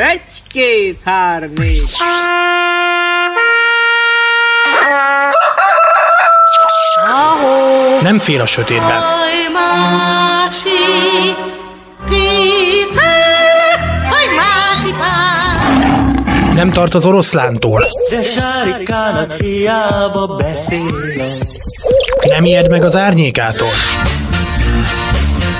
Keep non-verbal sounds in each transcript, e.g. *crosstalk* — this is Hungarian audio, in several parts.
Egy, két, három, négy. Nem fél a sötétben. Nem tart az oroszlántól. De sárikának hiába beszélek. Nem ijed meg az árnyékától.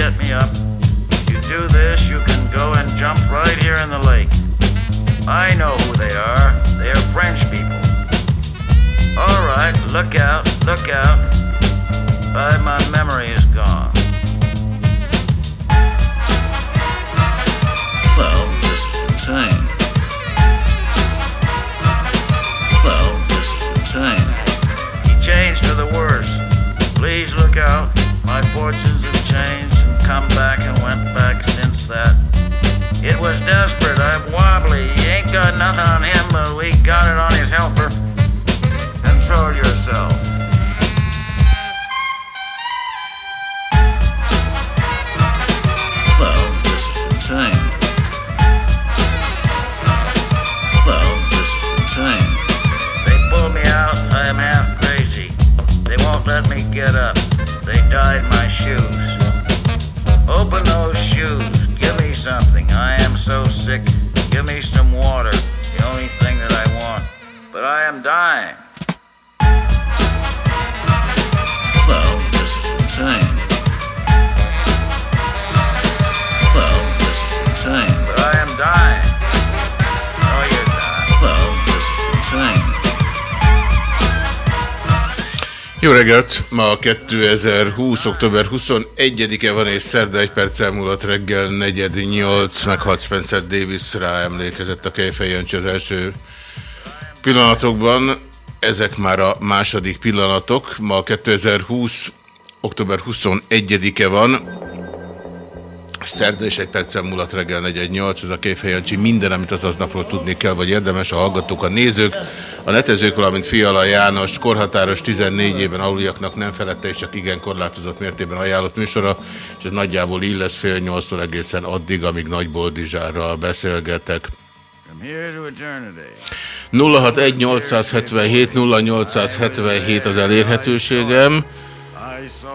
Get me up. If you do this, you can go and jump right here in the lake. I know who they are. They are French people. All right, look out, look out. But my memory is gone. Well, this is insane. Well, this is insane. He changed for the worse. Please look out. My fortunes have changed and come back and went back since that. It was desperate. I'm wobbly. You ain't got nothing on him, but we got it on his helper. Control yourself. Well, this is insane. Well, this is insane. They pull me out. I am half crazy. They won't let me get up dyed my shoes. Open those shoes. Give me something. I am so sick. Give me some water. The only thing that I want. But I am dying. Jó reggelt! Ma 2020. október 21-e van és szerda egy perc elmúlott reggel 4.8, meg 6 Spencer Davis rá emlékezett a Kejfej az első pillanatokban. Ezek már a második pillanatok. Ma 2020. október 21-e van. Szerda és egy percen múlott reggel 418, ez a Kejfej Jancsi. Minden, amit az aznapról tudni kell, vagy érdemes, a hallgatók, a nézők, a netezők, valamint Fiala János, korhatáros 14 éven aluliaknak nem felette, és csak igen korlátozott mértében ajánlott műsora, és ez nagyjából így lesz fél nyolctól egészen addig, amíg Nagy Boldizsárral beszélgetek. From here to eternity. 061 877 0877 az elérhetőségem.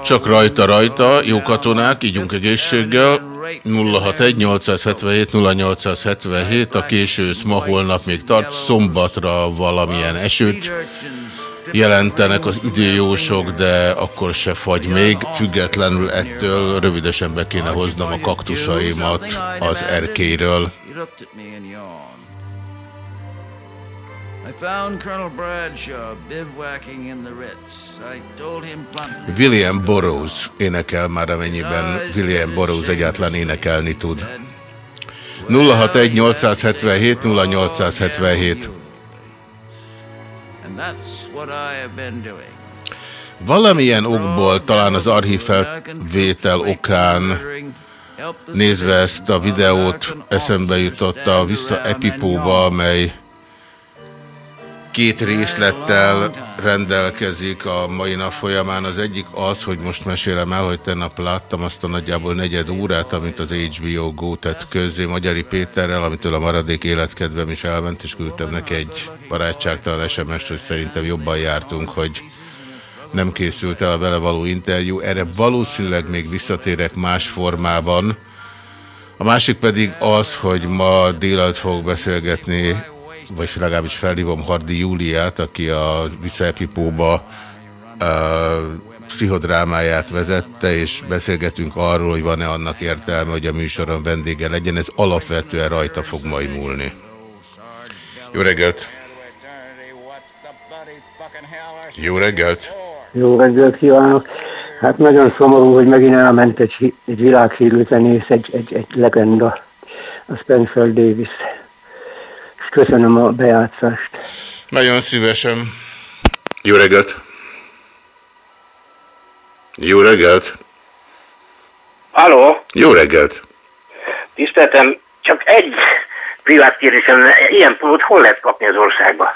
Csak rajta-rajta, jó katonák, ígyunk egészséggel. 061 877 0877, a késősz ma holnap még tart, szombatra valamilyen esőt jelentenek az időjósok, de akkor se fagy még, függetlenül ettől rövidesen be kéne hoznom a kaktuszaimat az erkéről. William Burroughs énekel már, amennyiben William Burroughs egyáltalán énekelni tud. 061 877 0877 And that's what I have been doing. Valamilyen okból, talán az archív felvétel okán nézve ezt a videót eszembe jutott a Vissza Epipóba, amely két részlettel rendelkezik a mai nap folyamán. Az egyik az, hogy most mesélem el, hogy tegnap láttam azt a nagyjából negyed órát, amit az HBO Go tett közzé Magyari Péterrel, amitől a maradék életkedvem is elment, és küldtem neki egy barátságtalan SMS-t, hogy szerintem jobban jártunk, hogy nem készült el a vele való interjú. Erre valószínűleg még visszatérek más formában. A másik pedig az, hogy ma délelőtt fogok beszélgetni, vagy legalábbis felhívom Hardi Júliát, aki a Visszaepipóba pszichodrámáját vezette, és beszélgetünk arról, hogy van-e annak értelme, hogy a műsoron vendége legyen. Ez alapvetően rajta fog majd múlni. Jó reggelt! Jó reggelt! Jó reggelt kívánok! Hát nagyon szomorú, hogy megint elment egy, egy világhírű zenész, egy, egy, egy legenda, a Spencer Davis. Köszönöm a bejátszást. Nagyon szívesen. Jó reggelt! Jó reggelt! Aló, Jó reggelt! tiszteltem, csak egy privát kérdésem, ilyen pólót hol lehet kapni az országba?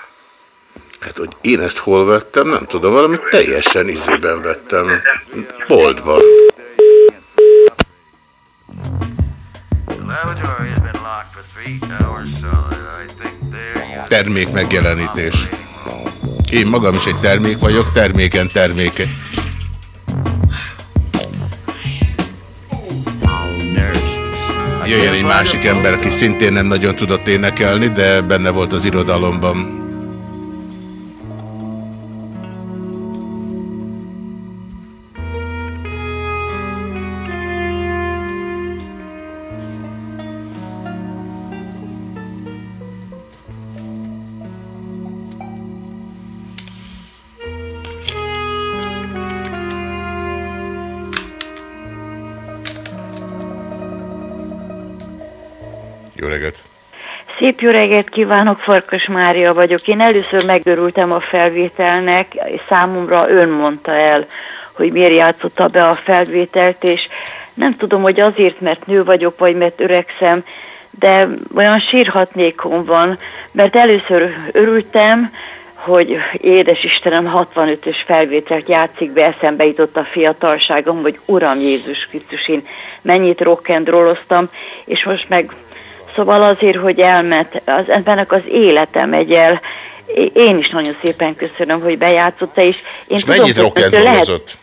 Hát, hogy én ezt hol vettem, nem tudom, valami teljesen izében vettem. Boltban. Termék megjelenítés. Én magam is egy termék vagyok, terméken terméke. Jöjjön egy másik ember, aki szintén nem nagyon tudott énekelni, de benne volt az irodalomban. Szép jó reggelt kívánok, Farkas Mária vagyok. Én először megörültem a felvételnek, és számomra ön mondta el, hogy miért játszotta be a felvételt, és nem tudom, hogy azért, mert nő vagyok, vagy mert öregszem, de olyan sírhatnékom van, mert először örültem, hogy édes Istenem 65-ös felvételt játszik be, eszembe jutott a fiatalságom, hogy Uram Jézus Krisztus, én mennyit rock'n'rolloztam, és most meg Szóval azért, hogy elment, az embernek az élete megy el. Én is nagyon szépen köszönöm, hogy bejátszotta, és én És mennyit hogy lehet,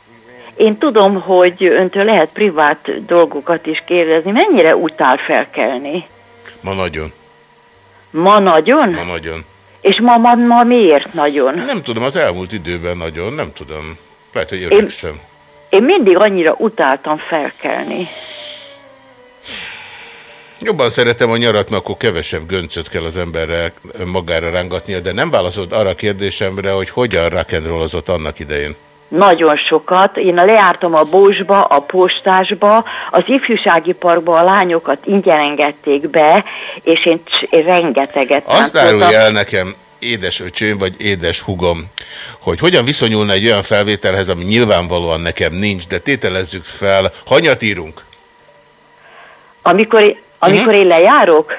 én tudom, hogy öntől lehet privát dolgokat is kérdezni. Mennyire utál felkelni? Ma nagyon. Ma nagyon? Ma nagyon. És ma, ma, ma miért nagyon? Nem tudom, az elmúlt időben nagyon, nem tudom. Lehet, hogy öregszem. Én mindig annyira utáltam felkelni. Jobban szeretem a nyarat, mert akkor kevesebb göncöt kell az emberre magára rángatnia, de nem válaszolt arra a kérdésemre, hogy hogyan rock'n'rollozott annak idején. Nagyon sokat. Én lejártam a Bósba, a postásba, az ifjúsági parkba a lányokat ingyen engedték be, és én, én rengeteget Azt árulja el nekem, édes öcsém vagy édes hugom, hogy hogyan viszonyulna egy olyan felvételhez, ami nyilvánvalóan nekem nincs, de tételezzük fel, hanyat írunk? Amikor, amikor Mhm. én lejárok,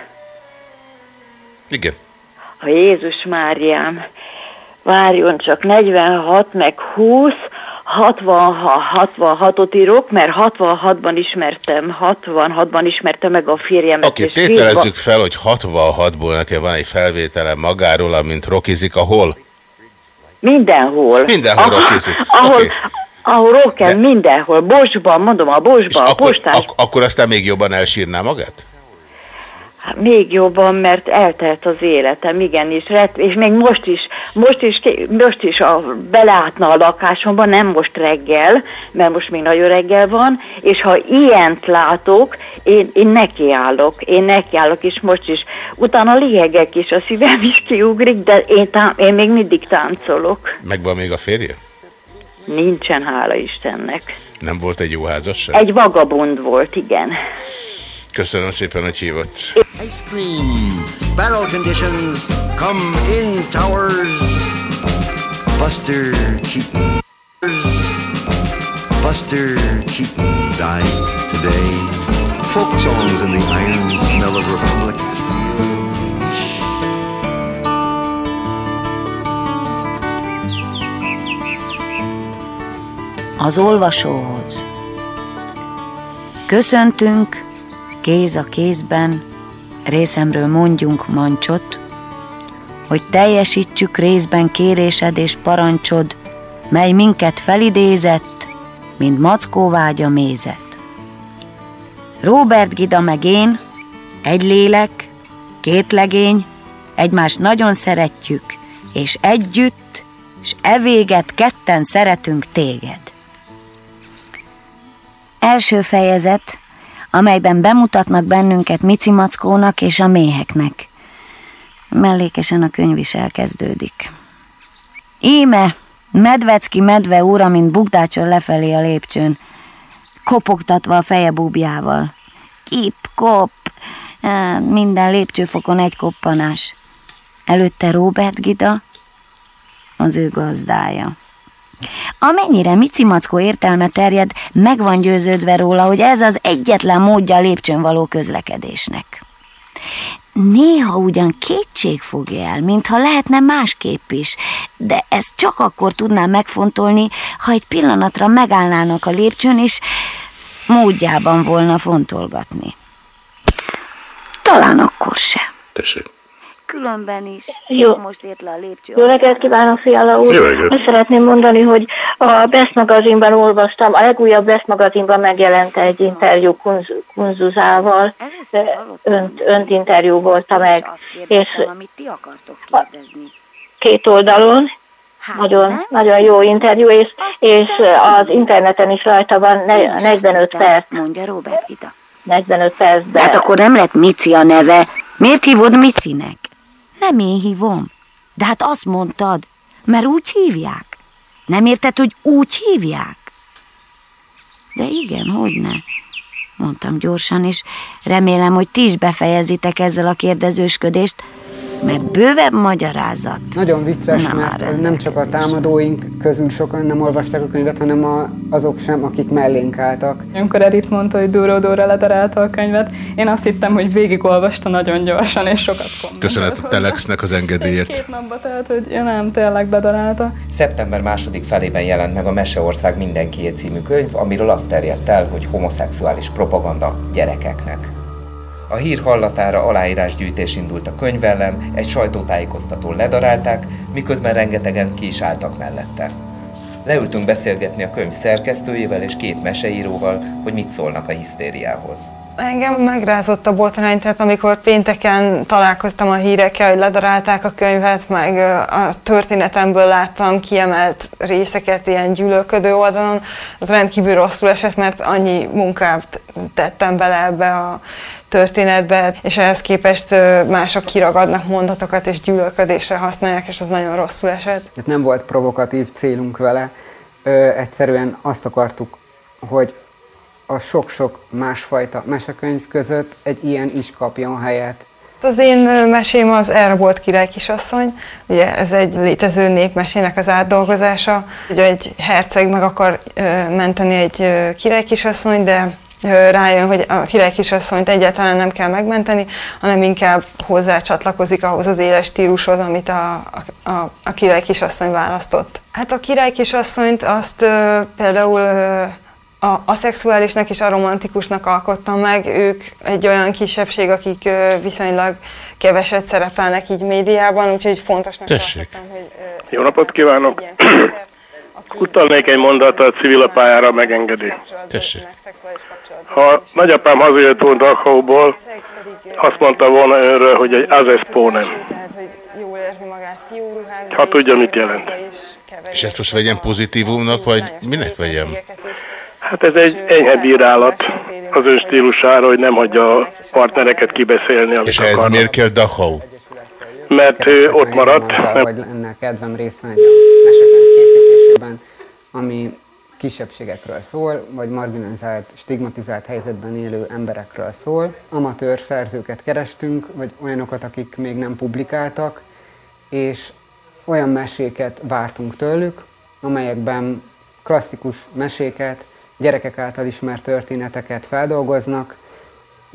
Igen. a Jézus Máriám, várjon csak 46, meg 20, 66, 66-ot írok, mert 66-ban ismertem, 66-ban ismertem meg a férjemet. Oké, és tételezzük fel, hogy 66-ból nekem van egy felvétele magáról, amint rokizik, ahol? Mindenhol. Mindenhol Aha, rockizik. Ahol, Oké. Ahol rocken, mindenhol. Bosban, mondom, a Bosban, a Akkor, postás. ak- akkor aztán még jobban elsírná magát? Hát még jobban, mert eltelt az életem, igenis, és még most is, most is, most is a, beleátna a lakásomba, nem most reggel, mert most még nagyon reggel van, és ha ilyent látok, én, én nekiállok, én nekiállok, és most is. Utána lihegek is, a szívem is kiugrik, de én, én még mindig táncolok. Megvan még a férje? Nincsen, hála Istennek. Nem volt egy jó házasság? Egy vagabond volt, igen. Köszönöm szépen, hogy hívott. Ice cream. Battle conditions. Come in towers. Buster Keaton. Buster Keaton died today. Folk songs in the iron smell of Republic az olvasóhoz. Köszöntünk, kéz a kézben, részemről mondjunk mancsot, hogy teljesítsük részben kérésed és parancsod, mely minket felidézett, mint mackó vágya mézet. Robert Gida meg én, egy lélek, két legény, egymást nagyon szeretjük, és együtt, s evéget ketten szeretünk téged. Első fejezet, amelyben bemutatnak bennünket Mici Mackónak és a méheknek. Mellékesen a könyv is elkezdődik. Íme, Medvecki medve úr, mint bugdácsol lefelé a lépcsőn, kopogtatva a feje búbjával. Kip, kop, minden lépcsőfokon egy koppanás. Előtte Robert Gida, az ő gazdája. Amennyire Mici Mackó értelme terjed, meg van győződve róla, hogy ez az egyetlen módja a lépcsőn való közlekedésnek. Néha ugyan kétség fogja el, mintha lehetne másképp is, de ezt csak akkor tudnám megfontolni, ha egy pillanatra megállnának a lépcsőn, és módjában volna fontolgatni. Talán akkor se. Tessék. Különben is. Jó. Most ért le a lépcső. Jó reggelt kívánok, Fiala úr! Jó reggelt. Azt szeretném mondani, hogy a Best magazinban olvastam, a legújabb Best magazinban megjelent egy interjú Kunz, Kunzuzával, önt, önt interjú volta meg, és Amit ti akartok kérdezni. két oldalon, nagyon, nagyon jó interjú, és, és az interneten is rajta van ne- 45 perc. Mondja Robert Gida. 45 percben. Hát akkor nem lett Mici a neve. Miért hívod Micinek? Nem én hívom. De hát azt mondtad, mert úgy hívják. Nem érted, hogy úgy hívják? De igen, hogyne. Mondtam gyorsan, és remélem, hogy ti is befejezitek ezzel a kérdezősködést, mert bővebb magyarázat. Nagyon vicces, Nem mert nem csak a támadóink közül sokan nem olvasták a könyvet, hanem a, azok sem, akik mellénk álltak. Amikor Edith mondta, hogy duró-durra ledarálta a könyvet, én azt hittem, hogy végigolvasta nagyon gyorsan, és sokat kommentált. Köszönet a Telexnek az engedélyért. Két napba telt, hogy ja, nem, tényleg bedarálta. Szeptember második felében jelent meg a Meseország mindenkié című könyv, amiről azt terjedt el, hogy homoszexuális propaganda gyerekeknek. A hír hallatára aláírásgyűjtés indult a könyv ellen, egy sajtótájékoztatón ledarálták, miközben rengetegen ki is álltak mellette. Leültünk beszélgetni a könyv szerkesztőjével és két meseíróval, hogy mit szólnak a hisztériához. Engem megrázott a botrány, tehát amikor pénteken találkoztam a hírekkel, hogy ledarálták a könyvet, meg a történetemből láttam kiemelt részeket ilyen gyűlölködő oldalon, az rendkívül rosszul esett, mert annyi munkát tettem bele ebbe a történetbe, és ehhez képest mások kiragadnak mondatokat és gyűlölködésre használják, és az nagyon rosszul esett. Nem volt provokatív célunk vele, ö, egyszerűen azt akartuk, hogy a sok-sok másfajta mesekönyv között egy ilyen is kapjon helyet. Az én mesém az Elrabolt király kisasszony, ugye ez egy létező népmesének az átdolgozása. Ugye egy herceg meg akar menteni egy király kisasszony, de rájön, hogy a király kisasszonyt egyáltalán nem kell megmenteni, hanem inkább hozzá csatlakozik ahhoz az éles stílushoz, amit a, a, a, király kisasszony választott. Hát a király kisasszonyt azt például ö, a aszexuálisnak és a romantikusnak alkottam meg. Ők egy olyan kisebbség, akik ö, viszonylag keveset szerepelnek így médiában, úgyhogy fontosnak Tessék. tartottam, hogy ö, Jó napot kívánok! Utalnék egy mondatot a civil pályára megengedi. Tessék. Ha nagyapám hazajött volna Dachauból, azt mondta volna önről, hogy egy azespónem. jól érzi magát fiúruhákban. Ha tudja, mit jelent. És ezt most vegyem pozitívumnak, vagy minek vegyem? Hát ez egy enyhe bírálat az ön stílusára, hogy nem hagyja a partnereket kibeszélni, amit És ez akarnak. miért kell Dachau? Mert ő ott maradt, nem hogy lenne kedvem részt venni olyan mesekönyv készítésében, ami kisebbségekről szól, vagy marginalizált, stigmatizált helyzetben élő emberekről szól. Amatőr szerzőket kerestünk, vagy olyanokat, akik még nem publikáltak, és olyan meséket vártunk tőlük, amelyekben klasszikus meséket, gyerekek által ismert történeteket feldolgoznak,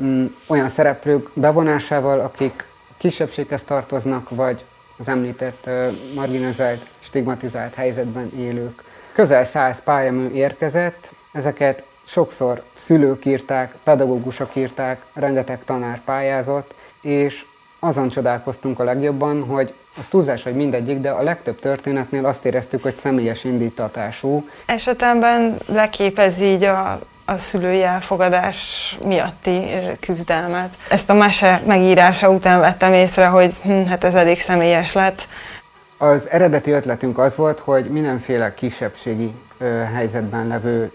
mm, olyan szereplők bevonásával, akik kisebbséghez tartoznak, vagy az említett marginalizált, stigmatizált helyzetben élők. Közel száz pályamű érkezett, ezeket sokszor szülők írták, pedagógusok írták, rengeteg tanár pályázott, és azon csodálkoztunk a legjobban, hogy az túlzás, hogy mindegyik, de a legtöbb történetnél azt éreztük, hogy személyes indítatású. Esetemben leképezi így a, a szülői elfogadás miatti küzdelmet. Ezt a mese megírása után vettem észre, hogy hm, hát ez elég személyes lett. Az eredeti ötletünk az volt, hogy mindenféle kisebbségi helyzetben levő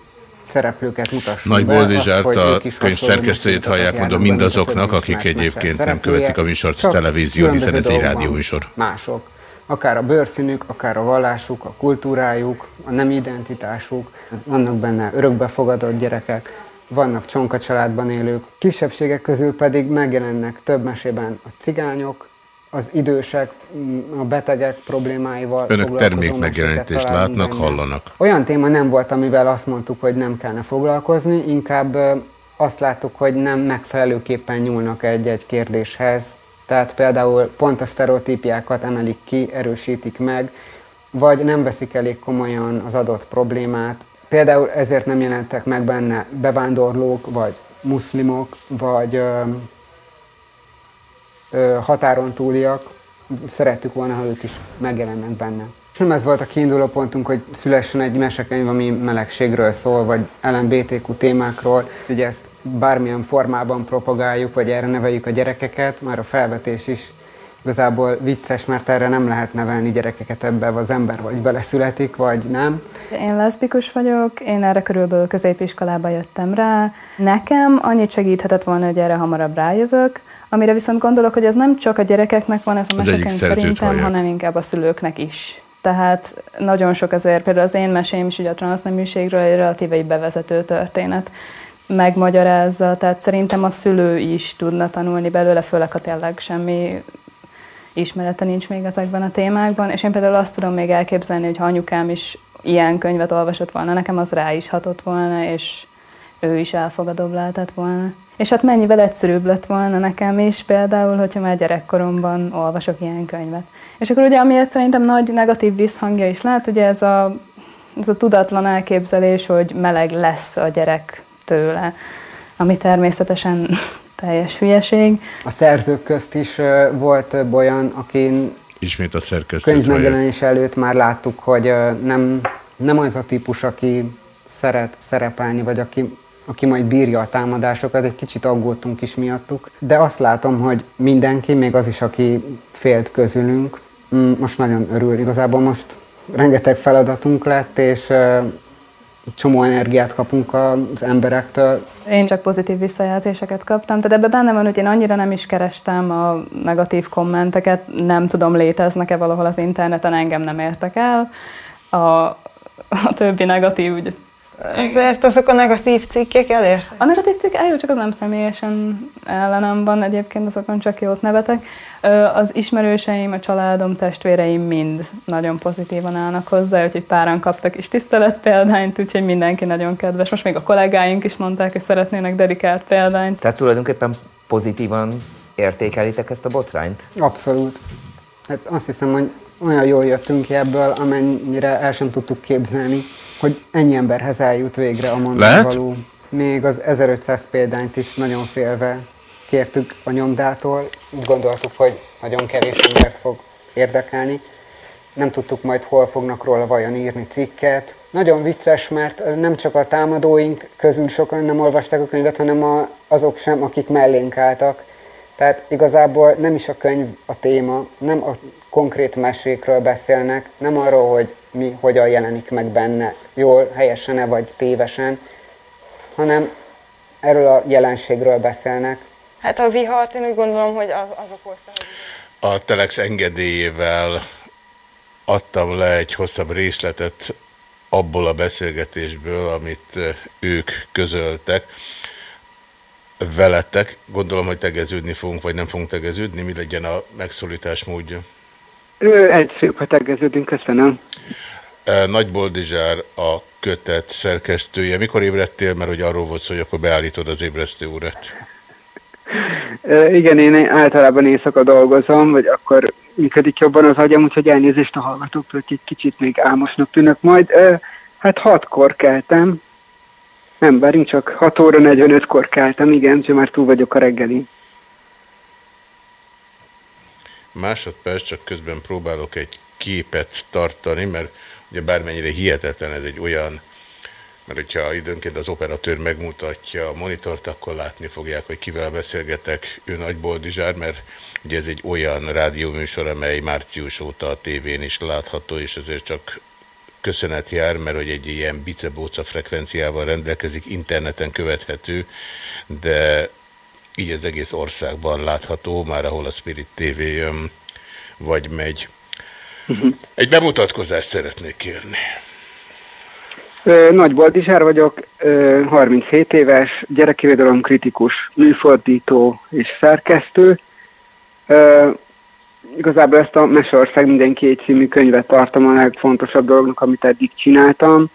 szereplőket mutassunk Nagy Boldizsárt, a könyv szerkesztőjét hallják, mondom mindazoknak, akik egyébként nem követik a műsort televízión, hiszen ez egy rádióműsor. Mások. Akár a bőrszínük, akár a vallásuk, a kultúrájuk, a nem identitásuk, vannak benne örökbefogadott gyerekek, vannak csonka családban élők, kisebbségek közül pedig megjelennek több mesében a cigányok, az idősek, mm, a betegek problémáival Önök termék megjelenítést látnak, benne. hallanak. Olyan téma nem volt, amivel azt mondtuk, hogy nem kellene foglalkozni, inkább azt láttuk, hogy nem megfelelőképpen nyúlnak egy-egy kérdéshez. Tehát például pont a sztereotípiákat emelik ki, erősítik meg, vagy nem veszik elég komolyan az adott problémát. Például ezért nem jelentek meg benne bevándorlók, vagy muszlimok, vagy határon túliak. Szerettük volna, ha ők is megjelennek benne. És nem ez volt a kiinduló pontunk, hogy szülessen egy mesekönyv, ami melegségről szól, vagy LMBTQ témákról. Ugye ezt bármilyen formában propagáljuk, vagy erre neveljük a gyerekeket, már a felvetés is igazából vicces, mert erre nem lehet nevelni gyerekeket ebbe, az ember vagy beleszületik, vagy nem. Én leszbikus vagyok, én erre körülbelül középiskolába jöttem rá. Nekem annyit segíthetett volna, hogy erre hamarabb rájövök, amire viszont gondolok, hogy ez nem csak a gyerekeknek van ez a mesekönyv szerintem, hallják. hanem inkább a szülőknek is. Tehát nagyon sok azért, például az én mesém is ugye a transzneműségről egy relatíve egy bevezető történet megmagyarázza, tehát szerintem a szülő is tudna tanulni belőle, főleg ha tényleg semmi ismerete nincs még ezekben a témákban, és én például azt tudom még elképzelni, hogy ha anyukám is ilyen könyvet olvasott volna, nekem az rá is hatott volna, és ő is elfogadóbb lehetett volna. És hát mennyivel egyszerűbb lett volna nekem is például, hogyha már gyerekkoromban olvasok ilyen könyvet. És akkor ugye amiért szerintem nagy negatív visszhangja is lehet, ugye ez a, ez a tudatlan elképzelés, hogy meleg lesz a gyerek tőle, ami természetesen *laughs* teljes hülyeség. A szerzők közt is volt több olyan, akin Ismét a szerkesztőt könyv megjelenés előtt már láttuk, hogy nem, nem az a típus, aki szeret szerepelni, vagy aki aki majd bírja a támadásokat, egy kicsit aggódtunk is miattuk. De azt látom, hogy mindenki, még az is, aki félt közülünk, mm, most nagyon örül. Igazából most rengeteg feladatunk lett, és csomó energiát kapunk az emberektől. Én csak pozitív visszajelzéseket kaptam, tehát ebben benne van, hogy én annyira nem is kerestem a negatív kommenteket, nem tudom, léteznek-e valahol az interneten, engem nem értek el. A, a többi negatív, ugye ezért azok a negatív cikkek elért? A negatív cikk eljött, csak az nem személyesen ellenem van, egyébként azokon csak jót nevetek. Az ismerőseim, a családom, testvéreim mind nagyon pozitívan állnak hozzá, úgyhogy páran kaptak is tisztelet példányt, úgyhogy mindenki nagyon kedves. Most még a kollégáink is mondták, hogy szeretnének dedikált példányt. Tehát tulajdonképpen pozitívan értékelitek ezt a botrányt? Abszolút. Hát azt hiszem, hogy olyan jól jöttünk ki ebből, amennyire el sem tudtuk képzelni hogy ennyi emberhez eljut végre a mondani való. Még az 1500 példányt is nagyon félve kértük a nyomdától. Úgy gondoltuk, hogy nagyon kevés embert fog érdekelni. Nem tudtuk majd hol fognak róla vajon írni cikket. Nagyon vicces, mert nem csak a támadóink közül sokan nem olvasták a könyvet, hanem a, azok sem, akik mellénk álltak. Tehát igazából nem is a könyv a téma, nem a konkrét mesékről beszélnek, nem arról, hogy mi hogyan jelenik meg benne, jól, helyesen-e vagy tévesen, hanem erről a jelenségről beszélnek. Hát a vihart én úgy gondolom, hogy az, az okozta. Hogy... A Telex engedélyével adtam le egy hosszabb részletet abból a beszélgetésből, amit ők közöltek veletek. Gondolom, hogy tegeződni fogunk, vagy nem fogunk tegeződni. Mi legyen a megszólítás módja? Egy szép, ha tegeződünk, köszönöm. Nagy Boldizsár a kötet szerkesztője. Mikor ébredtél, mert hogy arról volt szó, hogy akkor beállítod az ébresztő órát? Igen, én általában éjszaka dolgozom, vagy akkor működik jobban az agyam, úgyhogy elnézést a hallgatóktól, hogy egy kicsit még álmosnak tűnök majd. Hát hatkor keltem, nem, bárink csak 6 óra 45-kor keltem, igen, hogy már túl vagyok a reggeli. Másodperc, csak közben próbálok egy képet tartani, mert ugye bármennyire hihetetlen ez egy olyan, mert hogyha időnként az operatőr megmutatja a monitort, akkor látni fogják, hogy kivel beszélgetek. Ő Nagy Boldizsár, mert ugye ez egy olyan rádióműsor, amely március óta a tévén is látható, és ezért csak köszönet jár, mert hogy egy ilyen bicebóca frekvenciával rendelkezik, interneten követhető, de így az egész országban látható, már ahol a Spirit TV jön, vagy megy. Egy bemutatkozást szeretnék kérni. Nagy Boldizsár vagyok, 37 éves, gyerekivédelom kritikus, műfordító és szerkesztő. Igazából ezt a Meseország mindenki egy című könyvet tartom a legfontosabb dolognak, amit eddig csináltam.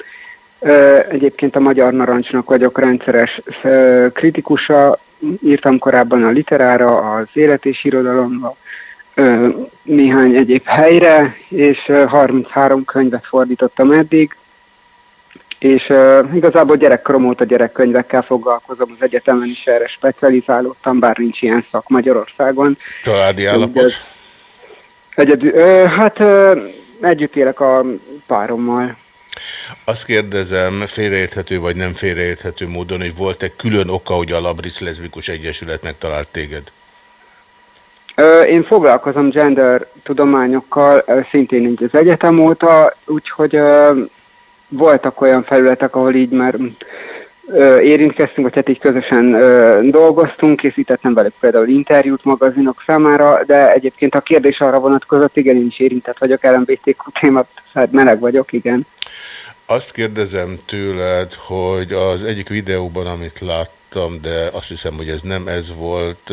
Egyébként a Magyar Narancsnak vagyok rendszeres kritikusa, írtam korábban a literára, az élet és irodalomba, néhány egyéb helyre, és 33 könyvet fordítottam eddig, és uh, igazából gyerekkorom óta gyerekkönyvekkel foglalkozom, az egyetemen is erre specializálódtam, bár nincs ilyen szak Magyarországon. Családi állapot? Egyedül, uh, hát uh, együtt élek a párommal. Azt kérdezem, félreérthető vagy nem félreérthető módon, hogy volt-e külön oka, hogy a Labric Leszbikus Egyesület megtalált téged? Én foglalkozom gender tudományokkal, szintén így az egyetem óta, úgyhogy voltak olyan felületek, ahol így már érintkeztünk, vagy hát így közösen dolgoztunk, készítettem velük például interjút magazinok számára, de egyébként a kérdés arra vonatkozott, igen, én is érintett vagyok, LMBTQ témát, hát meleg vagyok, igen. Azt kérdezem tőled, hogy az egyik videóban, amit láttam, de azt hiszem, hogy ez nem ez volt,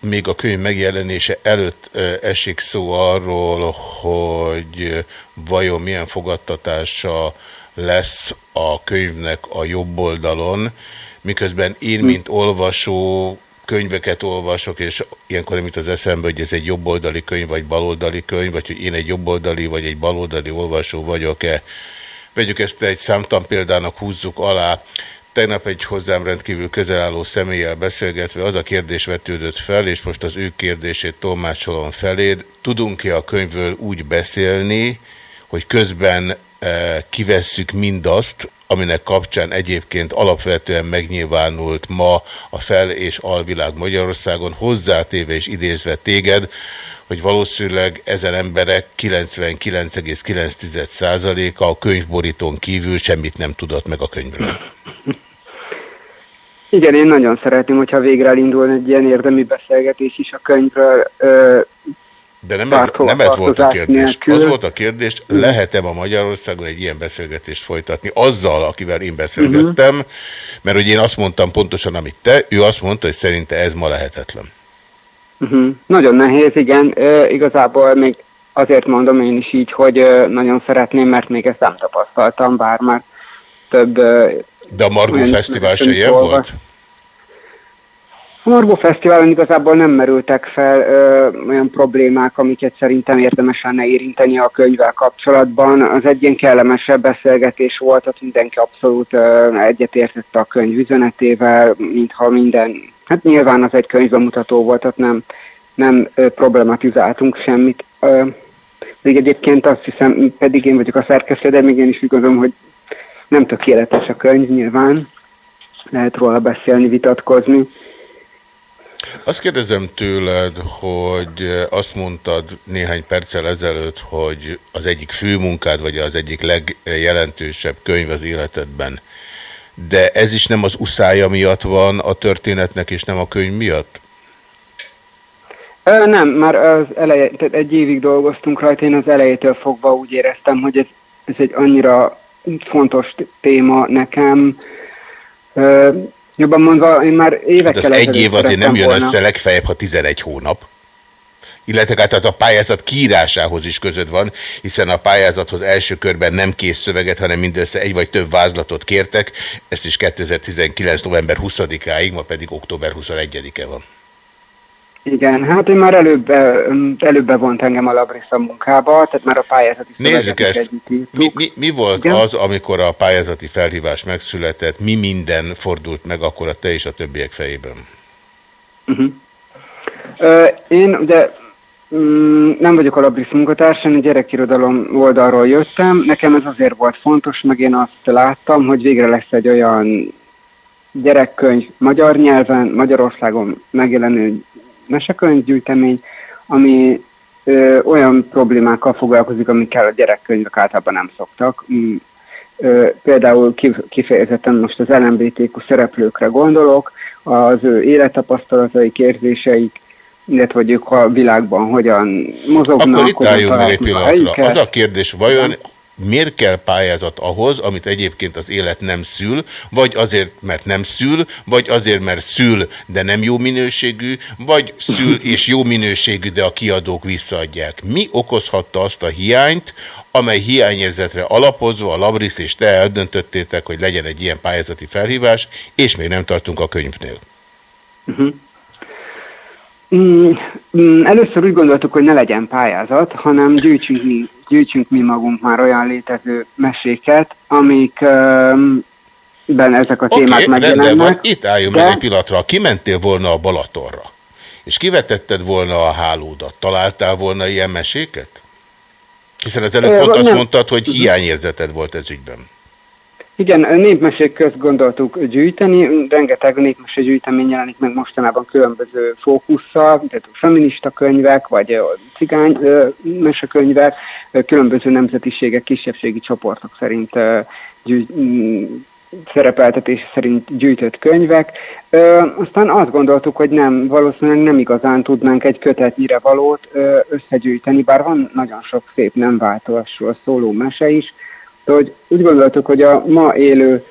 még a könyv megjelenése előtt esik szó arról, hogy vajon milyen fogadtatása lesz a könyvnek a jobb oldalon, miközben én, mint olvasó, könyveket olvasok, és ilyenkor mint az eszembe, hogy ez egy jobboldali könyv, vagy baloldali könyv, vagy hogy én egy jobboldali, vagy egy baloldali olvasó vagyok-e. Vegyük ezt egy számtan példának húzzuk alá. Tegnap egy hozzám rendkívül közel álló személlyel beszélgetve az a kérdés vetődött fel, és most az ő kérdését tolmácsolom feléd. Tudunk-e a könyvről úgy beszélni, hogy közben kivesszük mindazt, aminek kapcsán egyébként alapvetően megnyilvánult ma a fel- és alvilág Magyarországon, hozzátéve és idézve téged, hogy valószínűleg ezen emberek 99,9%-a a könyvborítón kívül semmit nem tudott meg a könyvről. Igen, én nagyon szeretném, hogyha végre elindulna egy ilyen érdemi beszélgetés is a könyvről. Ö, De nem ez, nem ez volt a kérdés. nélkül. Az volt a kérdés, lehet-e ma Magyarországon egy ilyen beszélgetést folytatni azzal, akivel én beszélgettem, Mhm. mert hogy én azt mondtam pontosan, amit te, ő azt mondta, hogy szerinte ez ma lehetetlen. Uh-huh. Nagyon nehéz, igen. Ö, igazából még azért mondom én is így, hogy nagyon szeretném, mert még ezt nem tapasztaltam, bár már több... De a Margó Fesztivál se ilyen olvas- volt? A Margó Fesztiválon igazából nem merültek fel ö, olyan problémák, amiket szerintem érdemes lenne érinteni a könyvvel kapcsolatban. Az egy ilyen kellemesebb beszélgetés volt, ott mindenki abszolút ö, egyetértette a könyv üzenetével, mintha minden, hát nyilván az egy könyvbemutató volt, ott nem, nem ö, problematizáltunk semmit. Ö, még egyébként azt hiszem, pedig én vagyok a szerkesztő, de még én is úgy gondolom, hogy nem tökéletes a könyv nyilván, lehet róla beszélni, vitatkozni. Azt kérdezem tőled, hogy azt mondtad néhány perccel ezelőtt, hogy az egyik főmunkád, vagy az egyik legjelentősebb könyv az életedben. De ez is nem az uszája miatt van a történetnek, és nem a könyv miatt? Ö, nem, már az eleje, tehát egy évig dolgoztunk rajta, én az elejétől fogva úgy éreztem, hogy ez, ez egy annyira fontos téma nekem. Jobban mondva, én már évekkel Hát az egy év azért nem jön volna. össze legfeljebb, ha 11 hónap. Illetve hát a pályázat kiírásához is között van, hiszen a pályázathoz első körben nem kész szöveget, hanem mindössze egy vagy több vázlatot kértek. Ezt is 2019. november 20-áig, ma pedig október 21-e van. Igen, hát én már előbb, előbb bevont engem a Labrissa munkába, tehát már a pályázati Nézzük ezt. Mi, mi, mi volt Igen? az, amikor a pályázati felhívás megszületett, mi minden fordult meg akkor a te és a többiek fejében? Uh-huh. Ö, én ugye mm, nem vagyok a Labrisz munkatársa, én a gyerekirodalom oldalról jöttem. Nekem ez azért volt fontos, meg én azt láttam, hogy végre lesz egy olyan gyerekkönyv magyar nyelven, Magyarországon megjelenő mesekönyvgyűjtemény, ami ö, olyan problémákkal foglalkozik, amikkel a gyerekkönyvek általában nem szoktak. Mm, ö, például kif- kifejezetten most az LMBTQ szereplőkre gondolok, az ő élettapasztalataik, érzéseik, illetve hogy ők a világban hogyan mozognak. Akkor itt álljunk meg egy pillanatra. helyüket. Az a kérdés, vajon miért kell pályázat ahhoz, amit egyébként az élet nem szül, vagy azért, mert nem szül, vagy azért, mert szül, de nem jó minőségű, vagy szül *laughs* és jó minőségű, de a kiadók visszaadják. Mi okozhatta azt a hiányt, amely hiányérzetre alapozva a Labris és te eldöntöttétek, hogy legyen egy ilyen pályázati felhívás, és még nem tartunk a könyvnél. Uh-huh. Mm, mm, először úgy gondoltuk, hogy ne legyen pályázat, hanem gyűjtsünk mi, gyűjtsünk mi magunk már olyan létező meséket, amikben ezek a témák okay, rendben megjelennek. van, itt álljunk de- meg egy pillanatra. Kimentél volna a Balatonra, és kivetetted volna a hálódat, találtál volna ilyen meséket? Hiszen az előbb Ö, pont azt nem. mondtad, hogy hiányérzeted volt ez ügyben. Igen, népmesék közt gondoltuk gyűjteni, rengeteg népmesé gyűjtemény jelenik meg mostanában különböző fókusszal, tehát feminista könyvek, vagy cigány mesekönyvek, különböző nemzetiségek, kisebbségi csoportok szerint mm, szerepeltetés szerint gyűjtött könyvek. Ö, aztán azt gondoltuk, hogy nem, valószínűleg nem igazán tudnánk egy kötetnyire valót ö, összegyűjteni, bár van nagyon sok szép nem változásról szóló mese is, de hogy úgy gondoltuk, hogy a ma élő,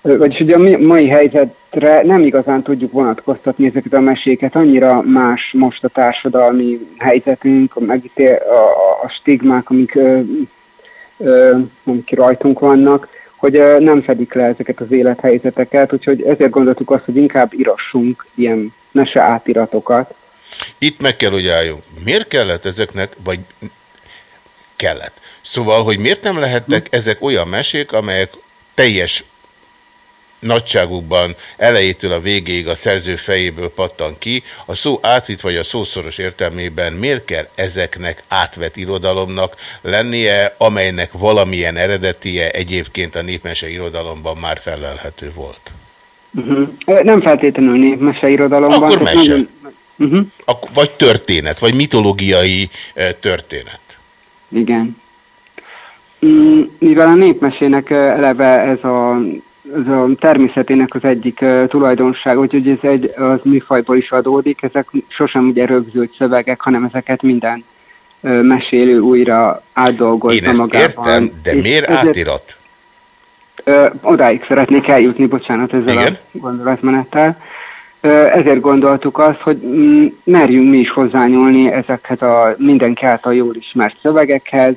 vagyis ugye a mai helyzetre nem igazán tudjuk vonatkoztatni ezeket a meséket, annyira más most a társadalmi helyzetünk, a, megítél, a, a- stigmák, amik, ö, ö, amik rajtunk vannak, hogy nem fedik le ezeket az élethelyzeteket, úgyhogy ezért gondoltuk azt, hogy inkább írassunk ilyen mese átiratokat. Itt meg kell, hogy álljunk. Miért kellett ezeknek, vagy kellett? Szóval, hogy miért nem lehetnek ezek olyan mesék, amelyek teljes nagyságukban elejétől a végéig a szerző fejéből pattan ki, a szó átvitt vagy a szószoros értelmében miért kell ezeknek átvett irodalomnak lennie, amelynek valamilyen eredetie egyébként a népmese irodalomban már felelhető volt? Uh-huh. Nem feltétlenül népmese irodalomban. Akkor mese. Nagyon... Uh-huh. Ak- vagy történet, vagy mitológiai uh, történet. Igen. Mm, mivel a népmesének eleve ez a, ez a természetének az egyik tulajdonság, úgyhogy ez egy az műfajból is adódik, ezek sosem ugye rögzült szövegek, hanem ezeket minden mesélő újra átdolgozza Én ezt magában. értem, de És miért ezért- átirat? Ö, odáig szeretnék eljutni, bocsánat, ezzel Igen. a gondolatmenettel. Ö, ezért gondoltuk azt, hogy mm, merjünk mi is hozzányúlni ezekhez a mindenki által jól ismert szövegekhez,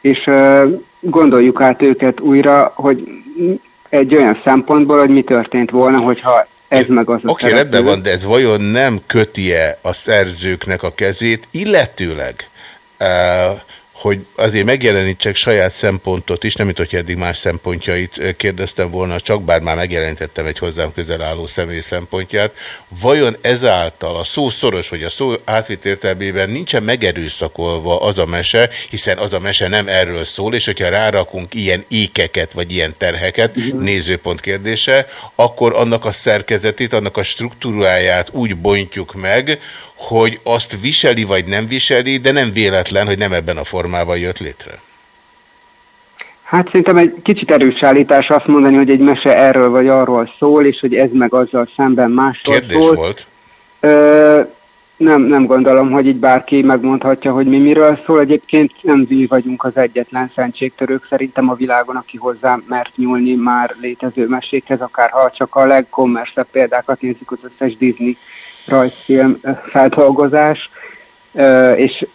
és gondoljuk át őket újra, hogy egy olyan szempontból, hogy mi történt volna, hogyha ez meg az Oké, okay, rendben van, de ez vajon nem köti-e a szerzőknek a kezét, illetőleg, uh, hogy azért megjelenítsek saját szempontot is, nem mint hogy eddig más szempontjait ö, kérdeztem volna, csak bár már megjelenítettem egy hozzám közel álló személy szempontját, vajon ezáltal a szó szoros, vagy a szó átvitt értelmében nincsen megerőszakolva az a mese, hiszen az a mese nem erről szól, és hogyha rárakunk ilyen ékeket, vagy ilyen terheket, nézőpont kérdése, akkor annak a szerkezetét, annak a struktúráját úgy bontjuk meg, hogy azt viseli, vagy nem viseli, de nem véletlen, hogy nem ebben a formában jött létre. Hát szerintem egy kicsit erős állítás azt mondani, hogy egy mese erről vagy arról szól, és hogy ez meg azzal szemben másról Kérdés szól. volt. Ö, nem, nem gondolom, hogy így bárki megmondhatja, hogy mi miről szól. Egyébként nem mi vagyunk az egyetlen szentségtörők szerintem a világon, aki hozzá mert nyúlni már létező mesékhez, akár ha csak a legkommerszebb példákat nézzük, az összes Disney rajzfilm feldolgozás, és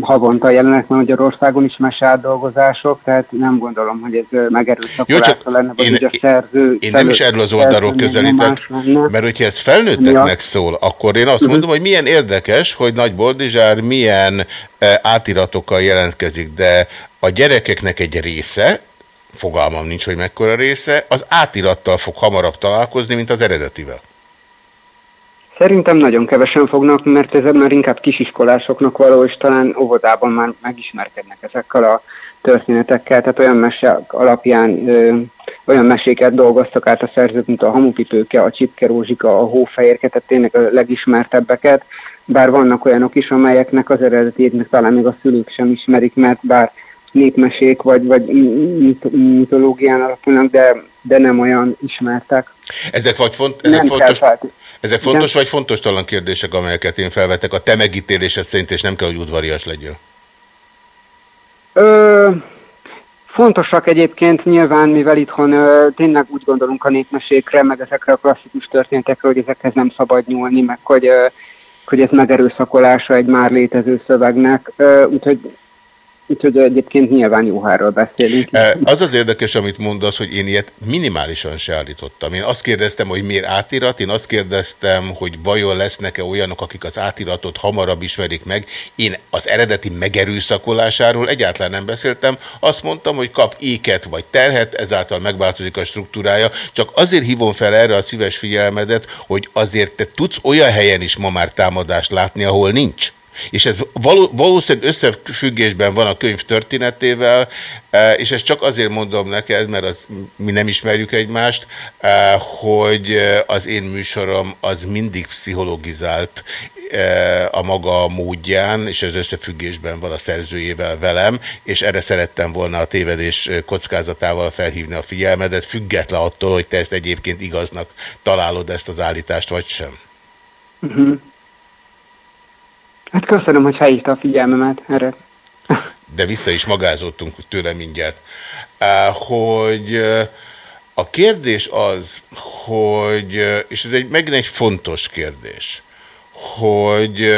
havonta jelenek Magyarországon is meseátdolgozások, tehát nem gondolom, hogy ez megerőszakolása lenne, vagy én- hogy a szerző... Én nem is erről az oldalról közelítek, mert hogyha ez felnőtteknek szól, akkor én azt mondom, hogy milyen érdekes, hogy Nagy Boldizsár milyen átiratokkal jelentkezik, de a gyerekeknek egy része, fogalmam nincs, hogy mekkora része, az átirattal fog hamarabb találkozni, mint az eredetivel. Szerintem nagyon kevesen fognak, mert ez már inkább kisiskolásoknak való, és talán óvodában már megismerkednek ezekkel a történetekkel, tehát olyan mesek alapján ö, olyan meséket dolgoztak át a szerzők, mint a Hamupipőke, a Csipke Rózsika, a Hófehérke, tehát tényleg a legismertebbeket, bár vannak olyanok is, amelyeknek az eredetét még talán még a szülők sem ismerik, mert bár népmesék vagy, vagy mit- mitológián alapulnak, de, de nem olyan ismertek. Ezek, vagy font, ezek, Nem fontos, ezek Igen. fontos vagy fontos talan kérdések, amelyeket én felvetek. A te megítélésed szerint, és nem kell, hogy udvarias legyél. Ö, fontosak egyébként nyilván, mivel itthon ö, tényleg úgy gondolunk a népmesékre, meg ezekre a klasszikus történetekre, hogy ezekhez nem szabad nyúlni, meg hogy, ö, hogy ez megerőszakolása egy már létező szövegnek. Ö, úgyhogy, úgyhogy egyébként nyilván jó, ha erről beszélünk. Eh, Az az érdekes, amit mondasz, hogy én ilyet minimálisan se állítottam. Én azt kérdeztem, hogy miért átirat, én azt kérdeztem, hogy vajon lesznek-e olyanok, akik az átiratot hamarabb ismerik meg. Én az eredeti megerőszakolásáról egyáltalán nem beszéltem. Azt mondtam, hogy kap éket vagy terhet, ezáltal megváltozik a struktúrája. Csak azért hívom fel erre a szíves figyelmedet, hogy azért te tudsz olyan helyen is ma már támadást látni, ahol nincs. És ez való, valószínűleg összefüggésben van a könyv történetével, eh, és ezt csak azért mondom neked, mert az, mi nem ismerjük egymást, eh, hogy az én műsorom az mindig pszichologizált eh, a maga módján, és ez összefüggésben van a szerzőjével velem, és erre szerettem volna a tévedés kockázatával felhívni a figyelmedet, független attól, hogy te ezt egyébként igaznak találod ezt az állítást, vagy sem. Uh-huh. Hát köszönöm, hogy felhívta a figyelmemet erre. de vissza is magázottunk tőle mindjárt, hogy a kérdés az, hogy, és ez egy, megint egy fontos kérdés, hogy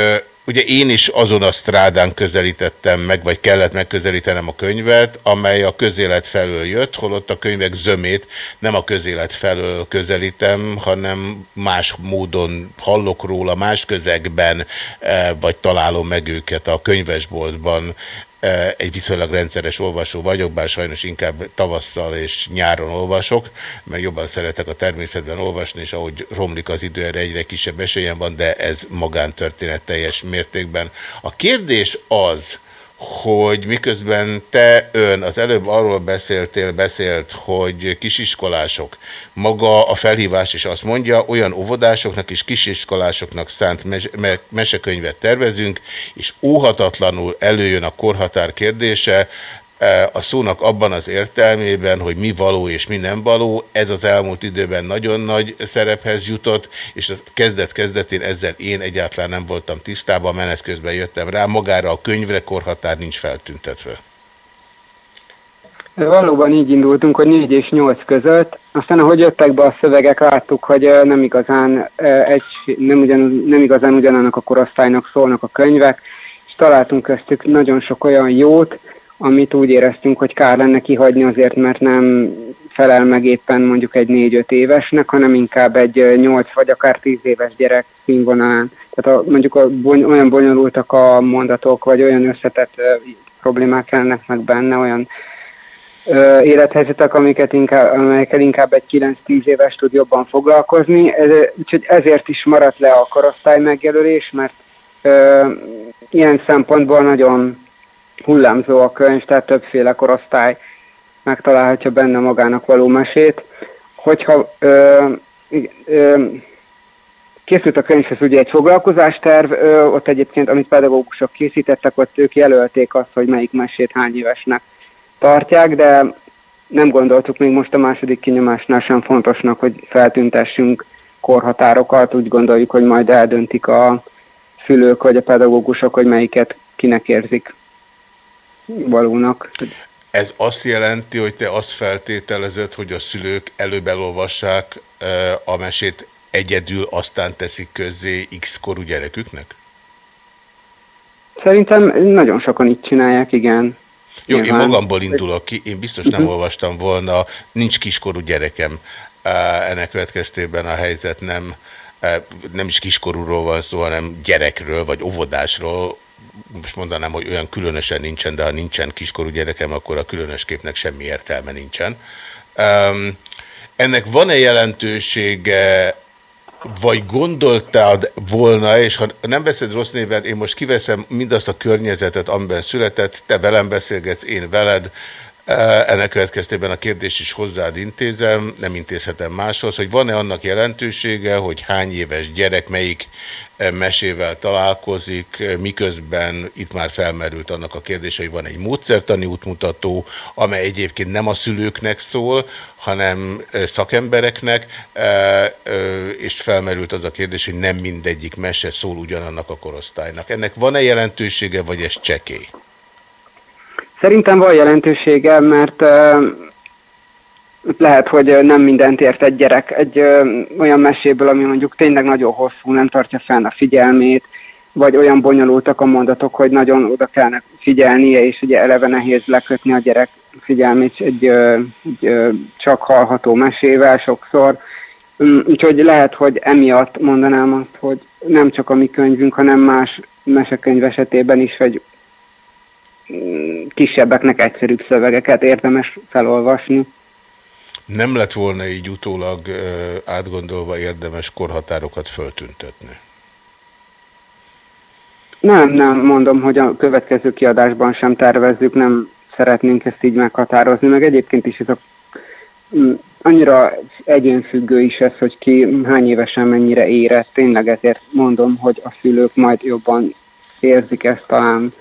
ugye én is azon a strádán közelítettem meg, vagy kellett megközelítenem a könyvet, amely a közélet felől jött, holott a könyvek zömét nem a közélet felől közelítem, hanem más módon hallok róla, más közegben, eh, vagy találom meg őket a könyvesboltban. Egy viszonylag rendszeres olvasó vagyok, bár sajnos inkább tavasszal és nyáron olvasok, mert jobban szeretek a természetben olvasni, és ahogy romlik az idő, erre egyre kisebb esélyem van, de ez magántörténet teljes mértékben. A kérdés az, hogy miközben te ön az előbb arról beszéltél, beszélt, hogy kisiskolások, maga a felhívás is azt mondja, olyan óvodásoknak és kisiskolásoknak szánt mes me mesekönyvet tervezünk, és óhatatlanul előjön a korhatár kérdése, a szónak abban az értelmében, hogy mi való és mi nem való, ez az elmúlt időben nagyon nagy szerephez jutott, és az kezdet-kezdetén ezzel én egyáltalán nem voltam tisztában, menet közben jöttem rá, magára a könyvre korhatár nincs feltüntetve. Valóban így indultunk, hogy 4 és 8 között, aztán ahogy jöttek be a szövegek, láttuk, hogy nem igazán, egy, nem, ugyan, nem igazán ugyanannak a korosztálynak szólnak a könyvek, és találtunk köztük nagyon sok olyan jót, amit úgy éreztünk, hogy kár lenne kihagyni azért, mert nem felel meg éppen mondjuk egy 4-5 évesnek, hanem inkább egy 8 vagy akár 10 éves gyerek színvonalán. Tehát a, mondjuk a, olyan bonyolultak a mondatok, vagy olyan összetett problémák lennek meg benne, olyan élethelyzetek, amiket inkább, amelyekkel inkább egy 9-10 éves tud jobban foglalkozni. Ez, úgyhogy ezért is maradt le a korosztály megjelölés, mert ö, ilyen szempontból nagyon hullámzó a könyv, tehát többféle korosztály megtalálhatja benne magának való mesét. Hogyha ö, ö, készült a könyvhez ugye egy foglalkozásterv, ö, ott egyébként, amit pedagógusok készítettek, ott ők jelölték azt, hogy melyik mesét hány évesnek tartják, de nem gondoltuk még most a második kinyomásnál sem fontosnak, hogy feltüntessünk korhatárokat, úgy gondoljuk, hogy majd eldöntik a szülők vagy a pedagógusok, hogy melyiket kinek érzik valónak. Ez azt jelenti, hogy te azt feltételezed, hogy a szülők előbb elolvassák a mesét egyedül, aztán teszik közzé X korú gyereküknek? Szerintem nagyon sokan így csinálják, igen. Jó, Nyilván. én magamból indulok ki, én biztos nem uh mhm. -huh. olvastam volna, nincs kiskorú gyerekem, ennek következtében a helyzet nem, nem is kiskorúról van szó, hanem gyerekről, vagy óvodásról, most mondanám, hogy olyan különösen nincsen, de ha nincsen kiskorú gyerekem, akkor a különös képnek semmi értelme nincsen. Um, ennek van-e jelentősége, vagy gondoltad volna, és ha nem veszed rossz néven, én most kiveszem mindazt a környezetet, amiben született, te velem beszélgetsz, én veled, ennek következtében a kérdést is hozzád intézem, nem intézhetem máshoz, hogy van-e annak jelentősége, hogy hány éves gyerek melyik mesével találkozik, miközben itt már felmerült annak a kérdése, hogy van egy módszertani útmutató, amely egyébként nem a szülőknek szól, hanem szakembereknek, és felmerült az a kérdés, hogy nem mindegyik mese szól ugyanannak a korosztálynak. Ennek van-e jelentősége, vagy ez csekély? Szerintem van jelentősége, mert lehet, hogy nem mindent ért egy gyerek egy olyan meséből, ami mondjuk tényleg nagyon hosszú, nem tartja fenn a figyelmét, vagy olyan bonyolultak a mondatok, hogy nagyon oda kellene figyelnie, és ugye eleve nehéz lekötni a gyerek figyelmét egy, egy csak hallható mesével sokszor. Mm, úgyhogy lehet, hogy emiatt mondanám azt, hogy nem csak a mi könyvünk, hanem más mesekönyv esetében is, hogy mm, kisebbeknek egyszerűbb szövegeket érdemes felolvasni. Nem lett volna így utólag átgondolva érdemes korhatárokat föltüntetni? Nem, nem, mondom, hogy a következő kiadásban sem tervezzük, nem szeretnénk ezt így meghatározni, meg egyébként is ez a annyira egyénfüggő is ez, hogy ki hány évesen mennyire érett. Tényleg ezért mondom, hogy a szülők majd jobban érzik ezt talán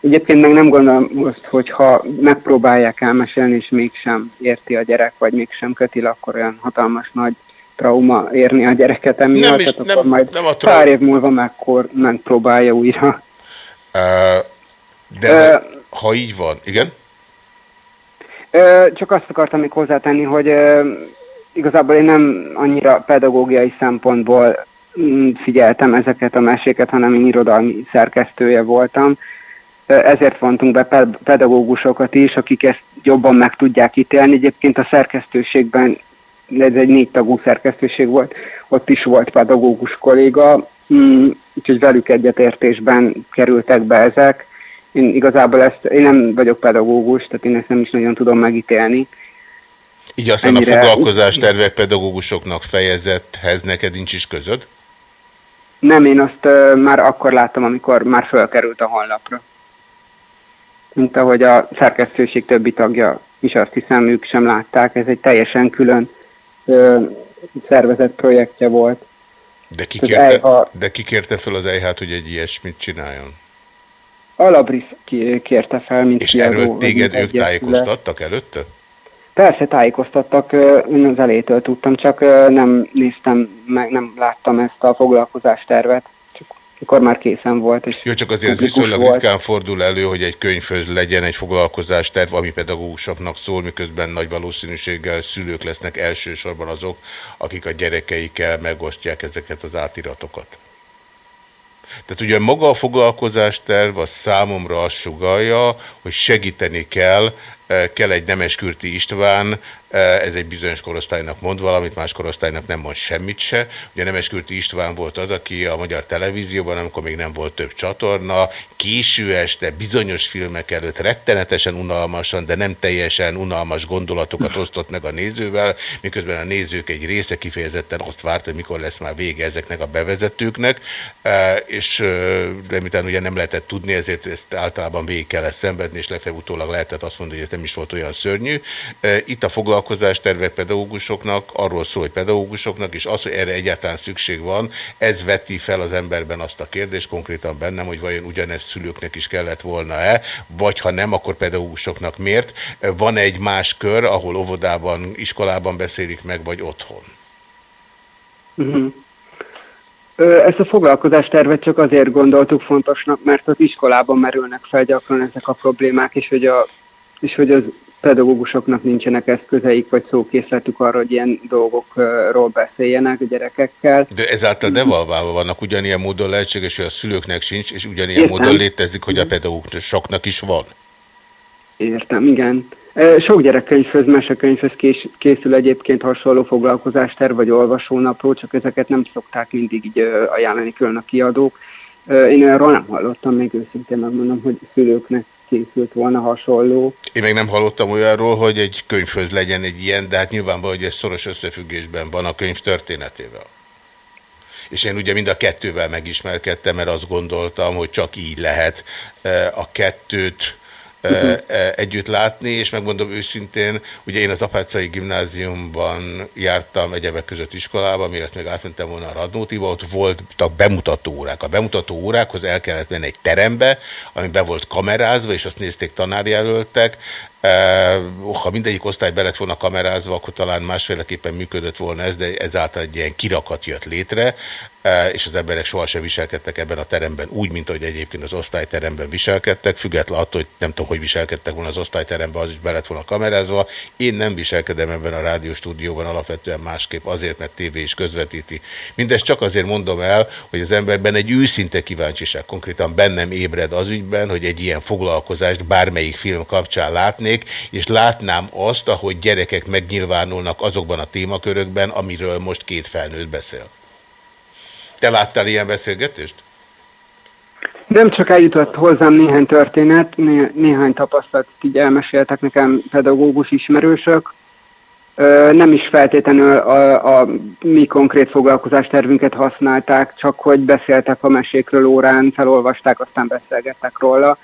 Egyébként meg nem gondolom azt, hogy ha megpróbálják elmesélni, és mégsem érti a gyerek, vagy mégsem köti, akkor olyan hatalmas nagy trauma érni a gyereket emiatt, nem is, nem, akkor majd nem a pár év múlva megkor megpróbálja újra. Uh, de uh, ha, ha így van, igen? Uh, csak azt akartam még hozzátenni, hogy uh, igazából én nem annyira pedagógiai szempontból mm, figyeltem ezeket a meséket, hanem én irodalmi szerkesztője voltam, ezért vontunk be pedagógusokat is, akik ezt jobban meg tudják ítélni. Egyébként a szerkesztőségben, ez egy négy tagú szerkesztőség volt, ott is volt pedagógus kolléga, mm, úgyhogy velük egyetértésben kerültek be ezek, Én igazából ezt, én nem vagyok pedagógus, tehát én ezt nem is nagyon tudom megítélni. Így aztán Ennyire- a foglalkozás tervek pedagógusoknak fejezethez neked nincs is közöd? Nem, én azt már akkor láttam, amikor már fölkerült a honlapra. Mint ahogy a szerkesztőség többi tagja is azt hiszem, ők sem látták. Ez egy teljesen külön ö, szervezett projektje volt. De ki Az kérte, EIHA de ki kérte fel az EIH-t, hogy egy ilyesmit csináljon? Alabris kérte fel, mint És kiadó, erről téged ők tájékoztattak előtte? Persze tájékoztattak, én az elétől tudtam, csak nem néztem meg, nem láttam ezt a foglalkozástervet, mikor már készen volt. És Jó, csak azért viszonylag volt. ritkán fordul elő, hogy egy könyvhöz legyen egy foglalkozásterv, ami pedagógusoknak szól, miközben nagy valószínűséggel szülők lesznek elsősorban azok, akik a gyerekeikkel megosztják ezeket az átiratokat. Tehát ugye maga a foglalkozásterv az számomra azt sugalja, hogy segíteni kell, eh, kell egy Nemeskürti István, ez egy bizonyos korosztálynak mond valamit, más korosztálynak nem mond semmit se. Ugye Nemeskürti István volt az, aki a magyar televízióban, amikor még nem volt több csatorna, késő este, bizonyos filmek előtt rettenetesen unalmasan, de nem teljesen unalmas gondolatokat osztott meg a nézővel, miközben a nézők egy része kifejezetten azt várta, hogy mikor lesz már vége ezeknek a bevezetőknek, Eh, és eh, de miután ugye nem lehetett tudni, ezért ezt általában végig kellett szenvedni, és legfeljebb utólag lehetett azt mondani, hogy ez nem is volt olyan szörnyű. Eh, Itt a foglalkozástervek pedagógusoknak arról szól, hogy pedagógusoknak, és az, hogy erre egyáltalán szükség van, ez veti fel az emberben azt a kérdést, konkrétan bennem, hogy vajon ugyanezt szülőknek is kellett volna-e, vagy ha nem, akkor pedagógusoknak miért. Van egy más kör, ahol óvodában, iskolában beszélik meg, vagy otthon. Mhm. Ö, Ezt a foglalkozástervet csak azért gondoltuk fontosnak, mert az iskolában merülnek fel gyakran ezek a problémák, és hogy, a, és hogy az pedagógusoknak nincsenek eszközeik, vagy szókészletük arra, hogy ilyen dolgokról beszéljenek a gyerekekkel. De ezáltal devalválva vannak, ugyanilyen módon lehetséges, hogy a szülőknek sincs, és ugyanilyen Értem. módon létezik, hogy a pedagógusoknak is van. Értem, igen. Ö, Sok gyerekkönyvhöz, mesekönyvhöz kés, készül egyébként hasonló foglalkozásterv vagy olvasónapló, csak ezeket nem szokták mindig így ajánlani külön a kiadók. Ö, Én arról nem hallottam, még őszintén megmondom, hogy szülőknek készült volna hasonló. Én még nem hallottam olyanról, hogy egy könyvhöz legyen egy ilyen, de hát nyilvánvaló, hogy ez szoros összefüggésben van a könyv történetével. És én ugye mind a kettővel megismerkedtem, mert azt gondoltam, hogy csak így lehet eh, a kettőt eh, eh, együtt látni, és megmondom őszintén, ugye én az Apácai Gimnáziumban jártam egyebek között iskolába, mielőtt még átmentem volna a Radnótiba, ott voltak bemutató órák. A bemutató órákhoz el kellett menni egy terembe, ami be volt kamerázva, és azt nézték tanárjelöltek, Ha mindegyik osztály be volna kamerázva, akkor talán másféleképpen működött volna ez, de ezáltal egy ilyen kirakat jött létre, eh, és az emberek sohasem viselkedtek ebben a teremben úgy, mint ahogy egyébként az osztályteremben viselkedtek, független attól, hogy nem tudom, hogy viselkedtek volna az osztályteremben, az is be lett volna kamerázva. Én nem viselkedem ebben a rádióstúdióban alapvetően másképp azért, mert tévé is közvetíti. Mindezt csak azért mondom el, hogy az emberben egy őszinte kíváncsiság konkrétan bennem ébred az ügyben, hogy egy ilyen foglalkozást bármelyik film kapcsán látnék, és látnám azt, ahogy gyerekek megnyilvánulnak azokban a témakörökben, amiről most két felnőtt beszél. Te láttál ilyen beszélgetést? Nem csak eljutott hozzám néhány történet, né- néhány tapasztalat így elmeséltek nekem pedagógus ismerősök. Ö, Nem is feltétlenül a, a mi konkrét foglalkozástervünket használták, csak hogy beszéltek a mesékről órán, felolvasták, aztán beszélgettek róla.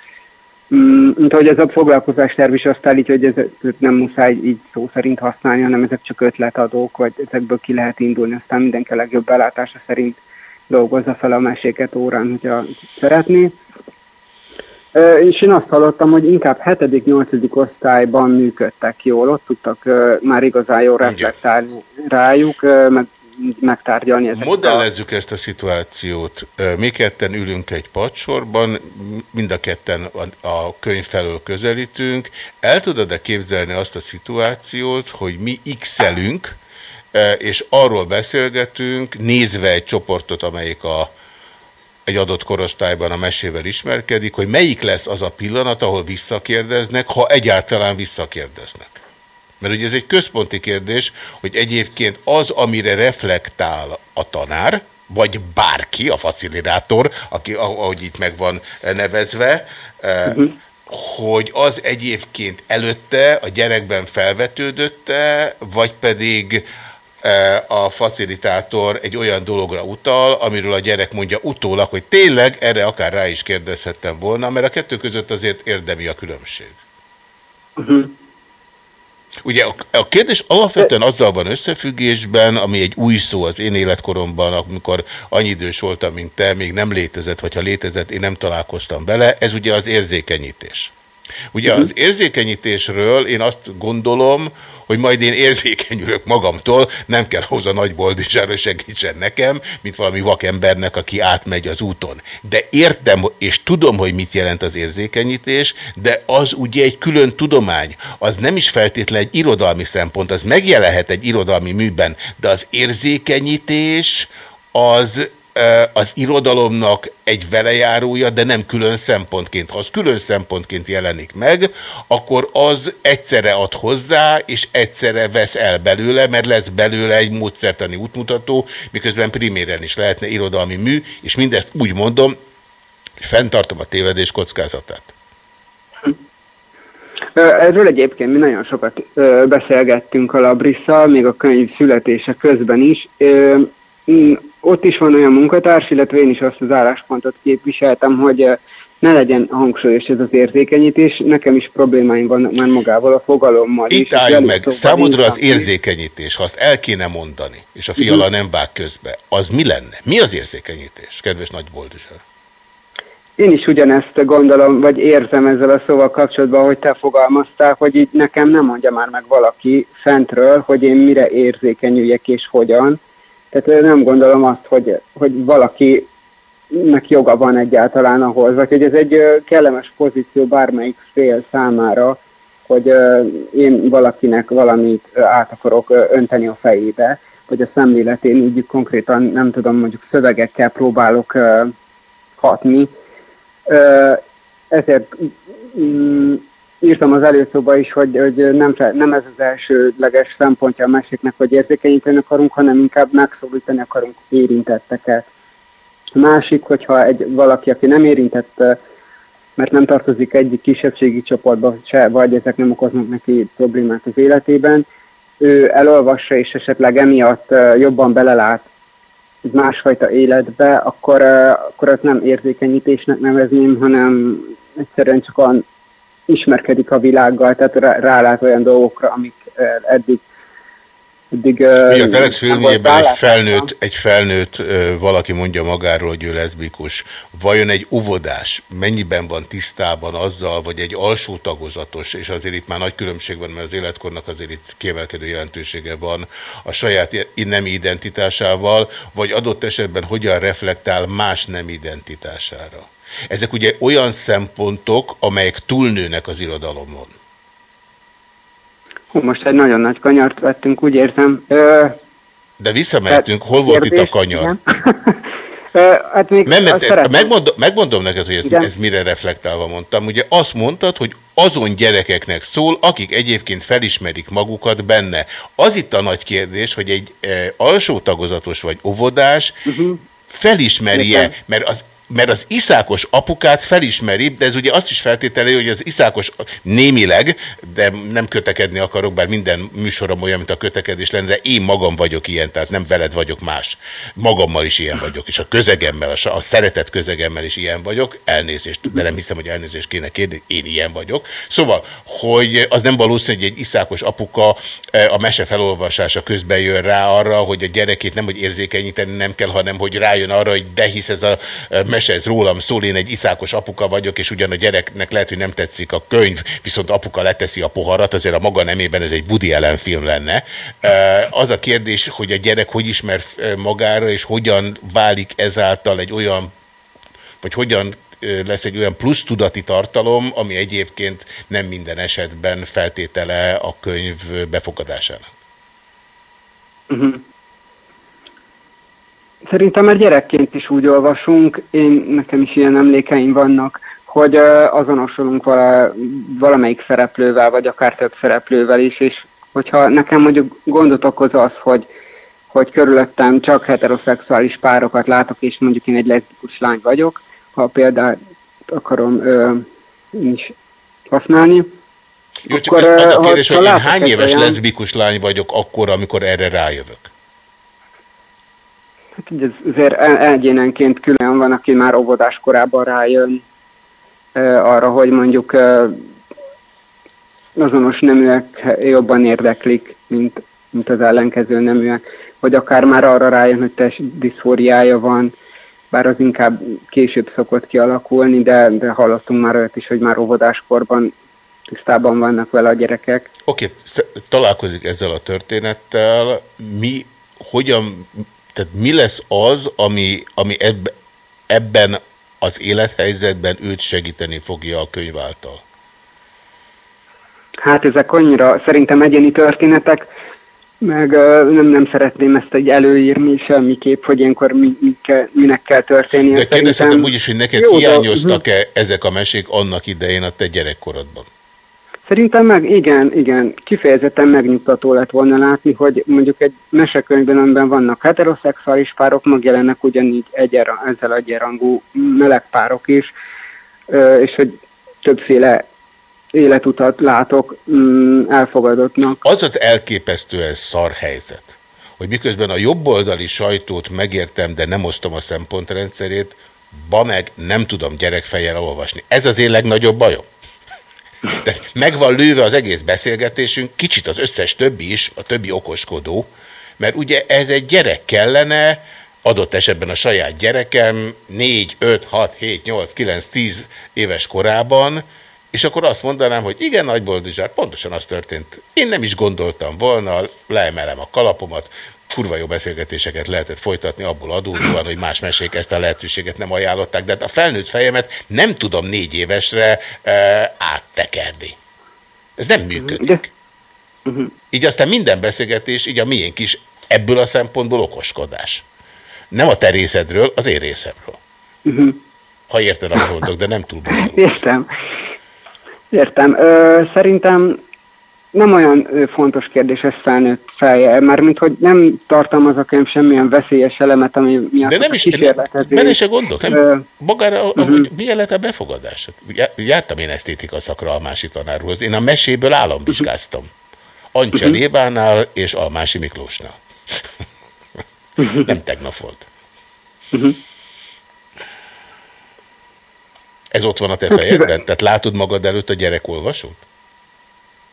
Mm, Mint ahogy ez a foglalkozásterv is azt állítja, hogy ezeket nem muszáj így szó szerint használni, hanem ezek csak ötletadók, vagy ezekből ki lehet indulni, aztán mindenki a legjobb belátása szerint dolgozza fel a meséket órán, hogyha szeretné. És én azt hallottam, hogy inkább 7.-8. osztályban működtek jól, ott tudtak már igazán jól reflektálni rájuk, meg megtárgyalni ezeket Modellezzük ezt a szituációt. Mi ketten ülünk egy padsorban, mind a ketten a- a könyv felől közelítünk. El tudod-e képzelni azt a szituációt, hogy mi x-elünk, és arról beszélgetünk, nézve egy csoportot, amelyik a egy adott korosztályban a mesével ismerkedik, hogy melyik lesz az a pillanat, ahol visszakérdeznek, ha egyáltalán visszakérdeznek. Mert ugye ez egy központi kérdés, hogy egyébként az, amire reflektál a tanár, vagy bárki, a facilitátor, aki, ahogy itt meg van nevezve, uh-huh. hogy az egyébként előtte a gyerekben felvetődötte, vagy pedig a facilitátor egy olyan dologra utal, amiről a gyerek mondja utólag, hogy tényleg erre akár rá is kérdezhettem volna, mert a kettő között azért érdemi a különbség. Uh-huh. Ugye a, a kérdés alapvetően azzal van összefüggésben, ami egy új szó az én életkoromban, amikor annyi idős voltam, mint te, még nem létezett, vagy ha létezett, én nem találkoztam bele, ez ugye az érzékenyítés. Ugye az érzékenyítésről én azt gondolom, hogy majd én érzékenyülök magamtól, nem kell hozzá nagy boldizsára segítsen nekem, mint valami vakembernek, aki átmegy az úton. De értem, és tudom, hogy mit jelent az érzékenyítés, de az ugye egy külön tudomány. Az nem is feltétlenül egy irodalmi szempont, az megjelenhet egy irodalmi műben, de az érzékenyítés az az irodalomnak egy velejárója, de nem külön szempontként. Ha az külön szempontként jelenik meg, akkor az egyszerre ad hozzá, és egyszerre vesz el belőle, mert lesz belőle egy módszertani útmutató, miközben priméren is lehetne irodalmi mű, és mindezt úgy mondom, hogy fenntartom a tévedés kockázatát. Erről egyébként mi nagyon sokat beszélgettünk a Labrisszal, még a könyv születése közben is ott is van olyan munkatárs, illetve én is azt az álláspontot képviseltem, hogy eh, ne legyen hangsúlyos ez az érzékenyítés. Nekem is problémáim van már magával a fogalommal. Itt álljunk meg. Számodra az érzékenyítés, ha azt el kéne mondani, és a fiala nem vág közbe, az mi lenne? Mi az érzékenyítés, kedves Nagy Boldizsár? Én is ugyanezt gondolom, vagy érzem ezzel a szóval kapcsolatban, hogy te fogalmaztál, hogy így nekem nem mondja már meg valaki fentről, hogy én mire érzékenyüljek és hogyan, tehát nem gondolom azt, hogy, hogy valakinek joga van egyáltalán ahhoz, vagy hogy ez egy kellemes pozíció bármelyik fél számára, hogy én valakinek valamit át akarok önteni a fejébe, vagy a szemléletén úgy konkrétan, nem tudom, mondjuk szövegekkel próbálok hatni. Ezért mm, írtam az előszóba is, hogy, hogy nem, nem ez az elsőleges szempontja a meséknek, hogy érzékenyíteni akarunk, hanem inkább megszólítani akarunk érintetteket. A másik, hogyha egy valaki, aki nem érintett, mert nem tartozik egyik kisebbségi csoportba se, vagy ezek nem okoznak neki problémát az életében, ő elolvassa és esetleg emiatt jobban belelát másfajta életbe, akkor, akkor azt nem érzékenyítésnek nevezném, hanem egyszerűen csak a ismerkedik a világgal, tehát rálát olyan dolgokra, amik eddig Eddig, uh, a Telex filmjében egy felnőtt, egy felnőtt valaki mondja magáról, hogy ő leszbikus. Vajon egy óvodás mennyiben van tisztában azzal, vagy egy alsó tagozatos, és azért itt már nagy különbség van, mert az életkornak azért itt kiemelkedő jelentősége van a saját nem identitásával, vagy adott esetben hogyan reflektál más nem identitására? Ezek ugye olyan szempontok, amelyek túlnőnek az irodalomon. Hú, most egy nagyon nagy kanyart vettünk, úgy érzem. Ö, De visszamehetünk, hol volt kérdés, itt a kanyar? *laughs* hát még nem, nem, megmondom, megmondom neked, hogy ez, ez mire reflektálva mondtam. Ugye azt mondtad, hogy azon gyerekeknek szól, akik egyébként felismerik magukat benne. Az itt a nagy kérdés, hogy egy e, alsó tagozatos vagy óvodás uh mhm. -huh. felismerje, mert az mert az iszákos apukát felismeri, de ez ugye azt is feltételezi, hogy az iszákos némileg, de nem kötekedni akarok, bár minden műsorom olyan, mint a kötekedés lenne, de én magam vagyok ilyen, tehát nem veled vagyok más. Magammal is ilyen vagyok, és a közegemmel, a, szeretett közegemmel is ilyen vagyok, elnézést, de nem hiszem, hogy elnézést kéne kérni, én ilyen vagyok. Szóval, hogy az nem valószínű, hogy egy iszákos apuka eh, a mese felolvasása közben jön rá arra, hogy a gyerekét nem, hogy érzékenyíteni nem kell, hanem hogy rájön arra, hogy de hisz ez a eh, mese, ez rólam szól, én egy iszákos apuka vagyok, és ugyan a gyereknek lehet, hogy nem tetszik a könyv, viszont apuka leteszi a poharat, azért a maga nemében ez egy Budi ellen film lenne. Az a kérdés, hogy a gyerek hogy ismer magára, és hogyan válik ezáltal egy olyan, vagy hogyan lesz egy olyan plusz tudati tartalom, ami egyébként nem minden esetben feltétele a könyv befogadásának. Uh -huh. Szerintem már gyerekként is úgy olvasunk, én, nekem is ilyen emlékeim vannak, hogy azonosulunk vala, valamelyik szereplővel, vagy akár több szereplővel is, és hogyha nekem mondjuk gondot okoz az, hogy, hogy körülöttem csak heteroszexuális párokat látok, és mondjuk én egy leszbikus lány vagyok, ha példát akarom ö, is használni. Jó, csak akkor, az a kérdés, hogy én hány éves olyan... leszbikus lány vagyok akkor, amikor erre rájövök? Hát így azért egyénenként külön van, aki már óvodás korában rájön arra, hogy mondjuk azonos neműek jobban érdeklik, mint, mint az ellenkező neműek, vagy akár már arra rájön, hogy test diszfóriája van, bár az inkább később szokott kialakulni, de, de hallottunk már olyat is, hogy már óvodáskorban tisztában vannak vele a gyerekek. Oké, okay, találkozik ezzel a történettel. Mi, hogyan, tehát mi lesz az, ami, ami eb, ebben az élethelyzetben őt segíteni fogja a könyv által? Hát ezek annyira szerintem egyéni történetek, meg nem, nem szeretném ezt egy előírni semmiképp, hogy ilyenkor mi, mi ke, minek kell történni. De kérdezhetem úgyis, hogy neked hiányoztak-e ezek a mesék annak idején a te gyerekkorodban? Szerintem meg igen, igen, kifejezetten megnyugtató lett volna látni, hogy mondjuk egy mesekönyvben, amiben vannak heteroszexuális párok, megjelennek ugyanígy egyenra, ezzel egyenrangú meleg párok is, és hogy többféle életutat látok mm, elfogadottnak. Az az elképesztően szar helyzet, hogy miközben a jobboldali sajtót megértem, de nem osztom a szempontrendszerét, ba meg nem tudom gyerekfejjel olvasni. Ez az én legnagyobb bajom. De meg van lőve az egész beszélgetésünk, kicsit az összes többi is, a többi okoskodó, mert ugye ez egy gyerek kellene, adott esetben a saját gyerekem 4, 5, 6, 7, 8, 9, 10 éves korában, és akkor azt mondanám, hogy igen, Nagy Boldizsár, pontosan az történt. Én nem is gondoltam volna, leemelem a kalapomat, kurva jó beszélgetéseket lehetett folytatni abból adódóan, hogy más mesék ezt a lehetőséget nem ajánlották, de hát a felnőtt fejemet nem tudom négy évesre e, áttekerni. Ez nem működik. Így aztán minden beszélgetés, így a miénk is ebből a szempontból okoskodás. Nem a te részedről, az én részemről. Ha érted, amit mondok, de nem túl bonyolult. Értem. Értem. Ö, szerintem nem olyan fontos kérdés ez felnőtt feje, mert mint hogy nem tartalmaz a könyv semmilyen veszélyes elemet, ami miatt De nem is, benne se gondolok, nem, uh, magára, uh -huh. milyen lett a befogadás? Jártam én esztétika szakra Almási tanárhoz, én a meséből államvizsgáztam. Ancsa uh -huh. Lévánál és Almási Miklósnál. nem tegnap volt. Uh -huh. Ez ott van a te hát, fejedben? Tehát látod magad előtt a gyerek olvasót?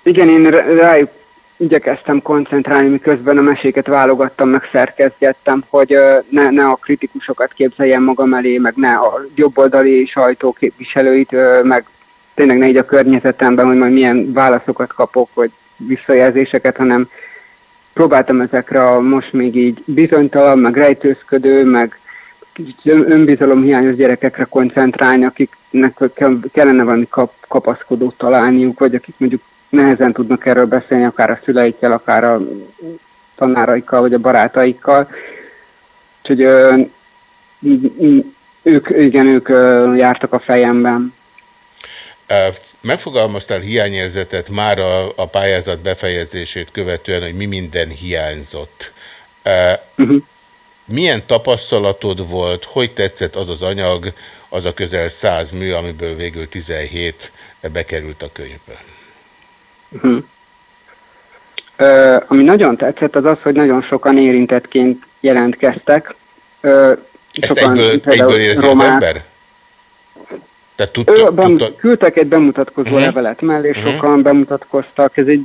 Igen, én rájuk igyekeztem koncentrálni, miközben a meséket válogattam, meg szerkezgettem, hogy ne, ne a kritikusokat képzeljem magam elé, meg ne a jobboldali sajtó képviselőit, meg tényleg ne így a környezetemben, hogy majd milyen válaszokat kapok, vagy visszajelzéseket, hanem próbáltam ezekre a most még így bizonytalan, meg rejtőzködő, meg önbizalom hiányos gyerekekre koncentrálni, akiknek kellene valami kap, kapaszkodót találniuk, vagy akik mondjuk nehezen tudnak erről beszélni, akár a szüleikkel, akár a tanáraikkal, vagy a barátaikkal. Úgyhogy ők, igen, ők jártak a fejemben. Megfogalmaztál hiányérzetet már a, a pályázat befejezését követően, hogy mi minden hiányzott. Uh -huh. Milyen tapasztalatod volt, hogy tetszett az az anyag, az a közel száz mű, amiből végül 17 bekerült a könyvbe? Uh-huh. Uh, ami nagyon tetszett, az az, hogy nagyon sokan érintettként jelentkeztek. Uh, Ezt egyből, egyből érzi az ember? Tehát tudta, tudta... Küldtek egy bemutatkozó uh-huh. levelet mellé, uh-huh. sokan bemutatkoztak. Ez egy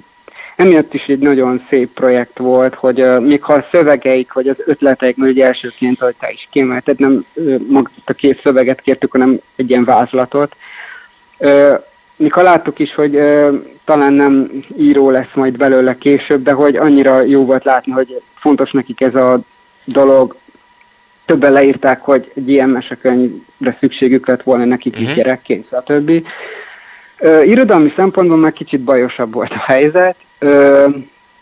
emiatt is egy nagyon szép projekt volt, hogy uh, még ha a szövegeik, vagy az ötleteik, mert ugye elsőként, ahogy te is kiemelted, nem uh, magát a két szöveget kértük, hanem egy ilyen vázlatot. Uh, ha láttuk is, hogy uh, talán nem író lesz majd belőle később, de hogy annyira jó volt látni, hogy fontos nekik ez a dolog. Többen leírták, hogy egy ilyen mesekönyvre szükségük lett volna nekik uh-huh. is mhm. gyerekként, stb. Uh, irodalmi szempontból meg kicsit bajosabb volt a helyzet, uh,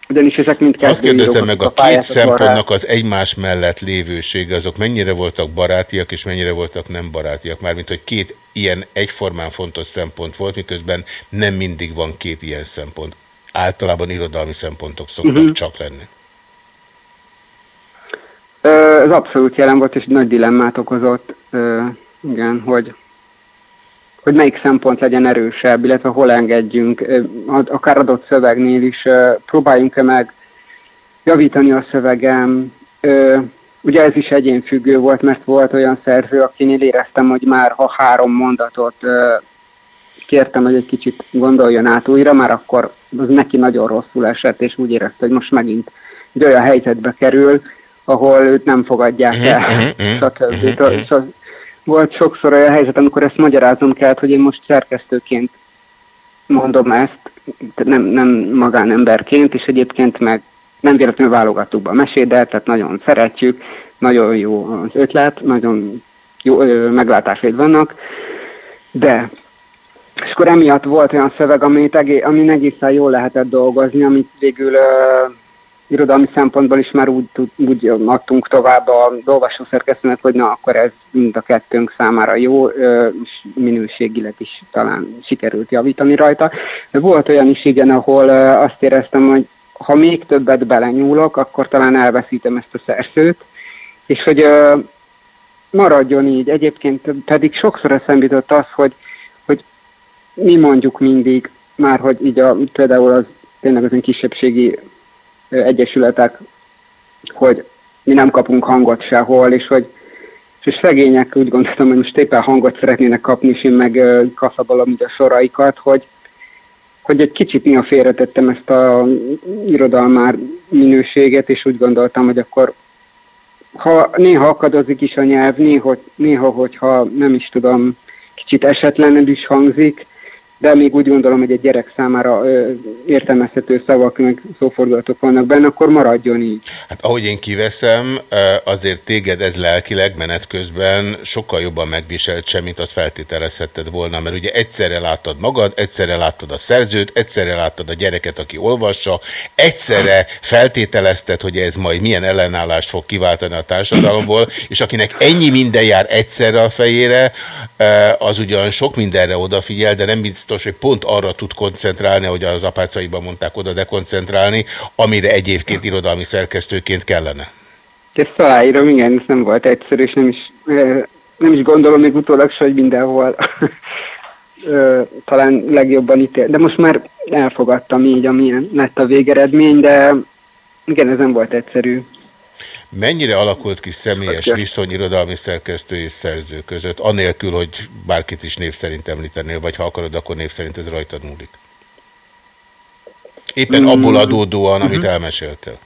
ugyanis ezek mind Azt kérdezem meg, a, a két szempontnak az egymás mellett lévősége, azok mennyire voltak barátiak, és mennyire voltak nem barátiak? Mármint, hogy két ilyen egyformán fontos szempont volt, miközben nem mindig van két ilyen szempont. Általában irodalmi szempontok szoktak uh mhm. -huh. csak lenni. ez abszolút jelen volt, és nagy dilemmát okozott, igen, hogy, hogy melyik szempont legyen erősebb, illetve hol engedjünk, akár adott szövegnél is próbáljunk-e meg javítani a szövegem. Ugye ez is egyénfüggő volt, mert volt olyan szerző, akinél éreztem, hogy már ha három mondatot kértem, hogy egy kicsit gondoljon át újra, már akkor az neki nagyon rosszul esett, és úgy érezte, hogy most megint egy olyan helyzetbe kerül, ahol őt nem fogadják Mhm, el, stb. Volt sokszor olyan helyzet, amikor ezt magyaráznom kellett, hogy én most szerkesztőként mondom ezt, nem, nem magánemberként, és egyébként meg nem véletlenül válogattuk be a mesét, de tehát nagyon szeretjük, nagyon jó az ötlet, nagyon jó ö, meglátásaid vannak, de és akkor emiatt volt olyan szöveg, amit egé, amin egészen jól lehetett dolgozni, amit végül uh, irodalmi szempontból is már úgy, úgy adtunk tovább a olvasószerkesztőnek, hogy na, akkor ez mind a kettőnk számára jó, és minőségileg is talán sikerült javítani rajta. De volt olyan is igen, ahol azt éreztem, hogy ha még többet belenyúlok, akkor talán elveszítem ezt a szerzőt, és hogy maradjon így. Egyébként pedig sokszor eszembe jutott az, hogy, hogy mi mondjuk mindig, már hogy így a, például az tényleg az kisebbségi egyesületek, hogy mi nem kapunk hangot sehol, és hogy és szegények úgy gondoltam, hogy most éppen hangot szeretnének kapni, és én meg kaszabalom a soraikat, hogy, hogy egy kicsit néha félretettem ezt a irodalmár minőséget, és úgy gondoltam, hogy akkor ha néha akadozik is a nyelv, néha, néha hogyha nem is tudom, kicsit esetlenül is hangzik, de még úgy gondolom, hogy egy gyerek számára ö, értelmezhető szavak, meg szófordulatok vannak benne, akkor maradjon így. Hát ahogy én kiveszem, azért téged ez lelkileg menet közben sokkal jobban megviselt sem, mint azt feltételezhetted volna, mert ugye egyszerre láttad magad, egyszerre láttad a szerzőt, egyszerre láttad a gyereket, aki olvassa, egyszerre feltételezted, hogy ez majd milyen ellenállást fog kiváltani a társadalomból, és akinek ennyi minden jár egyszerre a fejére, az ugyan sok mindenre odafigyel, de nem biztos, hogy pont arra tud koncentrálni, hogy az apácaiban mondták oda dekoncentrálni, amire egyébként irodalmi szerkesztőként kellene. Ezt aláírom, igen, ez nem volt egyszerű, és nem is, nem is gondolom még utólag se, hogy mindenhol talán legjobban ítél. De most már elfogadtam így, amilyen lett a végeredmény, de igen, ez nem volt egyszerű. Mennyire alakult ki személyes Oké. viszony irodalmi szerkesztő és szerző között, anélkül, hogy bárkit is név szerint említenél, vagy ha akarod, akkor név szerint ez rajtad múlik? Éppen Mm. abból adódóan, amit Mhm. elmeséltél.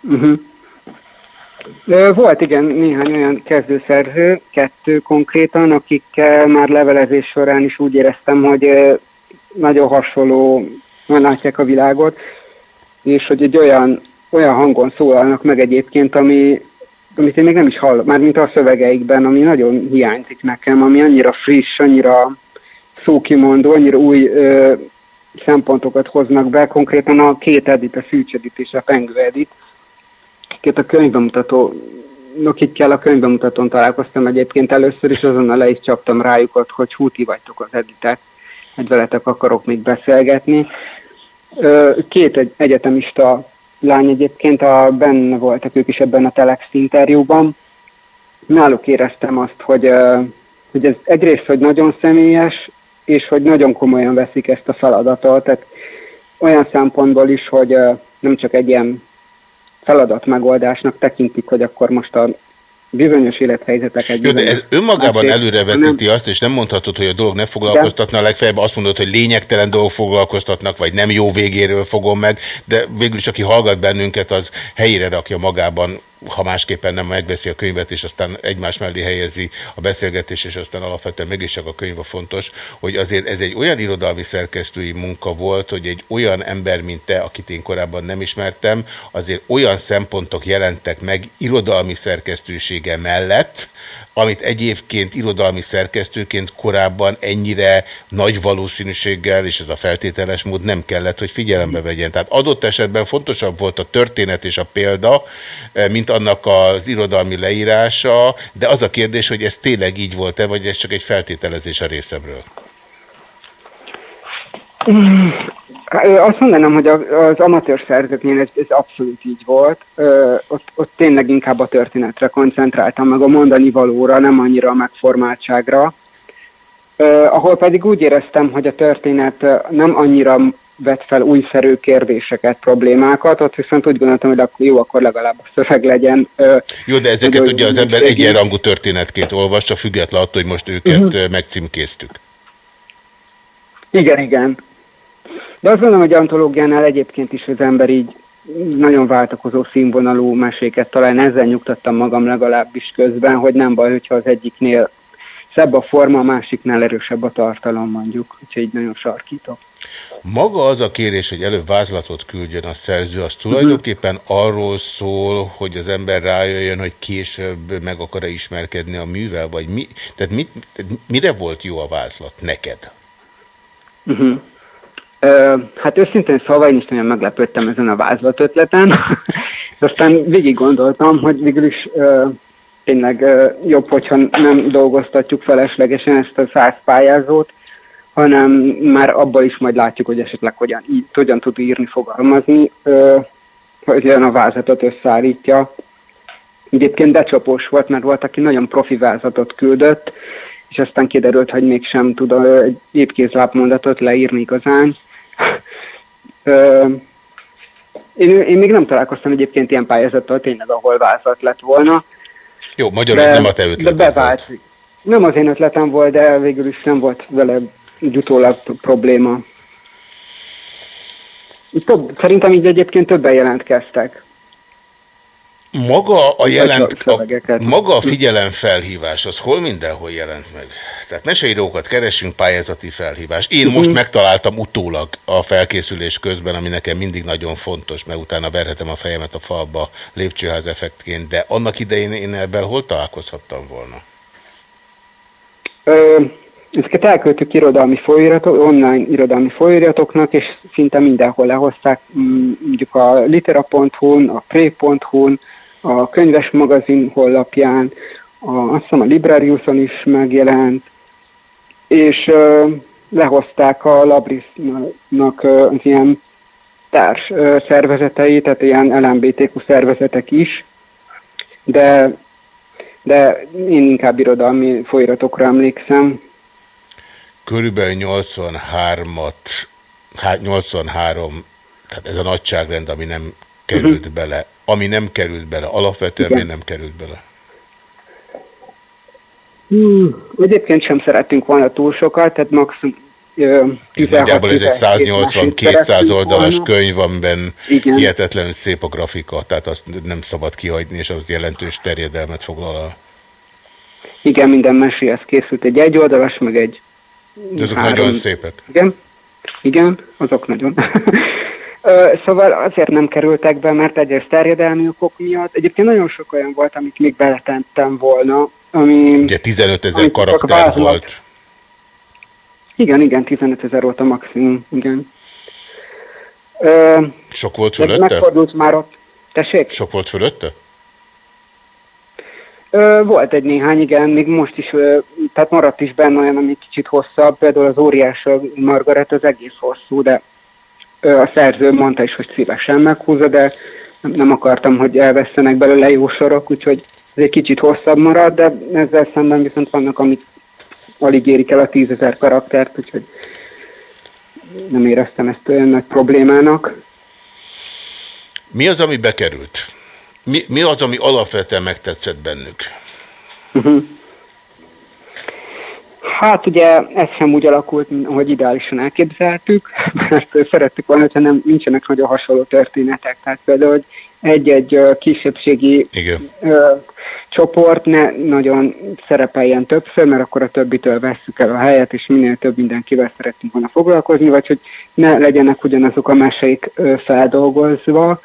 Uh-huh. Volt igen néhány olyan kezdőszerző, kettő konkrétan, akikkel már levelezés során is úgy éreztem, hogy nagyon hasonló, látják a világot, és hogy egy olyan, olyan hangon szólalnak meg egyébként, ami, amit én még nem is hallom, már mint a szövegeikben, ami nagyon hiányzik nekem, ami annyira friss, annyira szókimondó, annyira új ö, szempontokat hoznak be, konkrétan a két edit, a Szűcs Edit és a Pengő Edit, akiket a könyvbemutató, akikkel a könyvbemutatón találkoztam egyébként először, és azonnal le is csaptam rájuk ott, hogy hú, ti vagytok az editek, hogy veletek akarok még beszélgetni. Két egy- egyetemista lány egyébként, a, benne voltak ők is ebben a Telex interjúban. Náluk éreztem azt, hogy, hogy ez egyrészt, hogy nagyon személyes, és hogy nagyon komolyan veszik ezt a feladatot, tehát olyan szempontból is, hogy nem csak egy ilyen feladat megoldásnak tekintik, hogy akkor most a bizonyos élethelyzetek egy Jó, de bizonyos ez önmagában másik- előrevetíti azt, és nem mondhatod, hogy a dolog ne foglalkoztatna, legfeljebb azt mondod, hogy lényegtelen dolgok foglalkoztatnak, vagy nem jó végéről fogom meg, de végül is aki hallgat bennünket, az helyére rakja magában, ha másképpen nem megveszi a könyvet, és aztán egymás mellé helyezi a beszélgetés, és aztán alapvetően mégis csak a könyv a fontos, hogy azért ez egy olyan irodalmi szerkesztői munka volt, hogy egy olyan ember, mint te, akit én korábban nem ismertem, azért olyan szempontok jelentek meg irodalmi szerkesztősége mellett, amit egyébként irodalmi szerkesztőként korábban ennyire nagy valószínűséggel, és ez a feltételes mód nem kellett, hogy figyelembe vegyen. Tehát adott esetben fontosabb volt a történet és a példa, eh, mint annak az irodalmi leírása, de az a kérdés, hogy ez tényleg így volt-e, vagy ez csak egy feltételezés a részemről? Azt mondanám, hogy az amatőr szerzőknél ez, ez abszolút így volt. Ott, ott tényleg inkább a történetre koncentráltam, meg a mondani valóra, nem annyira a megformáltságra. Ahol pedig úgy éreztem, hogy a történet nem annyira vett fel újszerű kérdéseket, problémákat, ott viszont úgy gondoltam, hogy akkor jó, akkor legalább a szöveg legyen. Jó, de ezeket ugye az ember egyenrangú történetként olvassa, független attól, hogy most őket Mhm. uh megcímkéztük. Igen, igen. De azt gondolom, hogy antológiánál egyébként is az ember így nagyon váltakozó színvonalú meséket talán ezzel nyugtattam magam legalábbis közben, hogy nem baj, hogyha az egyiknél szebb a forma, a másiknál erősebb a tartalom mondjuk, úgyhogy nagyon sarkítok. Maga az a kérés, hogy előbb vázlatot küldjön a szerző, az tulajdonképpen arról szól, hogy az ember rájöjjön, hogy később meg akar-e ismerkedni a művel, vagy mi, tehát, mit, tehát mire volt jó a vázlat neked? Uh-huh. Ö, hát őszintén szólva én is nagyon meglepődtem ezen a vázlat ötleten. *laughs* Aztán végig gondoltam, hogy végül is tényleg jobb, hogyha nem dolgoztatjuk feleslegesen ezt a száz pályázót, hanem már abban is majd látjuk, hogy esetleg hogyan, í- hogyan tud írni, fogalmazni, hogy olyan a vázatot összeállítja. Egyébként becsapós volt, mert volt, aki nagyon profi vázatot küldött, és aztán kiderült, hogy mégsem tud egy épkézlábmondatot leírni igazán. Én, én még nem találkoztam egyébként ilyen pályázattal tényleg, ahol vázat lett volna. Jó, magyarul ez nem a te De ötleted bevált. Nem az én ötletem volt, de végül is nem volt vele utólag probléma. Több, szerintem így egyébként többen jelentkeztek. Maga a jelent, a, maga a figyelemfelhívás, az hol mindenhol jelent meg? Tehát meseírókat keresünk, pályázati felhívás. Én most Mhm. megtaláltam utólag a felkészülés közben, ami nekem mindig nagyon fontos, mert utána verhetem a fejemet a falba lépcsőház effektként, de annak idején én ebben hol találkozhattam volna? Ö, ezeket elköltük irodalmi folyóiratok, online irodalmi folyóiratoknak, és szinte mindenhol lehozták, mondjuk a litera.hu-n, a pre.hu-n, a könyves magazin honlapján, a, azt hiszem a Librariuson is megjelent, és ö, lehozták a Labrisnak ö, az ilyen társ ö, szervezetei, tehát ilyen LMBTQ szervezetek is, de de én inkább irodalmi folyóiratokra emlékszem. Körülbelül 83-at, hát 83, tehát ez a nagyságrend, ami nem került bele. Ami nem került bele, alapvetően Igen. miért nem került bele? Hmm, egyébként sem szerettünk volna túl sokat, tehát maximum ö, 16 Nagyjából ez egy 180-200 oldalas könyv, amiben Igen. hihetetlenül szép a grafika, tehát azt nem szabad kihagyni, és az jelentős terjedelmet foglal el. Igen, minden meséhez készült egy egyoldalas, meg egy De azok három- nagyon szépek. Igen, igen, azok nagyon. *laughs* Szóval azért nem kerültek be, mert egyrészt terjedelmi okok miatt. Egyébként nagyon sok olyan volt, amit még beletettem volna, ami... Ugye 15 ezer karakter volt. Igen, igen, 15 ezer volt a maximum, igen. Ö, Sok volt fölötte? megfordult már ott. Tessék? Sok volt fölötte? Ö, volt egy néhány, igen, még most is, ö, tehát maradt is benne olyan, ami kicsit hosszabb, például az óriás Margaret az egész hosszú, de a szerző mondta is, hogy szívesen meghúzza, de nem, akartam, hogy elvesztenek belőle jó sorok, úgyhogy ez egy kicsit hosszabb marad, de ezzel szemben viszont vannak, amik alig érik el a tízezer karaktert, úgyhogy nem éreztem ezt olyan nagy problémának. Mi az, ami bekerült? Mi, mi az, ami alapvetően megtetszett bennük? Uh-huh. Hát ugye ez sem úgy alakult, hogy ideálisan elképzeltük, *laughs* mert szerettük volna, hogyha nem, nincsenek nagyon hasonló történetek. Tehát például, hogy egy-egy kisebbségi Igen. ö, csoport ne nagyon szerepeljen többször, mert akkor a többitől vesszük el a helyet, és minél több mindenkivel szeretünk volna foglalkozni, vagy hogy ne legyenek ugyanazok a meseik ö, feldolgozva.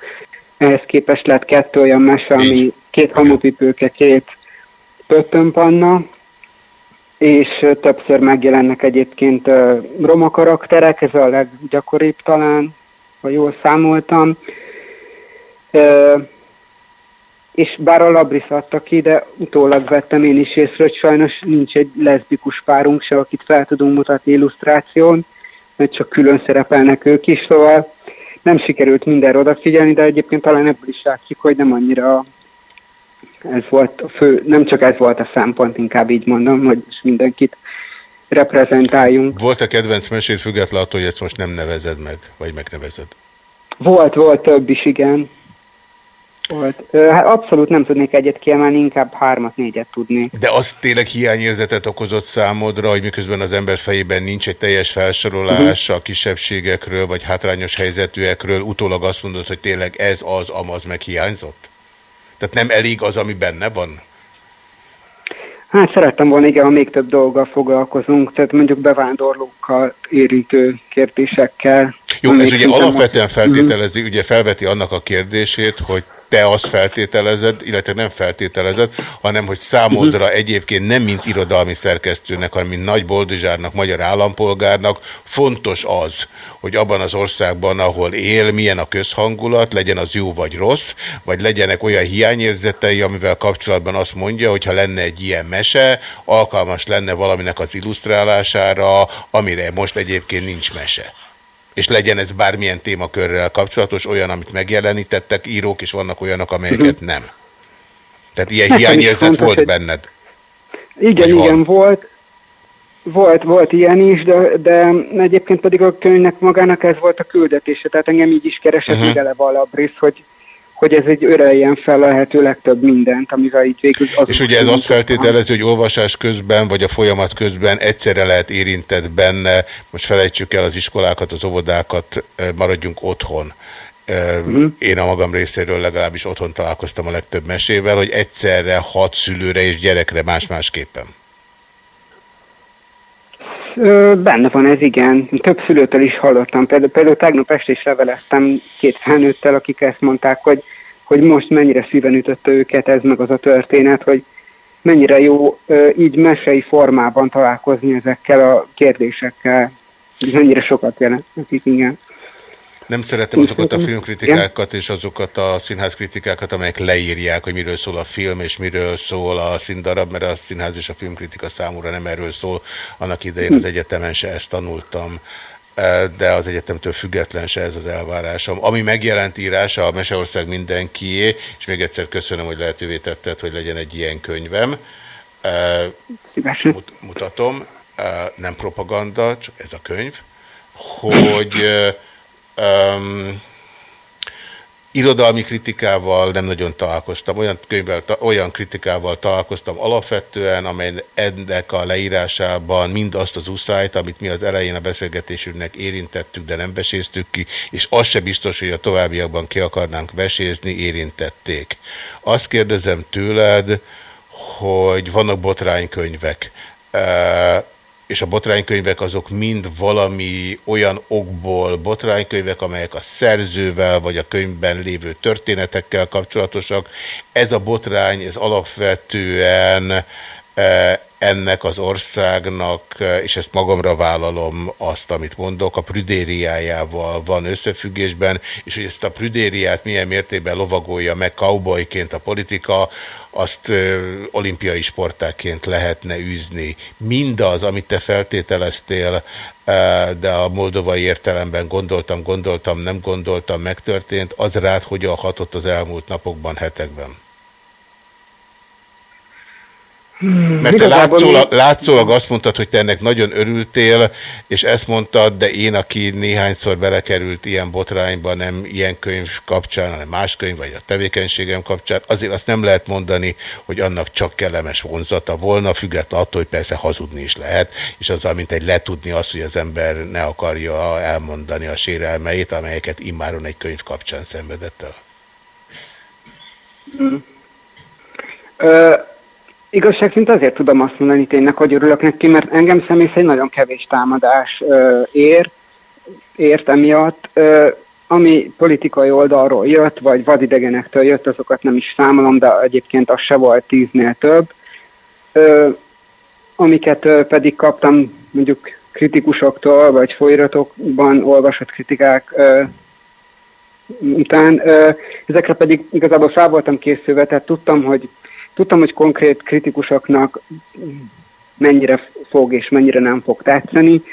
Ehhez képest lett kettő olyan mese, ami két hamupipőke, két pöttömpanna, és többször megjelennek egyébként roma karakterek, ez a leggyakoribb talán, ha jól számoltam. És bár a Labris adta ki, de utólag vettem én is észre, hogy sajnos nincs egy leszbikus párunk se, akit fel tudunk mutatni illusztráción. mert csak külön szerepelnek ők is, szóval nem sikerült mindenre odafigyelni, de egyébként talán ebből is látszik, hogy nem annyira ez volt a fő, nem csak ez volt a szempont, inkább így mondom, hogy mindenkit reprezentáljunk. Volt a kedvenc mesét függetlenül attól, hogy ezt most nem nevezed meg, vagy megnevezed? Volt, volt több is, igen. Volt. Hát abszolút nem tudnék egyet kiemelni, inkább hármat, négyet tudnék. De az tényleg hiányérzetet okozott számodra, hogy miközben az ember fejében nincs egy teljes felsorolás uh-huh. a kisebbségekről, vagy hátrányos helyzetűekről, utólag azt mondod, hogy tényleg ez az, amaz meg hiányzott? Tehát nem elég az, ami benne van? Hát szerettem volna, igen, ha még több dolggal foglalkozunk, tehát mondjuk bevándorlókkal érintő kérdésekkel. Jó, ez ugye alapvetően feltételezi, uh -huh. ugye felveti annak a kérdését, hogy te azt feltételezed, illetve nem feltételezed, hanem hogy számodra -huh. egyébként nem mint irodalmi szerkesztőnek, hanem mint Nagy Boldizsárnak, magyar állampolgárnak fontos az, hogy abban az országban, ahol él, milyen a közhangulat, legyen az jó vagy rossz, vagy legyenek olyan hiányérzetei, amivel kapcsolatban azt mondja, hogy ha lenne egy ilyen mese, alkalmas lenne valaminek az illusztrálására, amire most egyébként nincs mese és legyen ez bármilyen témakörrel kapcsolatos, olyan, amit megjelenítettek írók, és vannak olyanok, amelyeket mhm. nem. Tehát ilyen hiányérzet volt hogy... benned? Igen, igen, volt. Volt, volt ilyen is, de, de egyébként pedig a könyvnek magának ez volt a küldetése, tehát engem így is keresett uh -huh. eleve a Labris, hogy, hogy ez egy öreljen fel lehető legtöbb mindent, amivel így végül... Az és ugye ez azt feltételezi, hogy olvasás közben, vagy a folyamat közben egyszerre lehet érintett benne, most felejtsük el az iskolákat, az óvodákat, maradjunk otthon. Uh-huh. Én a magam részéről legalábbis otthon találkoztam a legtöbb mesével, hogy egyszerre hat szülőre és gyerekre más-másképpen. Benne van ez, igen. Több szülőtől is hallottam. Például, például tegnap este is leveleztem két felnőttel, akik ezt mondták, hogy, hogy most mennyire szíven ütötte őket ez meg az a történet, hogy mennyire jó így mesei formában találkozni ezekkel a kérdésekkel. Mennyire sokat jelent nekik, igen. Nem szeretem azokat a filmkritikákat és azokat a színházkritikákat, amelyek leírják, hogy miről szól a film és miről szól a színdarab, mert a színház és a filmkritika számúra nem erről szól. Annak idején az egyetemen se ezt tanultam e, de az egyetemtől független se ez az elvárásom. Ami megjelent írása a Meseország mindenkié, és még egyszer köszönöm, hogy lehetővé tetted, hogy legyen egy ilyen könyvem. E, mutatom, e, nem propaganda, csak ez a könyv, hogy Um, irodalmi kritikával nem nagyon találkoztam, olyan, könyvvel, olyan kritikával találkoztam alapvetően, amely ennek a leírásában mind azt az uszájt, amit mi az elején a beszélgetésünknek érintettük, de nem veséztük ki, és az se biztos, hogy a továbbiakban ki akarnánk vesézni, érintették. Azt kérdezem tőled, hogy vannak botránykönyvek és a botránykönyvek azok mind valami olyan okból botránykönyvek, amelyek a szerzővel vagy a könyvben lévő történetekkel kapcsolatosak. Ez a botrány, ez alapvetően ennek az országnak, és ezt magamra vállalom azt, amit mondok, a prüdériájával van összefüggésben, és hogy ezt a prüdériát milyen mértékben lovagolja meg cowboyként a politika, azt ö, olimpiai sportáként lehetne űzni. Mindaz, amit te feltételeztél, de a moldovai értelemben gondoltam, gondoltam, nem gondoltam, megtörtént, az rád hogyan hatott az elmúlt napokban, hetekben? Hmm, Mert te látszólag, látszólag azt mondtad, hogy te ennek nagyon örültél, és ezt mondtad, de én, aki néhányszor belekerült ilyen botrányba, nem ilyen könyv kapcsán, hanem más könyv, vagy a tevékenységem kapcsán, azért azt nem lehet mondani, hogy annak csak kellemes vonzata volna, független attól, hogy persze hazudni is lehet, és azzal, mint egy letudni azt, hogy az ember ne akarja elmondani a sérelmeit, amelyeket immáron egy könyv kapcsán szenvedett el. Hmm. Uh Igazság szerint azért tudom azt mondani tényleg, hogy örülök neki, mert engem személy szerint nagyon kevés támadás ö, ér, ért emiatt. Ö, ami politikai oldalról jött, vagy vadidegenektől jött, azokat nem is számolom, de egyébként az se volt tíznél több. Ö, amiket ö, pedig kaptam mondjuk kritikusoktól, vagy folyiratokban olvasott kritikák ö, után, ö, ezekre pedig igazából fel voltam készülve, tehát tudtam, hogy Tudtam, hogy konkrét kritikusoknak mennyire fog és mennyire nem fog tetszeni.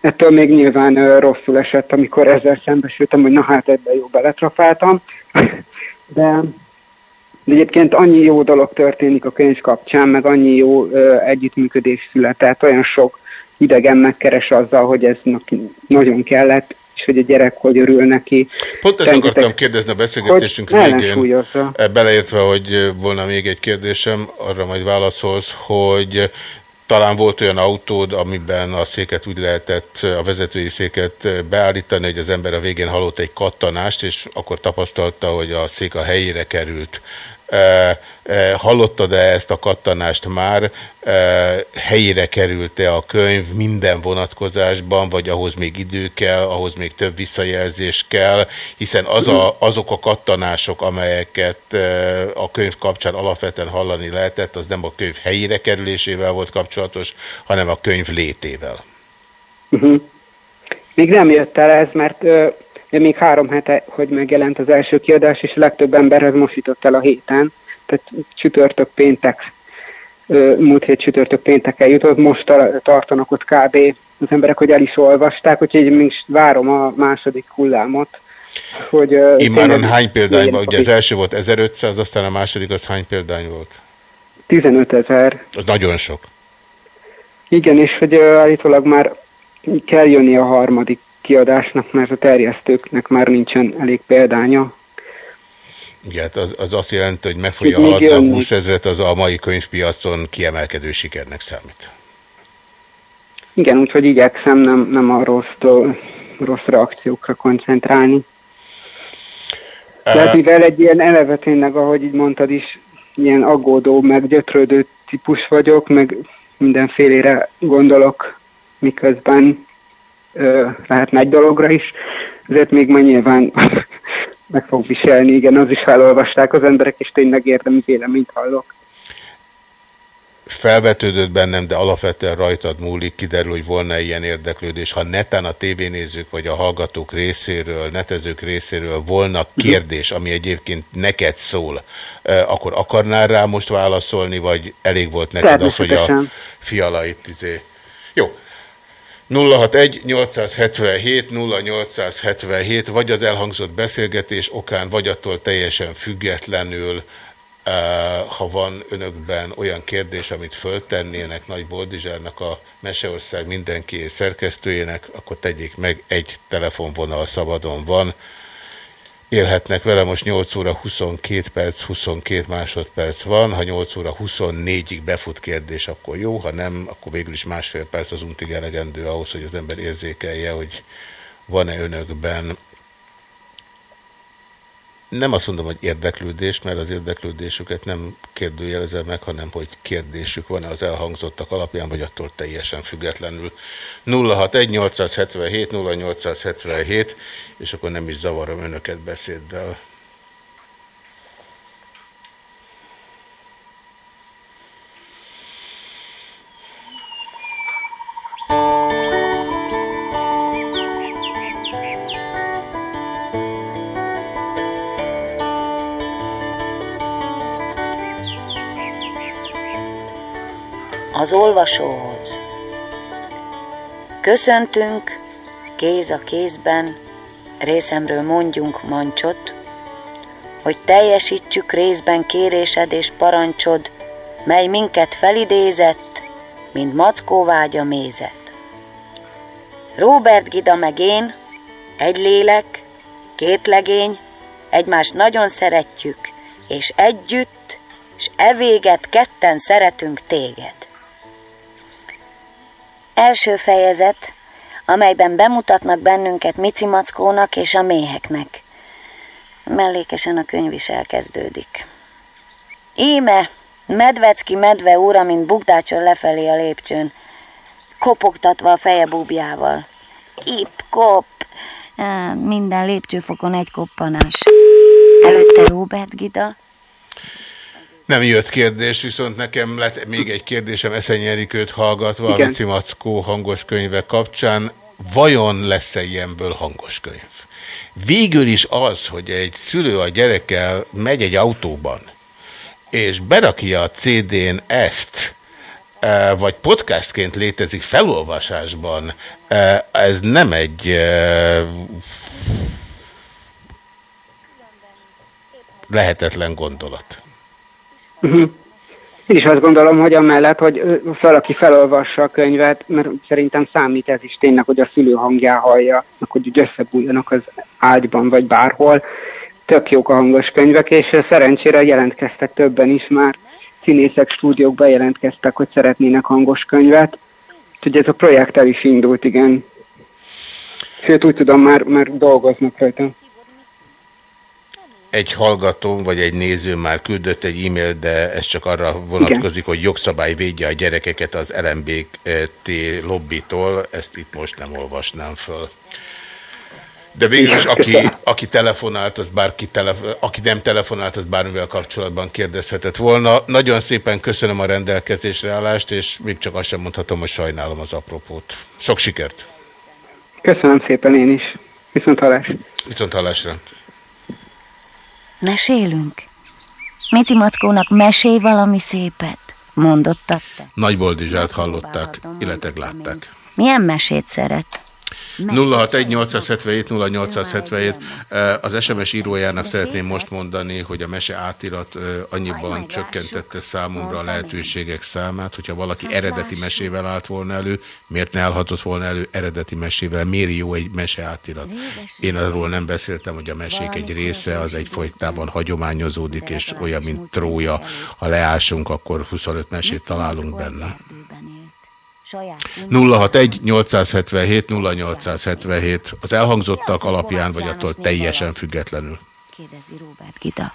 ettől még nyilván rosszul esett, amikor ezzel szembesültem, hogy na hát ebben jó beletrafáltam. De, *laughs* de egyébként annyi jó dolog történik a könyv kapcsán, meg annyi jó együttműködés született, olyan sok idegen megkeres azzal, hogy ez nagyon kellett, és hogy a gyerek hogy örül neki. Pont ezt Rengeteg- akartam kérdezni a beszélgetésünk hogy végén, eh, beleértve, hogy eh, volna még egy kérdésem, arra majd válaszolsz, hogy eh, talán volt olyan autód, amiben a széket úgy lehetett, eh, a vezetői széket beállítani, hogy az ember a végén hallott egy kattanást, és akkor tapasztalta, hogy a szék a helyére került. Eh, eh, Hallottad-e ezt a kattanást már? Eh, Helyére került-e a könyv minden vonatkozásban, vagy ahhoz még idő kell, ahhoz még több visszajelzés kell, hiszen az a, azok a kattanások, amelyeket a könyv kapcsán alapvetően hallani lehetett, az nem a könyv helyére kerülésével volt kapcsolatos, hanem a könyv létével. Uh-huh. Még nem jött el ez, mert de még három hete, hogy megjelent az első kiadás, és a legtöbb emberhez most jutott el a héten. Tehát csütörtök péntek, múlt hét csütörtök pénteken jutott, most tar- tartanak ott kb. az emberek, hogy el is olvasták, úgyhogy még is várom a második hullámot. Hogy, Immáron hány példányban? Ugye az első volt 1500, aztán a második az hány példány volt? 15 ezer. Az nagyon sok. Igen, és hogy állítólag már kell jönni a harmadik kiadásnak, mert a terjesztőknek már nincsen elég példánya. Igen, hát az, az azt jelenti, hogy meg fogja haladni a jönnek. 20 ezeret, az a mai könyvpiacon kiemelkedő sikernek számít. Igen, úgyhogy igyekszem nem, nem a rossz, rossz reakciókra koncentrálni. Tehát mivel egy ilyen eleve tényleg, ahogy így mondtad is, ilyen aggódó, meg gyötrődő típus vagyok, meg mindenfélére gondolok, miközben ö, lehetne egy dologra is, ezért még majd nyilván *laughs* meg fog viselni, igen, az is felolvasták az emberek, és tényleg érdemi véleményt hallok. Felvetődött bennem, de alapvetően rajtad múlik, kiderül, hogy volna ilyen érdeklődés. Ha netán a tévénézők vagy a hallgatók részéről, netezők részéről volna kérdés, ami egyébként neked szól, akkor akarnál rá most válaszolni, vagy elég volt neked az, hogy a fialait izé... Jó. 061 877 0877 vagy az elhangzott beszélgetés okán, vagy attól teljesen függetlenül, eh, ha van önökben olyan kérdés, amit föltennének Nagy Boldizsárnak a Meseország mindenki szerkesztőjének, akkor tegyék meg, egy telefonvonal szabadon van. Élhetnek vele, most 8 óra 22 perc, 22 másodperc van, ha 8 óra 24-ig befut kérdés, akkor jó, ha nem, akkor végül is másfél perc az untig elegendő ahhoz, hogy az ember érzékelje, hogy van-e önökben nem azt mondom, hogy érdeklődés, mert az érdeklődésüket nem kérdőjelezem meg, hanem hogy kérdésük van az elhangzottak alapján, vagy attól teljesen függetlenül. 061 877 0877, és akkor nem is zavarom önöket beszéddel. Az olvasóhoz. Köszöntünk, kéz a kézben, részemről mondjunk mancsot, hogy teljesítsük részben kérésed és parancsod, mely minket felidézett, mint mackó vágya mézet. Robert Gida meg én, egy lélek, két legény, egymást nagyon szeretjük, és együtt, s e véget ketten szeretünk téged. Első fejezet, amelyben bemutatnak bennünket Mici Mackónak és a méheknek. Mellékesen a könyv is elkezdődik. Íme, Medvecki medve úr, amint bukdácsol lefelé a lépcsőn, kopogtatva a feje búbjával. Kip, kop! Minden lépcsőfokon egy koppanás. Előtte Robert Gida, Nem jött kérdés, viszont nekem lett még egy kérdésem Eszenyi Erikőt hallgatva a Igen. Vici Mackó hangos könyve kapcsán. Vajon lesz-e ilyenből hangos könyv? Végül is az, hogy egy szülő a gyerekkel megy egy autóban, és berakja a CD-n ezt, eh, vagy podcastként létezik felolvasásban, eh, ez nem egy eh, lehetetlen gondolat. Uh-huh. Én is azt gondolom, hogy amellett, hogy valaki felolvassa a könyvet, mert szerintem számít ez is tényleg, hogy a szülő hangjá hallja, hogy úgy összebújjanak az ágyban, vagy bárhol. Tök jók a hangos könyvek, és szerencsére jelentkeztek többen is már. Színészek stúdiókba jelentkeztek, hogy szeretnének hangos könyvet. Úgyhogy ez a projekt el is indult, igen. Sőt, úgy tudom, már, már dolgoznak rajta. Egy hallgató vagy egy néző már küldött egy e-mail, de ez csak arra vonatkozik, Igen. hogy jogszabály védje a gyerekeket az LMBT lobbitól. Ezt itt most nem olvasnám föl. De végül is, aki, aki telefonált, az bárki telefo aki nem telefonált, az bármivel kapcsolatban kérdezhetett volna. Nagyon szépen köszönöm a rendelkezésre állást, és még csak azt sem mondhatom, hogy sajnálom az apropót. Sok sikert! Köszönöm szépen én is. Viszont hallás. Viszont hallásra. Mesélünk? Mici Mackónak mesélj valami szépet, mondottad te. Nagy Boldizsát hallották, illetve látták. Milyen mesét szeret? 061-877-0877. Az SMS írójának szeretném most mondani, hogy a mese átirat annyiban csökkentette számomra a lehetőségek számát, hogyha valaki eredeti mesével állt volna elő, miért ne állhatott volna elő eredeti mesével, miért jó egy mese átirat. Én arról nem beszéltem, hogy a mesék egy része az egyfolytában hagyományozódik, és olyan, mint Trója. Ha leásunk, akkor 25 mesét találunk benne. 061 877 0877 az elhangzottak alapján, vagy attól teljesen függetlenül. Kérdezi Robert Gita.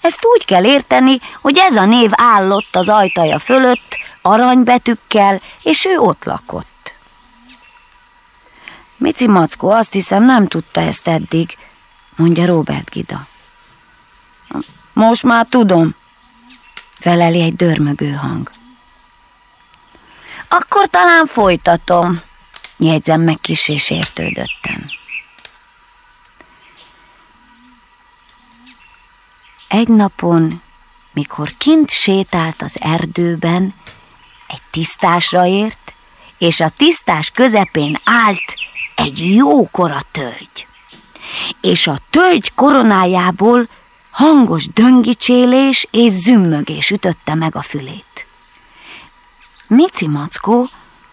Ezt úgy kell érteni, hogy ez a név állott az ajtaja fölött, aranybetűkkel, és ő ott lakott. Mici Mackó azt hiszem nem tudta ezt eddig, mondja Robert Gida. Most már tudom, feleli egy dörmögő hang. Akkor talán folytatom, jegyzem meg kis és értődötten. Egy napon, mikor kint sétált az erdőben, egy tisztásra ért, és a tisztás közepén állt egy jókora tölgy. És a tölgy koronájából hangos döngicsélés és zümmögés ütötte meg a fülét. Mici Mackó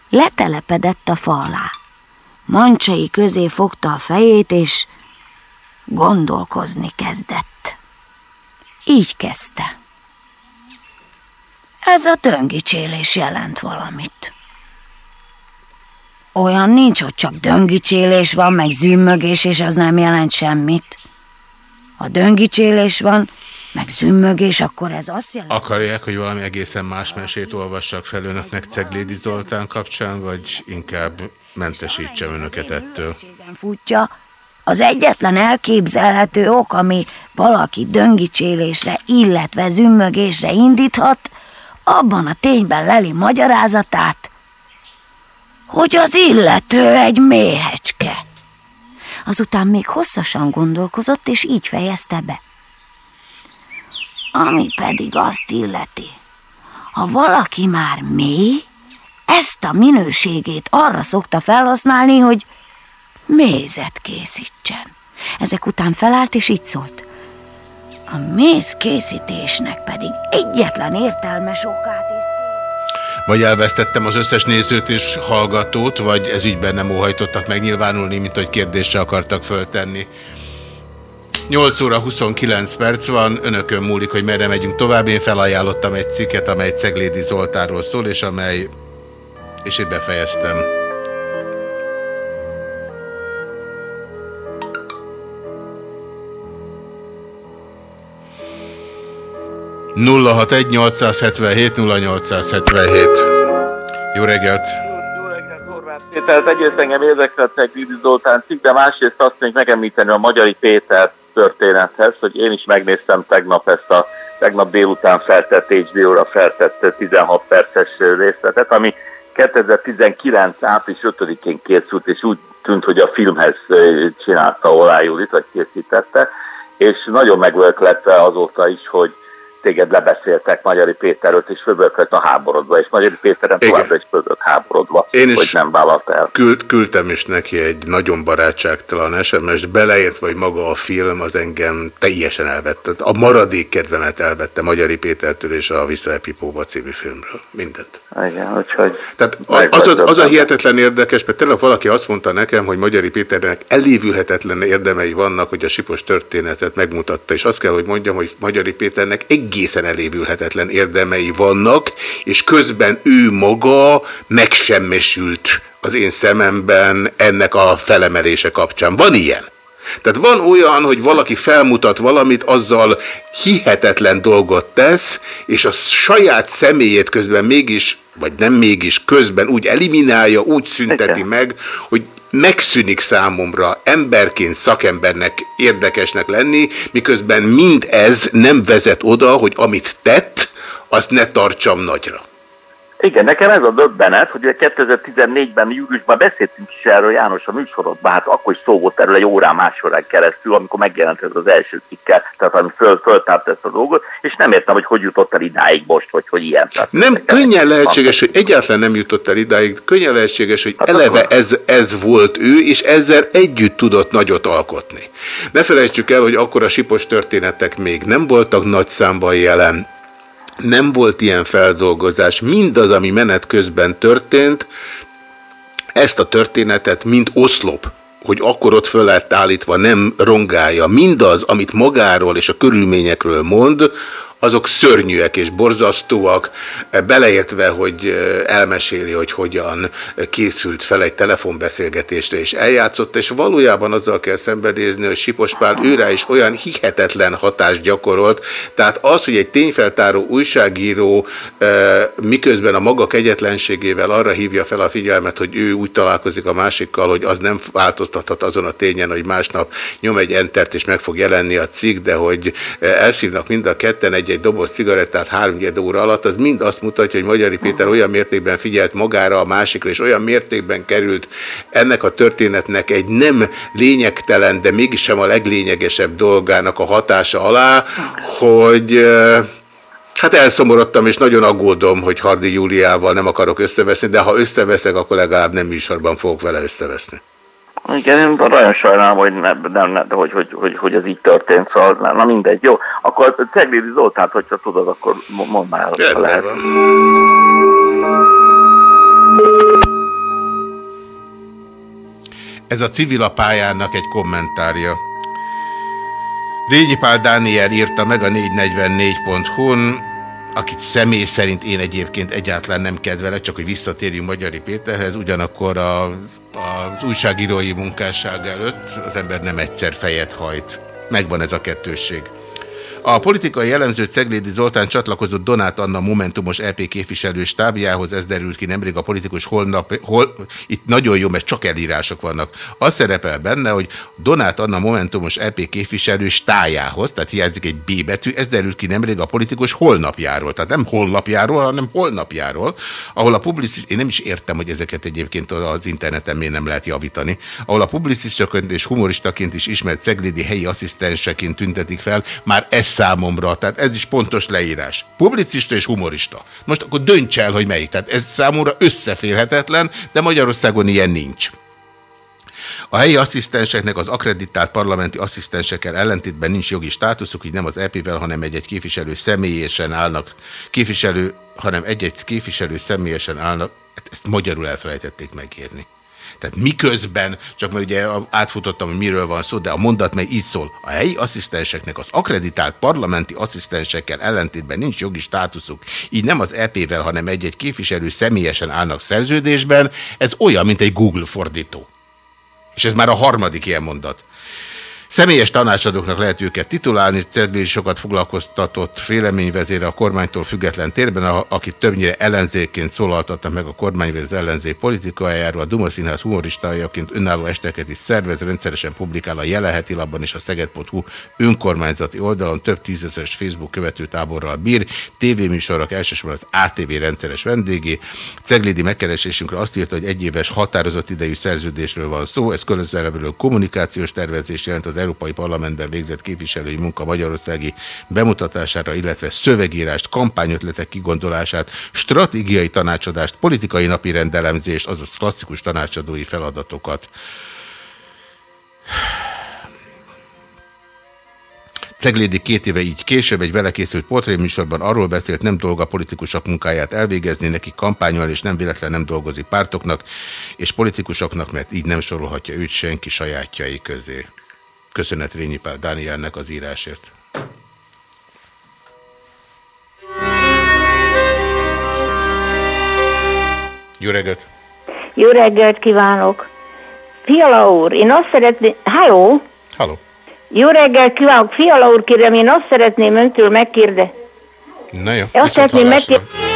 letelepedett a fa alá. Mancsai közé fogta a fejét, és gondolkozni kezdett. Így kezdte. Ez a döngicsélés jelent valamit. Olyan nincs, hogy csak döngicsélés van, meg zümmögés, és az nem jelent semmit. Ha döngicsélés van, meg zümmögés, akkor ez azt jelenti... Akarják, hogy valami egészen más mesét olvassak fel önöknek Ceglédi Zoltán kapcsán, vagy inkább mentesítsem önöket ettől? Futja. Az egyetlen elképzelhető ok, ami valaki döngicsélésre, illetve zümmögésre indíthat, abban a tényben leli magyarázatát, hogy az illető egy méhecske. Azután még hosszasan gondolkozott, és így fejezte be. Ami pedig azt illeti, ha valaki már mély, ezt a minőségét arra szokta felhasználni, hogy mézet készítsen. Ezek után felállt és így szólt. A méz készítésnek pedig egyetlen értelmes okát is vagy elvesztettem az összes nézőt és hallgatót, vagy ez ügyben nem óhajtottak megnyilvánulni, mint hogy kérdésre akartak föltenni. 8 óra 29 perc van, önökön múlik, hogy merre megyünk tovább. Én felajánlottam egy cikket, amely Ceglédi Zoltáról szól, és amely... és itt befejeztem. nulla hat egy 877 0877 Jó reggelt! Péter, egyrészt engem érdekel a Gidi Zoltán cikk, de másrészt azt még megemlíteni a Magyari Péter történethez, hogy én is megnéztem tegnap ezt a tegnap délután feltett HBO-ra feltett 16 perces részletet, ami 2019. április 5-én készült, és úgy tűnt, hogy a filmhez csinálta Olá Judit, vagy készítette, és nagyon megöltletve azóta is, hogy téged lebeszéltek Magyari Péterről, és fölbökött a háborodva, és Magyari Péteren továbbra is fölbökött háborodva, Én is hogy nem vállalt el. Küld, küldtem is neki egy nagyon barátságtalan SMS-t, beleértve, hogy maga a film az engem teljesen elvette. A maradék kedvemet elvette Magyari Pétertől és a Vissza Pipóba című filmről. Mindent. Igen, úgyhogy... Tehát az, az, az a hihetetlen érdekes, mert tényleg valaki azt mondta nekem, hogy Magyari Péternek elévülhetetlen érdemei vannak, hogy a Sipos történetet megmutatta, és azt kell, hogy mondjam, hogy Magyari Péternek egészen elévülhetetlen érdemei vannak, és közben ő maga megsemmesült az én szememben ennek a felemelése kapcsán. Van ilyen? Tehát van olyan, hogy valaki felmutat valamit, azzal hihetetlen dolgot tesz, és a saját személyét közben mégis, vagy nem mégis, közben úgy eliminálja, úgy szünteti meg, hogy megszűnik számomra emberként, szakembernek érdekesnek lenni, miközben mindez nem vezet oda, hogy amit tett, azt ne tartsam nagyra. Igen, nekem ez a döbbenet, hogy 2014-ben, júliusban beszéltünk is erről János a műsorodban, hát akkor is szó volt erről egy órán, másórán keresztül, amikor megjelent ez az első cikkel, tehát ami föl, föltárt ezt a dolgot, és nem értem, hogy hogy jutott el idáig most, hogy, hogy ilyen. Tehát Nem, könnyen lehetséges, hogy egyáltalán nem jutott el idáig, könnyen lehetséges, hogy Hát eleve ez, ez volt ő, és ezzel együtt tudott nagyot alkotni. Ne felejtsük el, hogy akkor a sipos történetek még nem voltak nagy számban jelen, nem volt ilyen feldolgozás. Mindaz, ami menet közben történt, ezt a történetet mind oszlop, hogy akkor ott föl lett állítva, nem rongálja. Mindaz, amit magáról és a körülményekről mond, azok szörnyűek és borzasztóak, beleértve, hogy elmeséli, hogy hogyan készült fel egy telefonbeszélgetésre és eljátszott, és valójában azzal kell szembenézni, hogy Sipos Pál őrá is olyan hihetetlen hatást gyakorolt, tehát az, hogy egy tényfeltáró újságíró miközben a maga kegyetlenségével arra hívja fel a figyelmet, hogy ő úgy találkozik a másikkal, hogy az nem változtathat azon a tényen, hogy másnap nyom egy entert és meg fog jelenni a cikk, de hogy elszívnak mind a ketten egy egy-egy doboz cigarettát három óra alatt, az mind azt mutatja, hogy Magyari Péter olyan mértékben figyelt magára a másikra, és olyan mértékben került ennek a történetnek egy nem lényegtelen, de mégsem a leglényegesebb dolgának a hatása alá, hogy Hát elszomorodtam, és nagyon aggódom, hogy Hardi Júliával nem akarok összeveszni, de ha összeveszek, akkor legalább nem műsorban fogok vele összeveszni. Igen, én nagyon sajnálom, hogy, nem, nem, nem, hogy, hogy, hogy, hogy ez így történt, szóval na, na mindegy, jó. Akkor Ceglédi Zoltán, hogyha tudod, akkor mondd már, ha lehet. Ez a civil a pályának egy kommentárja. Rényi Pál Dániel írta meg a 444.hu-n, akit személy szerint én egyébként egyáltalán nem kedvelek, csak hogy visszatérjünk Magyari Péterhez, ugyanakkor a, az újságírói munkásság előtt az ember nem egyszer fejet hajt. Megvan ez a kettősség. A politikai jellemző Ceglédi Zoltán csatlakozott Donát Anna Momentumos EP képviselő stábjához, ez derült ki nemrég a politikus holnap, hol, itt nagyon jó, mert csak elírások vannak. Az szerepel benne, hogy Donát Anna Momentumos EP képviselő stájához, tehát hiányzik egy B betű, ez derült ki nemrég a politikus holnapjáról, tehát nem holnapjáról, hanem holnapjáról, ahol a publicist, én nem is értem, hogy ezeket egyébként az interneten miért nem lehet javítani, ahol a publicistaként és humoristaként is ismert Ceglédi helyi asszisztenseként tüntetik fel, már ez számomra, tehát ez is pontos leírás. Publicista és humorista. Most akkor dönts el, hogy melyik. Tehát ez számomra összeférhetetlen, de Magyarországon ilyen nincs. A helyi asszisztenseknek az akreditált parlamenti asszisztensekkel ellentétben nincs jogi státuszuk, így nem az EP-vel, hanem egy-egy képviselő személyesen állnak, képviselő, hanem egy-egy képviselő személyesen állnak, ezt magyarul elfelejtették megírni. Tehát miközben, csak mert ugye átfutottam, hogy miről van szó, de a mondat meg így szól. A helyi asszisztenseknek az akreditált parlamenti asszisztensekkel ellentétben nincs jogi státuszuk, így nem az EP-vel, hanem egy-egy képviselő személyesen állnak szerződésben, ez olyan, mint egy Google fordító. És ez már a harmadik ilyen mondat. Személyes tanácsadóknak lehet őket titulálni, Cedli sokat foglalkoztatott féleményvezére a kormánytól független térben, a, akit többnyire ellenzékként szólaltatta meg a kormányvező ellenzék politikájáról, a Duma Színház humoristájaként önálló esteket is szervez, rendszeresen publikál a Jelenheti Labban és a Szeged.hu önkormányzati oldalon. Több tízezeres Facebook követőtáborral bír, tévéműsorok elsősorban az ATV rendszeres vendégé. Ceglédi megkeresésünkre azt írta, hogy egy éves határozott idejű szerződésről van szó, ez közelebről kommunikációs tervezés jelent az Európai Parlamentben végzett képviselői munka magyarországi bemutatására, illetve szövegírást, kampányötletek kigondolását, stratégiai tanácsadást, politikai napi rendelemzést, azaz klasszikus tanácsadói feladatokat. Ceglédi két éve így később egy vele készült portréműsorban arról beszélt, nem dolga politikusok munkáját elvégezni, neki kampányol, és nem véletlen nem dolgozik pártoknak és politikusoknak, mert így nem sorolhatja őt senki sajátjai közé. Köszönet Rényi Pál Dánielnek az írásért. Jó reggelt! Jó reggelt kívánok! Fiala úr, én azt szeretném... Halló? Halló. Jó reggelt kívánok! Fiala úr, kérem, én azt szeretném öntől megkérde... Na jó, Azt szeretném megkérdezni...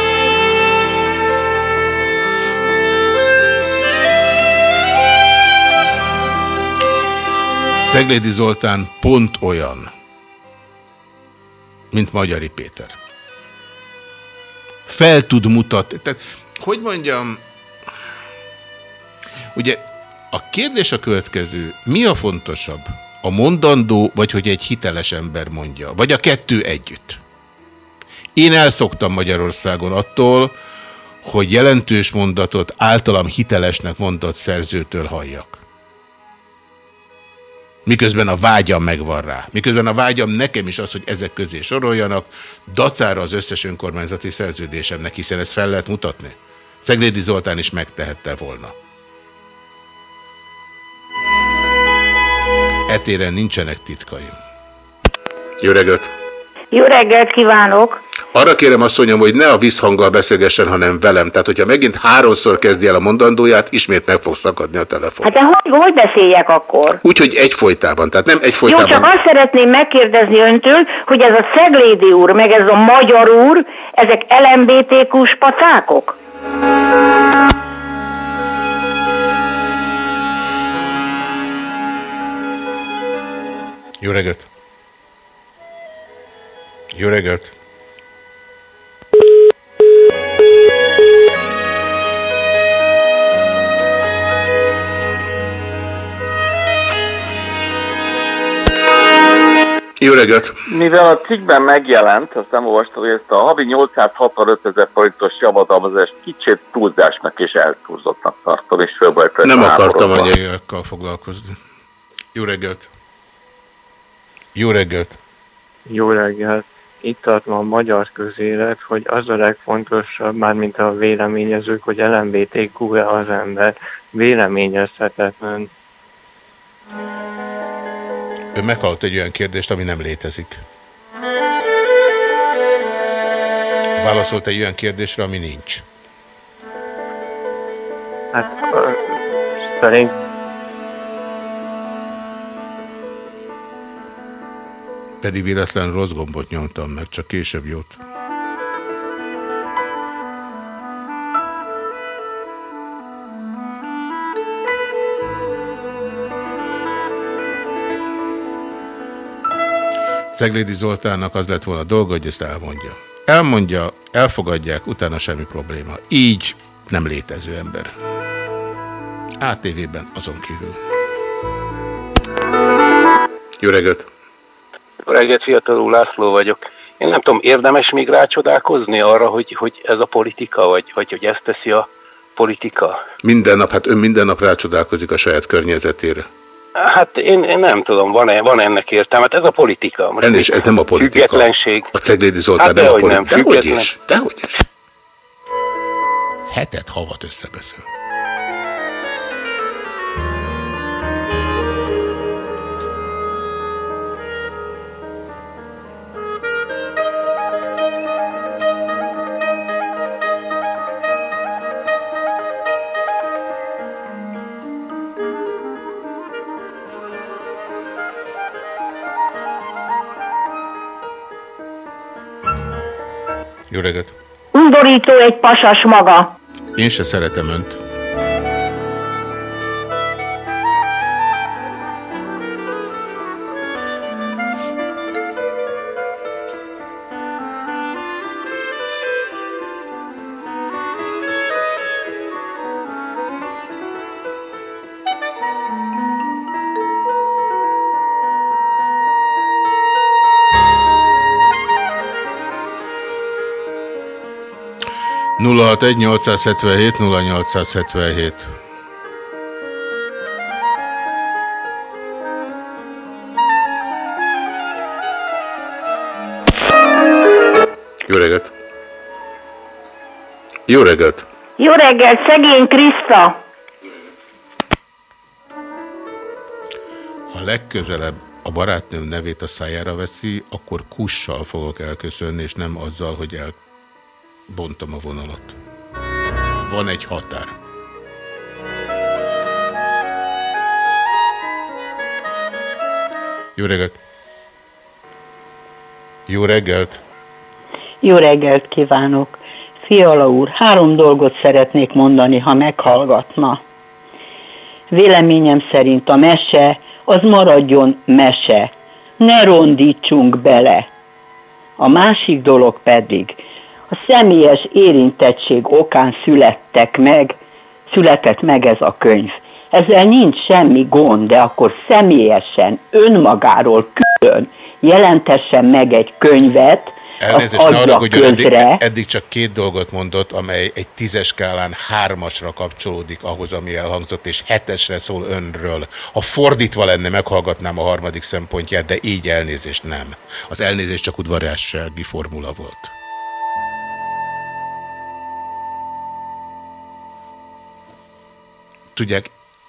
Szeglédi Zoltán pont olyan, mint Magyari Péter. Fel tud mutatni. Tehát, hogy mondjam, ugye a kérdés a következő, mi a fontosabb? A mondandó, vagy hogy egy hiteles ember mondja? Vagy a kettő együtt? Én elszoktam Magyarországon attól, hogy jelentős mondatot általam hitelesnek mondott szerzőtől halljak. Miközben a vágyam megvan rá. Miközben a vágyam nekem is az, hogy ezek közé soroljanak, dacára az összes önkormányzati szerződésemnek, hiszen ezt fel lehet mutatni. Ceglédi Zoltán is megtehette volna. Etéren nincsenek titkaim. Jó! Jó reggelt kívánok! Arra kérem asszonyom, hogy ne a visszhanggal beszélgessen, hanem velem. Tehát, hogyha megint háromszor kezdi el a mondandóját, ismét meg fog szakadni a telefon. Hát de hogy, hogy beszéljek akkor? Úgyhogy egyfolytában, tehát nem Jó, egyfolytában. csak azt szeretném megkérdezni öntől, hogy ez a Szeglédi úr, meg ez a Magyar úr, ezek LMBTQ-s pacákok? Jó reggelt! Jó reggelt! Jó reggelt! Mivel a cikkben megjelent, azt nem olvastam, hogy ezt a havi 865 ezer forintos javadalmazást kicsit túlzásnak és eltúlzottnak tartom, és fölbajt Nem akartam anyagaiakkal foglalkozni. Jó reggelt! Jó reggelt! Jó reggelt! Itt tart ma a magyar közélet, hogy az a legfontosabb, mármint a véleményezők, hogy LMBTQ-e az ember véleményezhetetlen. Ő meghallott egy olyan kérdést, ami nem létezik. Válaszolt egy olyan kérdésre, ami nincs. Hát szerint Pedig véletlen rossz gombot nyomtam meg, csak később jót. Ceglédi Zoltánnak az lett volna a dolga, hogy ezt elmondja. Elmondja, elfogadják, utána semmi probléma. Így nem létező ember. ATV-ben azon kívül. Jó reggelt! Reggelt, fiatal úr, László vagyok. Én nem tudom, érdemes még rácsodálkozni arra, hogy, hogy ez a politika, vagy, vagy hogy ezt teszi a politika? Minden nap, hát ön minden nap rácsodálkozik a saját környezetére. Hát én, én nem tudom, van-e van ennek értelme. Hát ez a politika. Most Ennél is ez nem a politika. Függetlenség. A Ceglédi Zoltán Hát nem a dehogy politika. nem, Dehogy is, dehogy is. Hetet, havat összebeszél. Reggelt! Undorító egy pasas maga. Én se szeretem önt. 061 877 0877 Jó reggelt! Jó reggelt! Jó reggelt, szegény Kriszta! Ha legközelebb a barátnőm nevét a szájára veszi, akkor kussal fogok elköszönni, és nem azzal, hogy elbontom a vonalat. Van egy határ. Jó reggelt! Jó reggelt! Jó reggelt kívánok! Fiala úr, három dolgot szeretnék mondani, ha meghallgatna. Véleményem szerint a mese az maradjon mese. Ne rondítsunk bele. A másik dolog pedig, a személyes érintettség okán születtek meg, született meg ez a könyv. Ezzel nincs semmi gond, de akkor személyesen, önmagáról külön jelentessen meg egy könyvet, Elnézést, ne arra, hogy eddig, eddig csak két dolgot mondott, amely egy tízes skálán hármasra kapcsolódik ahhoz, ami elhangzott, és hetesre szól önről. Ha fordítva lenne, meghallgatnám a harmadik szempontját, de így elnézést nem. Az elnézés csak udvariassági formula volt. Tudják,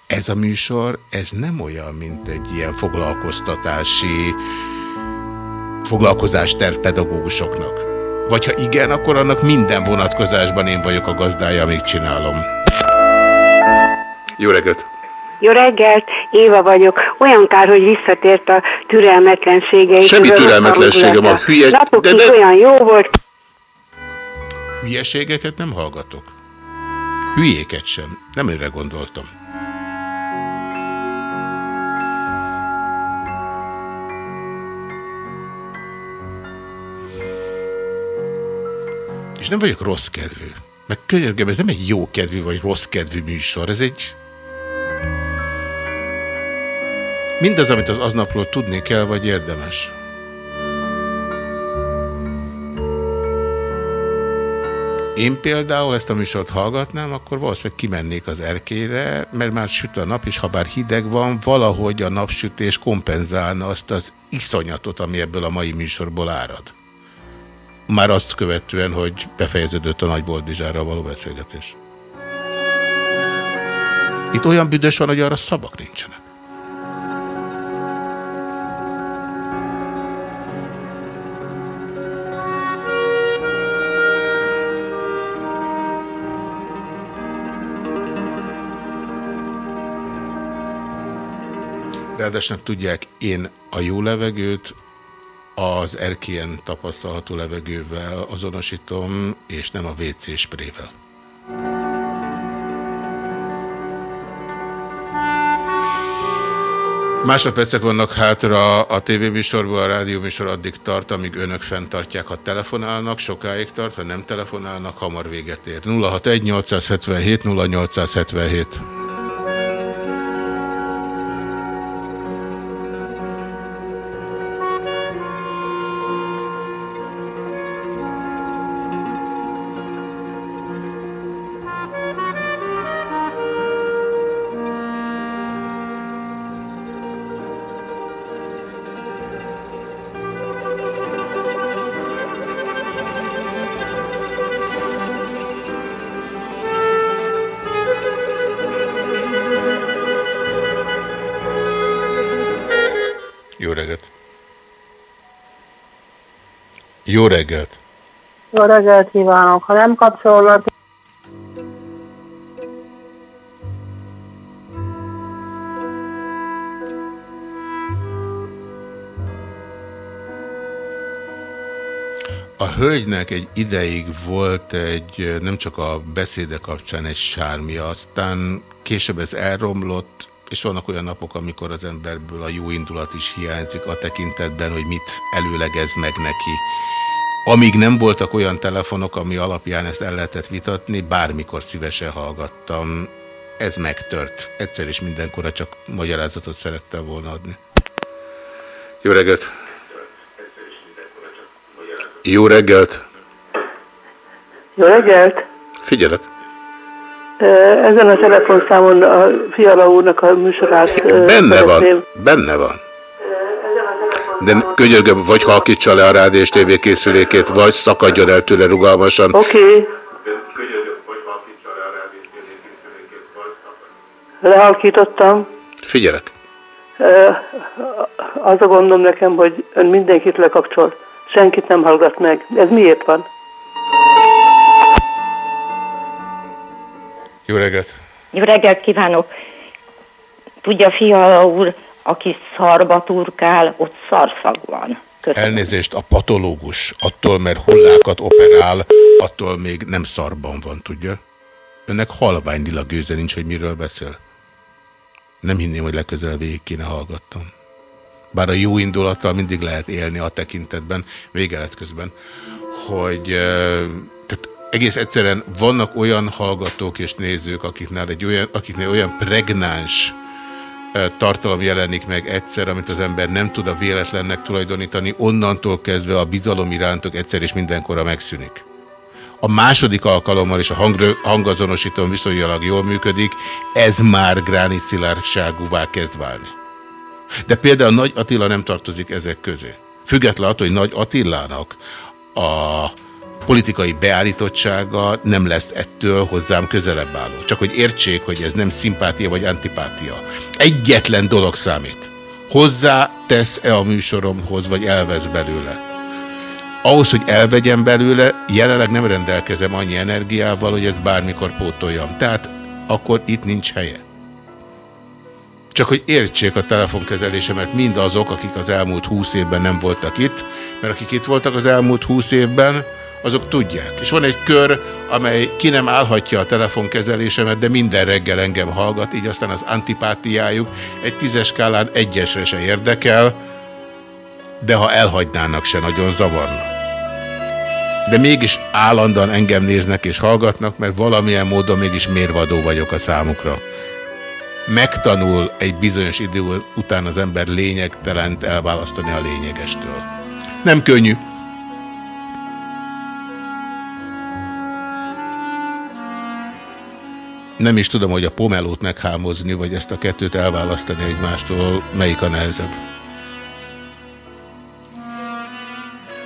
ez a műsor, ez nem olyan, mint egy ilyen foglalkoztatási foglalkozásterv pedagógusoknak. Vagy ha igen, akkor annak minden vonatkozásban én vagyok a gazdája, amíg csinálom. Jó reggelt! Jó reggelt, Éva vagyok. Olyan kár, hogy visszatért a türelmetlensége. Semmi türelmetlenségem, a hülye- Napokig de- de- olyan jó volt. Hülyeségeket nem hallgatok. Hülyéket sem. Nem őre gondoltam. És nem vagyok rossz kedvű. Meg könyörgöm, ez nem egy jó kedvű vagy rossz kedvű műsor, ez egy... Mindaz, amit az aznapról tudni kell, vagy érdemes. Én például ezt a műsort hallgatnám, akkor valószínűleg kimennék az erkére, mert már süt a nap, és ha bár hideg van, valahogy a napsütés kompenzálna azt az iszonyatot, ami ebből a mai műsorból árad. Már azt követően, hogy befejeződött a Nagy Boldizsárral való beszélgetés. Itt olyan büdös van, hogy arra szavak nincsenek. Ráadásul tudják, én a jó levegőt az erkélyen tapasztalható levegővel azonosítom, és nem a WC sprével. Másodpercek vannak hátra a tévéműsorban, a rádióműsor addig tart, amíg önök fenntartják, ha telefonálnak, sokáig tart, ha nem telefonálnak, hamar véget ér. 061 877 0877 Jó reggelt! Jó reggelt kívánok. Ha nem kapcsolnak, A hölgynek egy ideig volt egy, nem csak a beszéde kapcsán egy sármia, aztán később ez elromlott, és vannak olyan napok, amikor az emberből a jó indulat is hiányzik a tekintetben, hogy mit előlegez meg neki. Amíg nem voltak olyan telefonok, ami alapján ezt el lehetett vitatni, bármikor szívesen hallgattam. Ez megtört. Egyszer és mindenkorra csak magyarázatot szerettem volna adni. Jó reggelt! Jó reggelt! jó reggelt. Figyelek. Ezen a telefonszámon a Fiala úrnak a műsorát Benne szeretném. van, benne van. De könyörgöm, vagy halkítsa le a rádió és tévé készülékét, vagy szakadjon el tőle rugalmasan. Oké. Okay. Lehalkítottam. Figyelek. Az a gondom nekem, hogy ön mindenkit lekapcsol. Senkit nem hallgat meg. Ez miért van? Jó reggelt. Jó reggelt kívánok! Tudja, Fiala úr, aki szarba turkál, ott szarszag van. Köszönöm. Elnézést, a patológus attól, mert hullákat operál, attól még nem szarban van, tudja? Önnek halvány lila gőze nincs, hogy miről beszél. Nem hinném, hogy legközelebb végig kéne hallgattam. Bár a jó indulattal mindig lehet élni a tekintetben, végelet közben, hogy eh, tehát egész egyszerűen vannak olyan hallgatók és nézők, akiknél, egy olyan, akiknél olyan pregnáns tartalom jelenik meg egyszer, amit az ember nem tud a véletlennek tulajdonítani, onnantól kezdve a bizalom irántok egyszer és mindenkorra megszűnik. A második alkalommal és a hang, hangazonosítón viszonylag jól működik, ez már szilárdságúvá kezd válni. De például Nagy Attila nem tartozik ezek közé. Független attól, hogy Nagy Attilának a politikai beállítottsága nem lesz ettől hozzám közelebb álló. Csak hogy értsék, hogy ez nem szimpátia vagy antipátia. Egyetlen dolog számít. Hozzá tesz-e a műsoromhoz, vagy elvesz belőle? Ahhoz, hogy elvegyem belőle, jelenleg nem rendelkezem annyi energiával, hogy ezt bármikor pótoljam. Tehát akkor itt nincs helye. Csak hogy értsék a telefonkezelésemet mindazok, akik az elmúlt húsz évben nem voltak itt, mert akik itt voltak az elmúlt húsz évben, azok tudják. És van egy kör, amely ki nem állhatja a telefonkezelésemet, de minden reggel engem hallgat, így aztán az antipátiájuk egy tízes skálán egyesre se érdekel, de ha elhagynának se nagyon zavarna. De mégis állandóan engem néznek és hallgatnak, mert valamilyen módon mégis mérvadó vagyok a számukra megtanul egy bizonyos idő után az ember lényegtelent elválasztani a lényegestől. Nem könnyű. Nem is tudom, hogy a pomelót meghámozni, vagy ezt a kettőt elválasztani egymástól, melyik a nehezebb.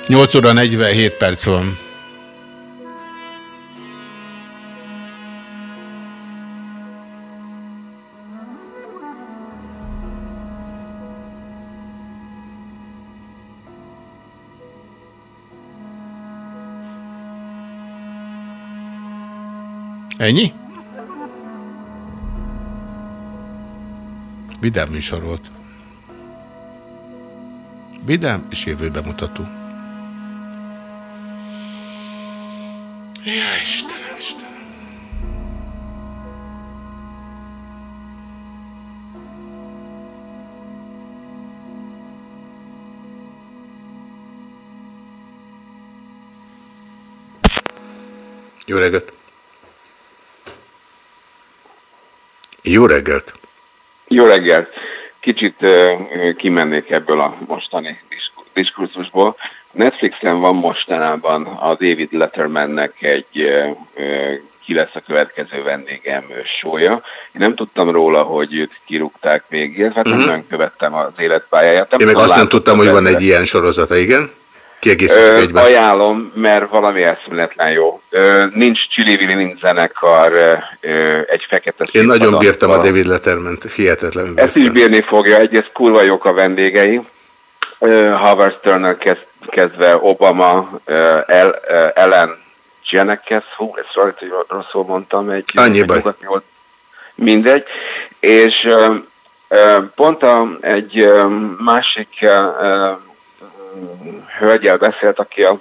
8 óra 47 perc van. Ennyi? Vidám műsor volt. Vidám és jövőbe mutató. Ja, Istenem, Istenem. Jó reggelt! Jó reggelt! Jó reggelt! Kicsit kimennék ebből a mostani diskur- diskurzusból. Netflixen van mostanában a David Lettermannek egy ki lesz a következő vendégem sója. Én nem tudtam róla, hogy őt kirúgták még, illetve uh-huh. nem nagyon követtem az életpályáját. Nem Én meg azt nem tudtam, hogy van egy ilyen sorozata, igen? Kiegészítjük egymást. ajánlom, mert valami eszméletlen jó. Ö, nincs Csili nincs zenekar, ö, egy fekete Én nagyon bírtam a David Letterman-t, hihetetlenül Ezt is bírni fogja, egyrészt kurva jók a vendégei. Ö, Howard stern kezd, kezdve Obama, ö, El, ö, Ellen Jenekes, hú, ezt sorry, hogy rosszul mondtam, egy, Annyi egy baj. nyugati volt, mindegy, és ö, ö, pont a, egy ö, másik ö, hölgyel beszélt, aki a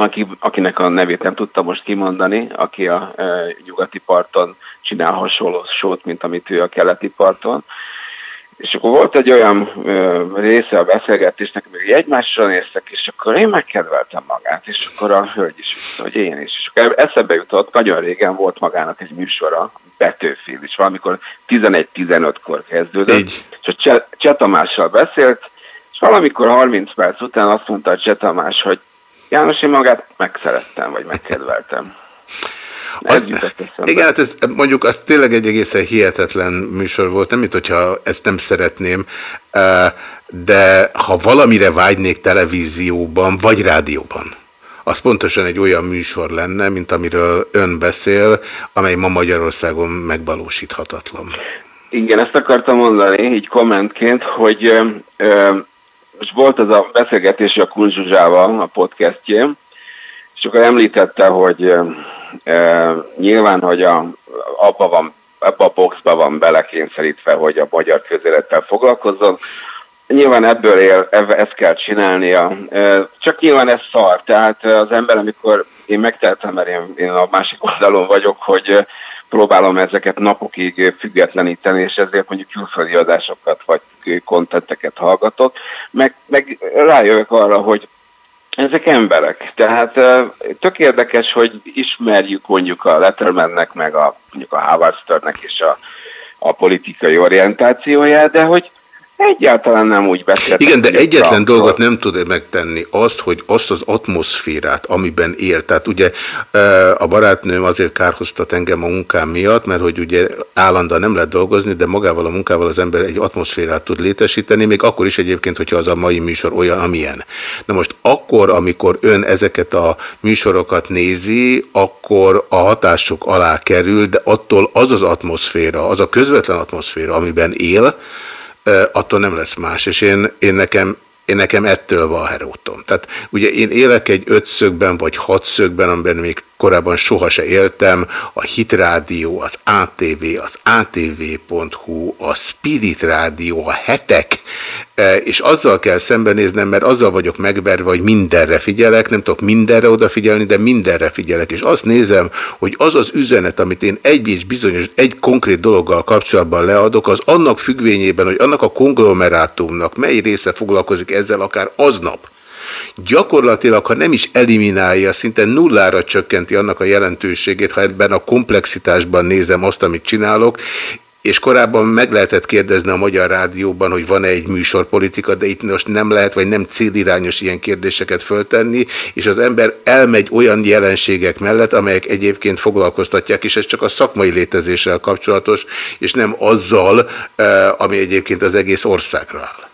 aki, akinek a nevét nem tudta most kimondani, aki a e, nyugati parton csinál hasonló sót, mint amit ő a keleti parton. És akkor volt egy olyan ö, része a beszélgetésnek, hogy egymásra néztek, és akkor én megkedveltem magát, és akkor a hölgy is vissza, hogy én is. És akkor eszembe jutott, nagyon régen volt magának egy műsora, Betőfél is, valamikor 11-15-kor kezdődött, Így. és a Cseh, Cseh Tamással beszélt, és valamikor 30 perc után azt mondta a Cseh Tamás, hogy János, én magát megszerettem, vagy megkedveltem. Eszembe. Igen, hát ez, mondjuk az tényleg egy egészen hihetetlen műsor volt, nem mint hogyha ezt nem szeretném, de ha valamire vágynék televízióban vagy rádióban, az pontosan egy olyan műsor lenne, mint amiről ön beszél, amely ma Magyarországon megvalósíthatatlan. Igen, ezt akartam mondani, így kommentként, hogy ö, most volt az a beszélgetés a Kulzsuzsával a podcastjén, és akkor említette, hogy ö, nyilván, hogy a, abba van ebbe a boxba van belekényszerítve, hogy a magyar közélettel foglalkozzon. Nyilván ebből él, ezt kell csinálnia. Csak nyilván ez szar. Tehát az ember, amikor én megtehetem, mert én, én a másik oldalon vagyok, hogy próbálom ezeket napokig függetleníteni, és ezért mondjuk külföldi adásokat vagy kontenteket hallgatok, meg, meg rájövök arra, hogy ezek emberek. Tehát tök érdekes, hogy ismerjük mondjuk a Lettermannek, meg a, mondjuk a Howard Sternnek és a, a politikai orientációját, de hogy Egyáltalán nem úgy beszéltek. Igen, de egyetlen dolgot nem tud megtenni, azt, hogy azt az atmoszférát, amiben él. Tehát ugye a barátnőm azért kárhoztat engem a munkám miatt, mert hogy ugye állandóan nem lehet dolgozni, de magával a munkával az ember egy atmoszférát tud létesíteni, még akkor is egyébként, hogyha az a mai műsor olyan, amilyen. Na most akkor, amikor ön ezeket a műsorokat nézi, akkor a hatások alá kerül, de attól az az atmoszféra, az a közvetlen atmoszféra, amiben él, attól nem lesz más. És én, én nekem én nekem ettől van herótom. Tehát ugye én élek egy ötszögben vagy hatszögben, amiben még korábban soha se éltem, a Hit Rádió, az ATV, az ATV.hu, a Spirit Rádió, a hetek, és azzal kell szembenéznem, mert azzal vagyok megverve, hogy mindenre figyelek, nem tudok mindenre odafigyelni, de mindenre figyelek, és azt nézem, hogy az az üzenet, amit én egy és bizonyos, egy konkrét dologgal kapcsolatban leadok, az annak függvényében, hogy annak a konglomerátumnak mely része foglalkozik ezzel akár aznap, gyakorlatilag, ha nem is eliminálja, szinte nullára csökkenti annak a jelentőségét, ha ebben a komplexitásban nézem azt, amit csinálok, és korábban meg lehetett kérdezni a Magyar Rádióban, hogy van-e egy műsorpolitika, de itt most nem lehet, vagy nem célirányos ilyen kérdéseket föltenni, és az ember elmegy olyan jelenségek mellett, amelyek egyébként foglalkoztatják, és ez csak a szakmai létezéssel kapcsolatos, és nem azzal, ami egyébként az egész országra áll.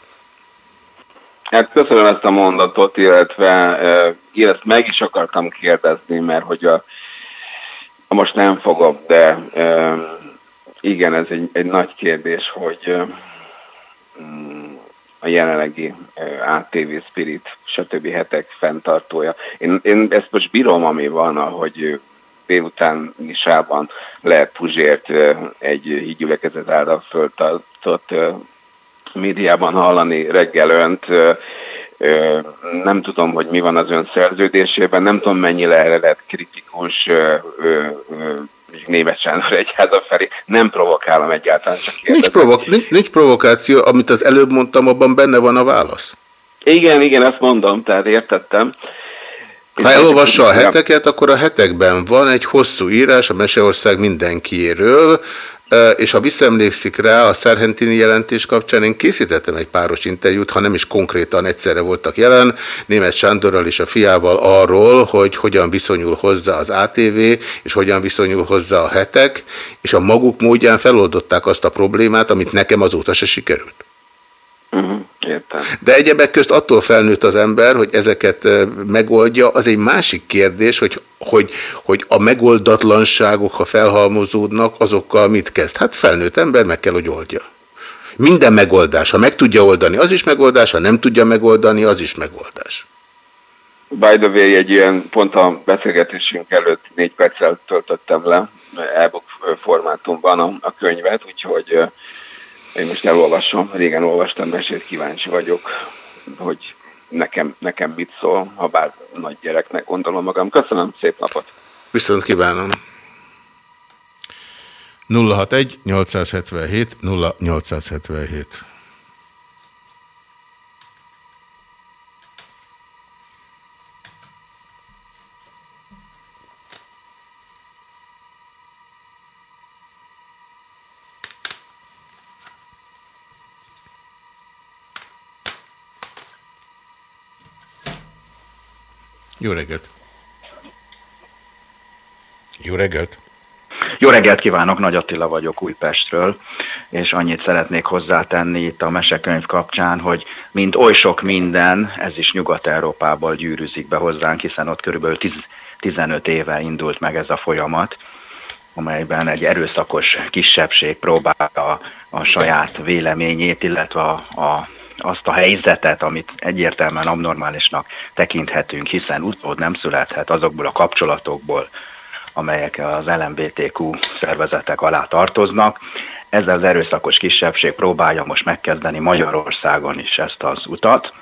Hát köszönöm ezt a mondatot, illetve én ezt meg is akartam kérdezni, mert hogy a, most nem fogom, de igen, ez egy, egy nagy kérdés, hogy mm, a jelenlegi ATV Spirit, stb. hetek fenntartója. Én, én ezt most bírom, ami van, hogy délután nisában lehet Puzsért egy hídgyülekezet által föltartott médiában hallani reggel önt, nem tudom, hogy mi van az ön szerződésében, nem tudom, mennyi lehet kritikus német Sándor egyháza felé. Nem provokálom egyáltalán, csak nincs, provok nincs, nincs provokáció, amit az előbb mondtam, abban benne van a válasz. Igen, igen, ezt mondom, tehát értettem. Ha elolvassa a heteket, akkor a hetekben van egy hosszú írás a Meseország mindenkiéről, és ha visszaemlékszik rá a Szerhentini jelentés kapcsán, én készítettem egy páros interjút, ha nem is konkrétan egyszerre voltak jelen, német Sándorral és a fiával arról, hogy hogyan viszonyul hozzá az ATV, és hogyan viszonyul hozzá a hetek, és a maguk módján feloldották azt a problémát, amit nekem azóta se sikerült. Mhm, értem. De egyebek közt attól felnőtt az ember, hogy ezeket megoldja, az egy másik kérdés, hogy, hogy, hogy a megoldatlanságok, ha felhalmozódnak, azokkal mit kezd? Hát felnőtt ember meg kell, hogy oldja. Minden megoldás. Ha meg tudja oldani, az is megoldás, ha nem tudja megoldani, az is megoldás. By the way, egy ilyen pont a beszélgetésünk előtt négy perccel töltöttem le e-book formátumban a, a könyvet, úgyhogy én most elolvasom, régen olvastam mesét, kíváncsi vagyok, hogy nekem, nekem mit szól, ha bár nagy gyereknek gondolom magam. Köszönöm, szép napot! Viszont kívánom! 061 877 0877 Jó reggelt! Jó reggelt! Jó reggelt kívánok, Nagy Attila vagyok Újpestről, és annyit szeretnék hozzátenni itt a mesekönyv kapcsán, hogy mint oly sok minden, ez is Nyugat-Európából gyűrűzik be hozzánk, hiszen ott körülbelül 10, 15 éve indult meg ez a folyamat, amelyben egy erőszakos kisebbség próbálja a saját véleményét, illetve a, a azt a helyzetet, amit egyértelműen abnormálisnak tekinthetünk, hiszen utód nem születhet azokból a kapcsolatokból, amelyek az LMBTQ szervezetek alá tartoznak. Ezzel az erőszakos kisebbség próbálja most megkezdeni Magyarországon is ezt az utat,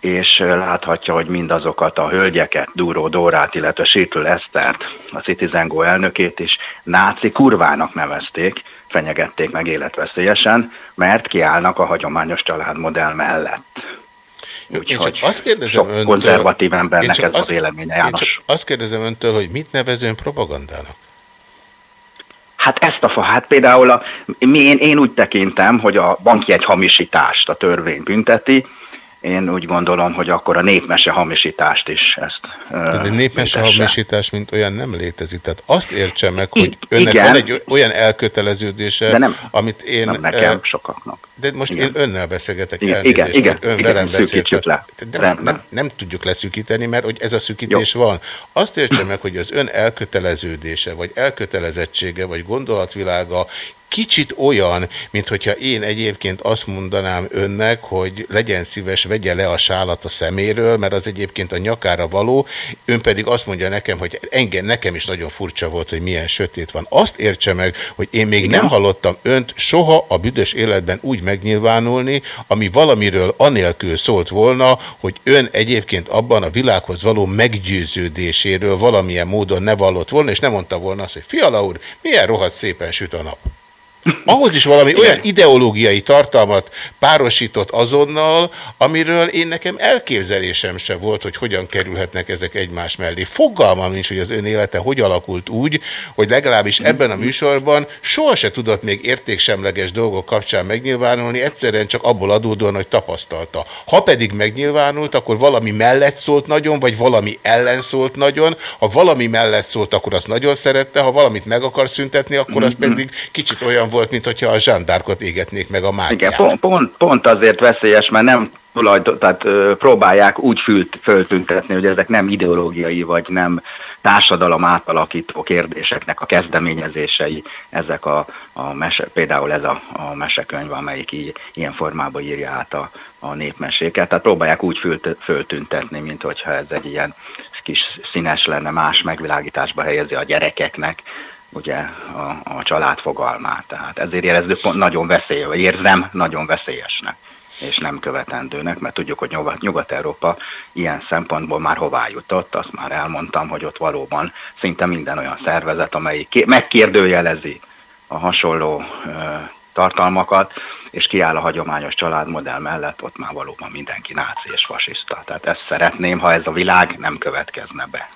és láthatja, hogy mindazokat a hölgyeket, Dúró Dórát, illetve Sítül Esztert, a Citizen Go elnökét is náci kurvának nevezték, fenyegették meg életveszélyesen, mert kiállnak a hagyományos családmodell mellett. Úgyhogy azt kérdezem sok öntől, konzervatív embernek ez azt, a véleménye, János. Én csak azt kérdezem öntől, hogy mit nevezően propagandának? Hát ezt a fa, hát például a, én, én úgy tekintem, hogy a banki egy hamisítást a törvény bünteti, én úgy gondolom, hogy akkor a népmese hamisítást is ezt... De a népmese hamisítás, mint olyan nem létezik. Tehát azt értse meg, hogy önnek Igen. van egy olyan elköteleződése, de nem, amit én... Nem nekem, sokaknak. De most igen. én önnel beszélgetek igen, elnézést, igen, ön igen, velem beszélt. Le. Nem, nem, nem tudjuk leszűkíteni, mert hogy ez a szűkítés Jó. van. Azt értse meg, hogy az ön elköteleződése, vagy elkötelezettsége, vagy gondolatvilága kicsit olyan, mint hogyha én egyébként azt mondanám önnek, hogy legyen szíves, vegye le a sálat a szeméről, mert az egyébként a nyakára való, ön pedig azt mondja nekem, hogy engem, nekem is nagyon furcsa volt, hogy milyen sötét van. Azt értse meg, hogy én még Igen. nem hallottam önt soha a büdös életben úgy megnyilvánulni, ami valamiről anélkül szólt volna, hogy ön egyébként abban a világhoz való meggyőződéséről valamilyen módon ne vallott volna, és nem mondta volna azt, hogy fiala úr, milyen rohadt szépen süt a nap. Ahhoz is valami olyan ideológiai tartalmat párosított azonnal, amiről én nekem elképzelésem se volt, hogy hogyan kerülhetnek ezek egymás mellé. Fogalmam nincs, hogy az ön élete hogy alakult úgy, hogy legalábbis ebben a műsorban soha se tudott még értéksemleges dolgok kapcsán megnyilvánulni, egyszerűen csak abból adódóan, hogy tapasztalta. Ha pedig megnyilvánult, akkor valami mellett szólt nagyon, vagy valami ellen szólt nagyon. Ha valami mellett szólt, akkor azt nagyon szerette, ha valamit meg akar szüntetni, akkor az pedig kicsit olyan volt, mint hogyha a zsandárkot égetnék meg a mágiát. Igen, pont, pont, pont azért veszélyes, mert nem tulajdon, tehát ö, próbálják úgy fült, föltüntetni, hogy ezek nem ideológiai, vagy nem társadalom átalakító kérdéseknek a kezdeményezései, ezek a, a mese, például ez a, a mesekönyv, amelyik így, ilyen formában írja át a, a népmeséket. Tehát próbálják úgy fölt, föltüntetni, mint hogyha ez egy ilyen kis színes lenne, más megvilágításba helyezi a gyerekeknek, ugye a, a család fogalmát. Tehát ezért érezzük pont nagyon veszélyes, vagy érzem nagyon veszélyesnek és nem követendőnek, mert tudjuk, hogy Nyugat-Európa ilyen szempontból már hová jutott, azt már elmondtam, hogy ott valóban szinte minden olyan szervezet, amelyik megkérdőjelezi a hasonló tartalmakat, és kiáll a hagyományos családmodell mellett, ott már valóban mindenki náci és fasiszta. Tehát ezt szeretném, ha ez a világ nem következne be.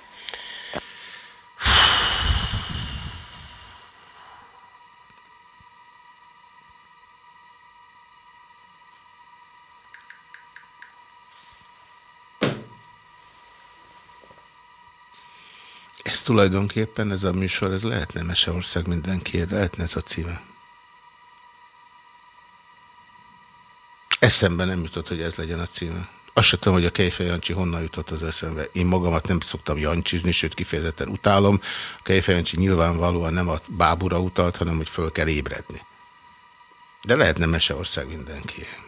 Tulajdonképpen, ez a műsor, ez lehetne Meseország mindenkiért, lehetne ez a címe. Eszembe nem jutott, hogy ez legyen a címe. Azt sem tudom, hogy a Kejfej Jancsi honnan jutott az eszembe. Én magamat nem szoktam jancsizni, sőt kifejezetten utálom. A Kejfej Jancsi nyilvánvalóan nem a bábura utalt, hanem hogy föl kell ébredni. De lehetne Meseország mindenkiért.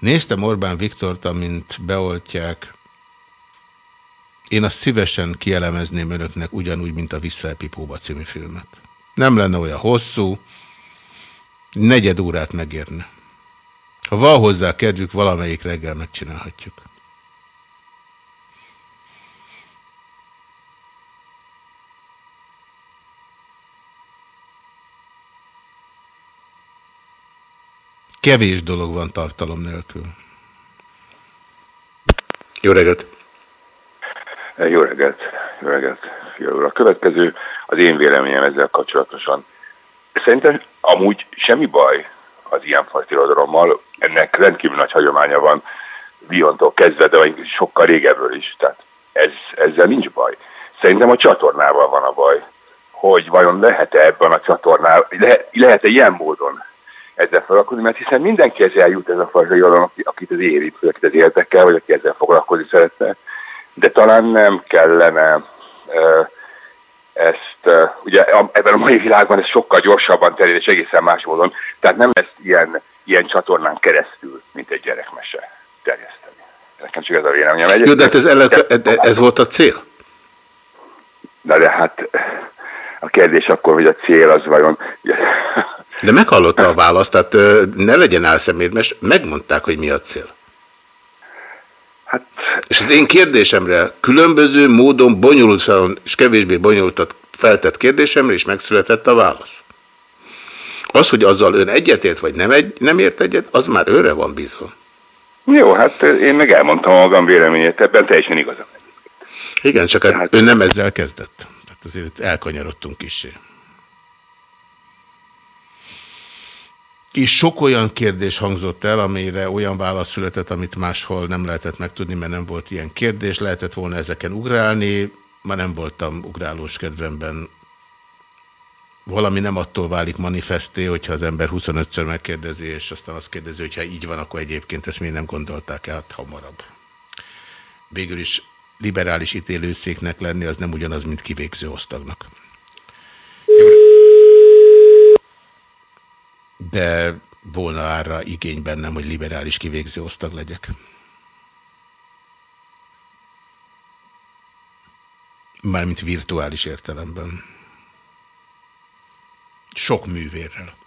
Néztem Orbán Viktort, amint beoltják. Én azt szívesen kielemezném önöknek ugyanúgy, mint a Visszaepipóba című filmet. Nem lenne olyan hosszú, negyed órát megérne. Ha van hozzá kedvük, valamelyik reggel megcsinálhatjuk. Kevés dolog van tartalom nélkül. Jó reggelt! Jó reggelt! Jó reggelt! Jó, a következő az én véleményem ezzel kapcsolatosan. szerintem amúgy semmi baj az ilyenfajta irodalommal. Ennek rendkívül nagy hagyománya van Viontól kezdve, de sokkal régebről is. Tehát ez, ezzel nincs baj. Szerintem a csatornával van a baj, hogy vajon lehet-e ebben a csatornában, lehet, lehet-e ilyen módon ezzel foglalkozni, mert hiszen mindenki ezzel eljut ez a fajta irodalom, akit az érint, akit az érdekel, vagy aki ezzel foglalkozni szeretne, de talán nem kellene ezt, ugye ebben a mai világban ez sokkal gyorsabban terjed, és egészen más módon, tehát nem lesz ilyen, ilyen csatornán keresztül, mint egy gyerekmese terjeszteni. Nekem csak ez a véleményem. Jó, de hát ez, ez volt a cél? Na de hát a kérdés akkor, hogy a cél az vajon... De meghallotta a választ, tehát ne legyen álszeméd, mert megmondták, hogy mi a cél. Hát... És az én kérdésemre különböző módon bonyolult és kevésbé bonyolultat feltett kérdésemre is megszületett a válasz. Az, hogy azzal ön egyetért, vagy nem, egy, nem ért egyet, az már őre van bízva. Jó, hát én meg elmondtam magam véleményét, ebben teljesen igazam. Igen, csak hát, hát ön nem ezzel kezdett. Tehát azért elkanyarodtunk kicsi. És sok olyan kérdés hangzott el, amire olyan válasz született, amit máshol nem lehetett megtudni, mert nem volt ilyen kérdés. Lehetett volna ezeken ugrálni, ma nem voltam ugrálós kedvemben. Valami nem attól válik manifesté, hogyha az ember 25-ször megkérdezi, és aztán azt kérdezi, hogy ha így van, akkor egyébként ezt miért nem gondolták el hamarabb. Végül is liberális ítélőszéknek lenni, az nem ugyanaz, mint kivégző osztagnak. De volna arra igény bennem, hogy liberális kivégző osztag legyek. Mármint virtuális értelemben. Sok művérrel.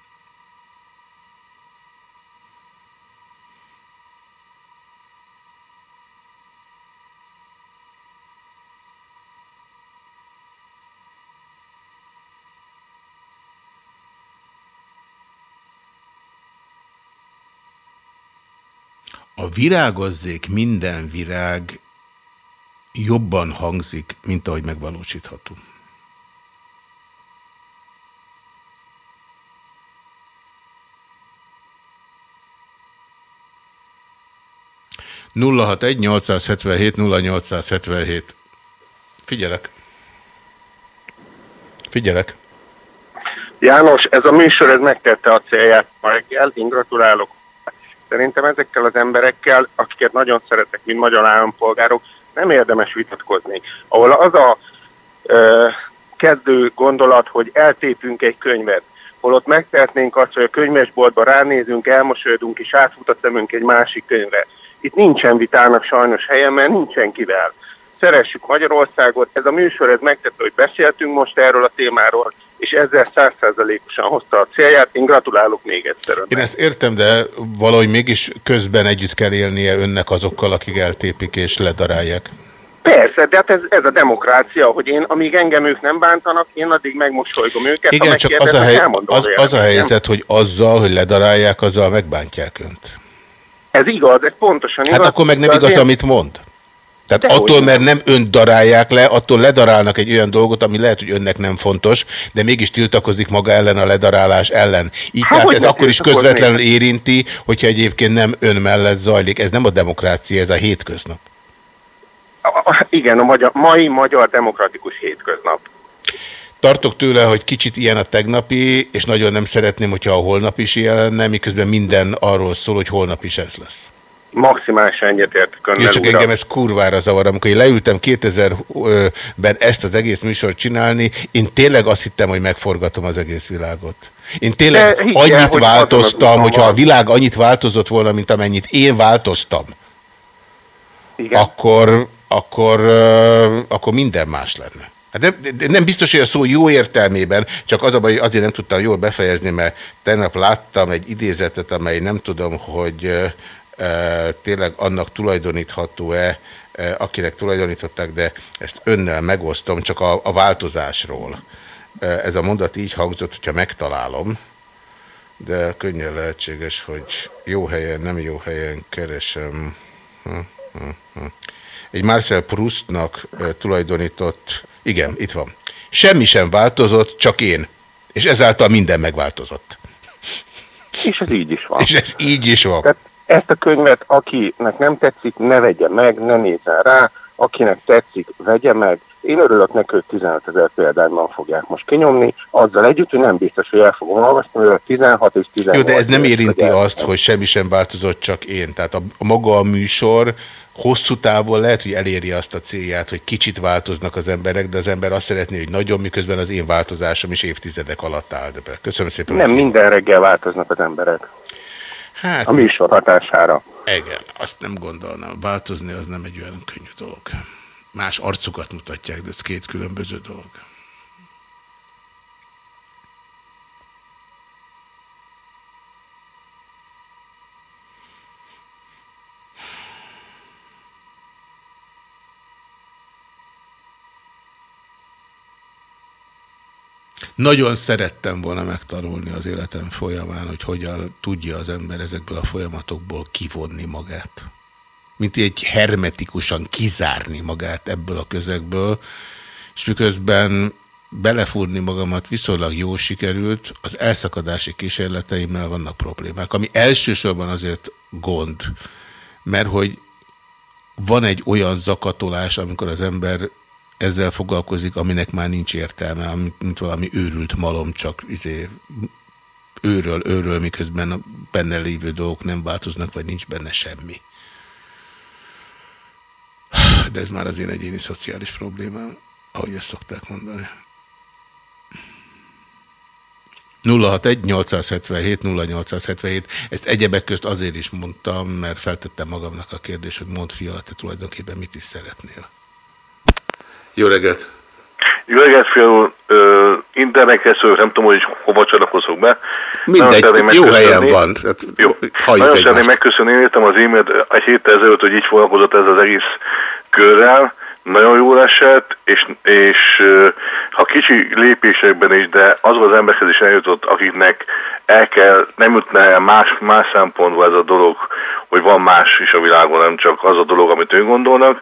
Virágozzék minden virág jobban hangzik, mint ahogy megvalósítható. Nulla hat egy 877 0877. Figyelek. Figyelek. János, ez a műsor ez megtette a célját ma reggel, én gratulálok Szerintem ezekkel az emberekkel, akiket nagyon szeretek, mint magyar állampolgárok, nem érdemes vitatkozni. Ahol az a ö, kezdő gondolat, hogy eltépünk egy könyvet, holott megtehetnénk azt, hogy a könyvesboltba ránézünk, elmosolyodunk és átfut a szemünk egy másik könyvre. Itt nincsen vitának sajnos helyen, mert nincsen kivel. Szeressük Magyarországot, ez a műsor ez megtette, hogy beszéltünk most erről a témáról, és ezzel százszerzalékosan hozta a célját. Én gratulálok még egyszer önnek. Én ezt értem, de valahogy mégis közben együtt kell élnie önnek azokkal, akik eltépik és ledarálják. Persze, de hát ez, ez a demokrácia, hogy én, amíg engem ők nem bántanak, én addig megmosolygom őket. Igen, csak az a, hely, az, az a helyzet, hogy azzal, hogy ledarálják, azzal megbántják önt. Ez igaz, ez pontosan igaz. Hát akkor meg nem igaz, én... amit mond. Tehát de attól, mert nem önt darálják le, attól ledarálnak egy olyan dolgot, ami lehet, hogy önnek nem fontos, de mégis tiltakozik maga ellen a ledarálás ellen. Így hát, tehát ez akkor is közvetlenül érinti, hogyha egyébként nem ön mellett zajlik. Ez nem a demokrácia, ez a hétköznap. Igen, a magyar, mai magyar demokratikus hétköznap. Tartok tőle, hogy kicsit ilyen a tegnapi, és nagyon nem szeretném, hogyha a holnap is ilyen lenne, miközben minden arról szól, hogy holnap is ez lesz maximálisan egyetértek önnel. csak engem ez kurvára zavar. Amikor én leültem 2000-ben ezt az egész műsort csinálni, én tényleg azt hittem, hogy megforgatom az egész világot. Én tényleg De, annyit hogy változtam, hogyha a világ annyit változott volna, mint amennyit én változtam, Igen. akkor, akkor, akkor minden más lenne. Hát nem, nem biztos, hogy a szó jó értelmében, csak az a baj, azért nem tudtam jól befejezni, mert tegnap láttam egy idézetet, amely nem tudom, hogy tényleg annak tulajdonítható-e, akinek tulajdonították, de ezt önnel megosztom, csak a, a változásról. Ez a mondat így hangzott, hogyha megtalálom, de könnyen lehetséges, hogy jó helyen, nem jó helyen keresem. Hm, hm, hm. Egy Marcel Proustnak tulajdonított, igen, itt van. Semmi sem változott, csak én. És ezáltal minden megváltozott. És ez így is van. És ez így is van. Tehát ezt a könyvet, akinek nem tetszik, ne vegye meg, ne nézzen rá, akinek tetszik, vegye meg. Én örülök neki, hogy 15 ezer példányban fogják most kinyomni, azzal együtt, hogy nem biztos, hogy el fogom olvasni, mert 16 és 18. Jó, de ez nem érinti azt, hogy semmi sem változott, csak én. Tehát a, a maga a műsor hosszú távon lehet, hogy eléri azt a célját, hogy kicsit változnak az emberek, de az ember azt szeretné, hogy nagyon, miközben az én változásom is évtizedek alatt állt be. Köszönöm szépen. Nem minden reggel változnak az emberek. Hát, a műsor hatására. Igen, azt nem gondolnám. Változni az nem egy olyan könnyű dolog. Más arcukat mutatják, de ez két különböző dolog. Nagyon szerettem volna megtanulni az életem folyamán, hogy hogyan tudja az ember ezekből a folyamatokból kivonni magát. Mint egy hermetikusan kizárni magát ebből a közegből, és miközben belefúrni magamat viszonylag jó sikerült, az elszakadási kísérleteimmel vannak problémák, ami elsősorban azért gond, mert hogy van egy olyan zakatolás, amikor az ember ezzel foglalkozik, aminek már nincs értelme, mint valami őrült malom, csak izé, őről, őről, miközben a benne lévő dolgok nem változnak, vagy nincs benne semmi. De ez már az én egyéni szociális problémám, ahogy ezt szokták mondani. 061 877 0877. Ezt egyebek közt azért is mondtam, mert feltettem magamnak a kérdést, hogy mondd fiala, te tulajdonképpen mit is szeretnél. Jó reggelt! Jó reggelt, fiú! Internetkeresztül nem tudom, hogy hova csatlakozok be. Mindegy, jó helyen van. Hát, jó. Nagyon szeretném megköszönni, értem az e-mailt egy héttel ezelőtt, hogy így foglalkozott ez az egész körrel. Nagyon jól esett, és, és ha kicsi lépésekben is, de az az emberhez is eljutott, akiknek el kell, nem jutna el más, más szempontból ez a dolog, hogy van más is a világon, nem csak az a dolog, amit ők gondolnak.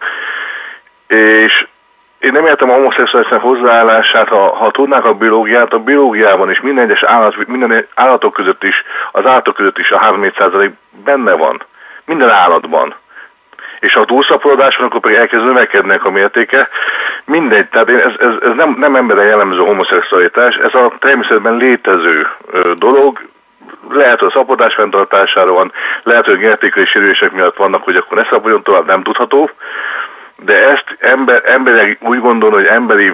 És én nem értem a homoszexuális hozzáállását, ha, ha tudnák a biológiát, a biológiában is minden egyes állat, minden állatok között is, az állatok között is a 3-4 benne van. Minden állatban. És ha túlszaporodás van, akkor pedig elkezd növekednek a mértéke. Mindegy, tehát én, ez, ez, ez nem, nem emberen jellemző homoszexualitás, ez a természetben létező ö, dolog, lehet, hogy a szaporodás fenntartására van, lehet, hogy értékeli sérülések miatt vannak, hogy akkor ne szaporodjon tovább, nem tudható de ezt ember, emberek úgy gondolom, hogy emberi,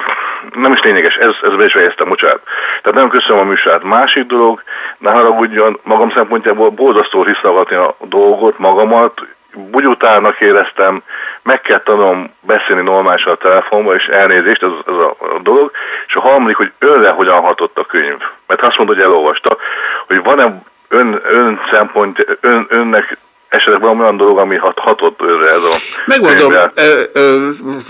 nem is lényeges, ez, ez be is fejeztem, bocsánat. Tehát nem köszönöm a műsorát. Másik dolog, ne haragudjon, magam szempontjából borzasztó visszagatni a dolgot, magamat, bugyutának éreztem, meg kell tanulnom beszélni normálisan a telefonba, és elnézést, ez, ez a, a dolog. És a harmadik, hogy önre hogyan hatott a könyv. Mert azt mondta, hogy elolvasta, hogy van-e ön, ön szempont, ön, önnek esetleg valami olyan dolog, ami hat, hatott őre ez a Megmondom, e, e,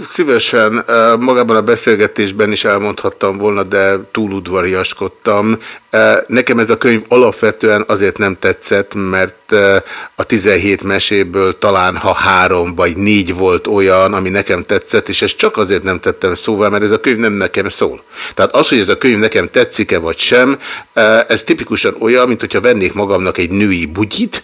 szívesen e, magában a beszélgetésben is elmondhattam volna, de túl udvariaskodtam. E, nekem ez a könyv alapvetően azért nem tetszett, mert e, a 17 meséből talán ha három vagy négy volt olyan, ami nekem tetszett, és ezt csak azért nem tettem szóval, mert ez a könyv nem nekem szól. Tehát az, hogy ez a könyv nekem tetszik-e vagy sem, e, ez tipikusan olyan, mint hogyha vennék magamnak egy női bugyit,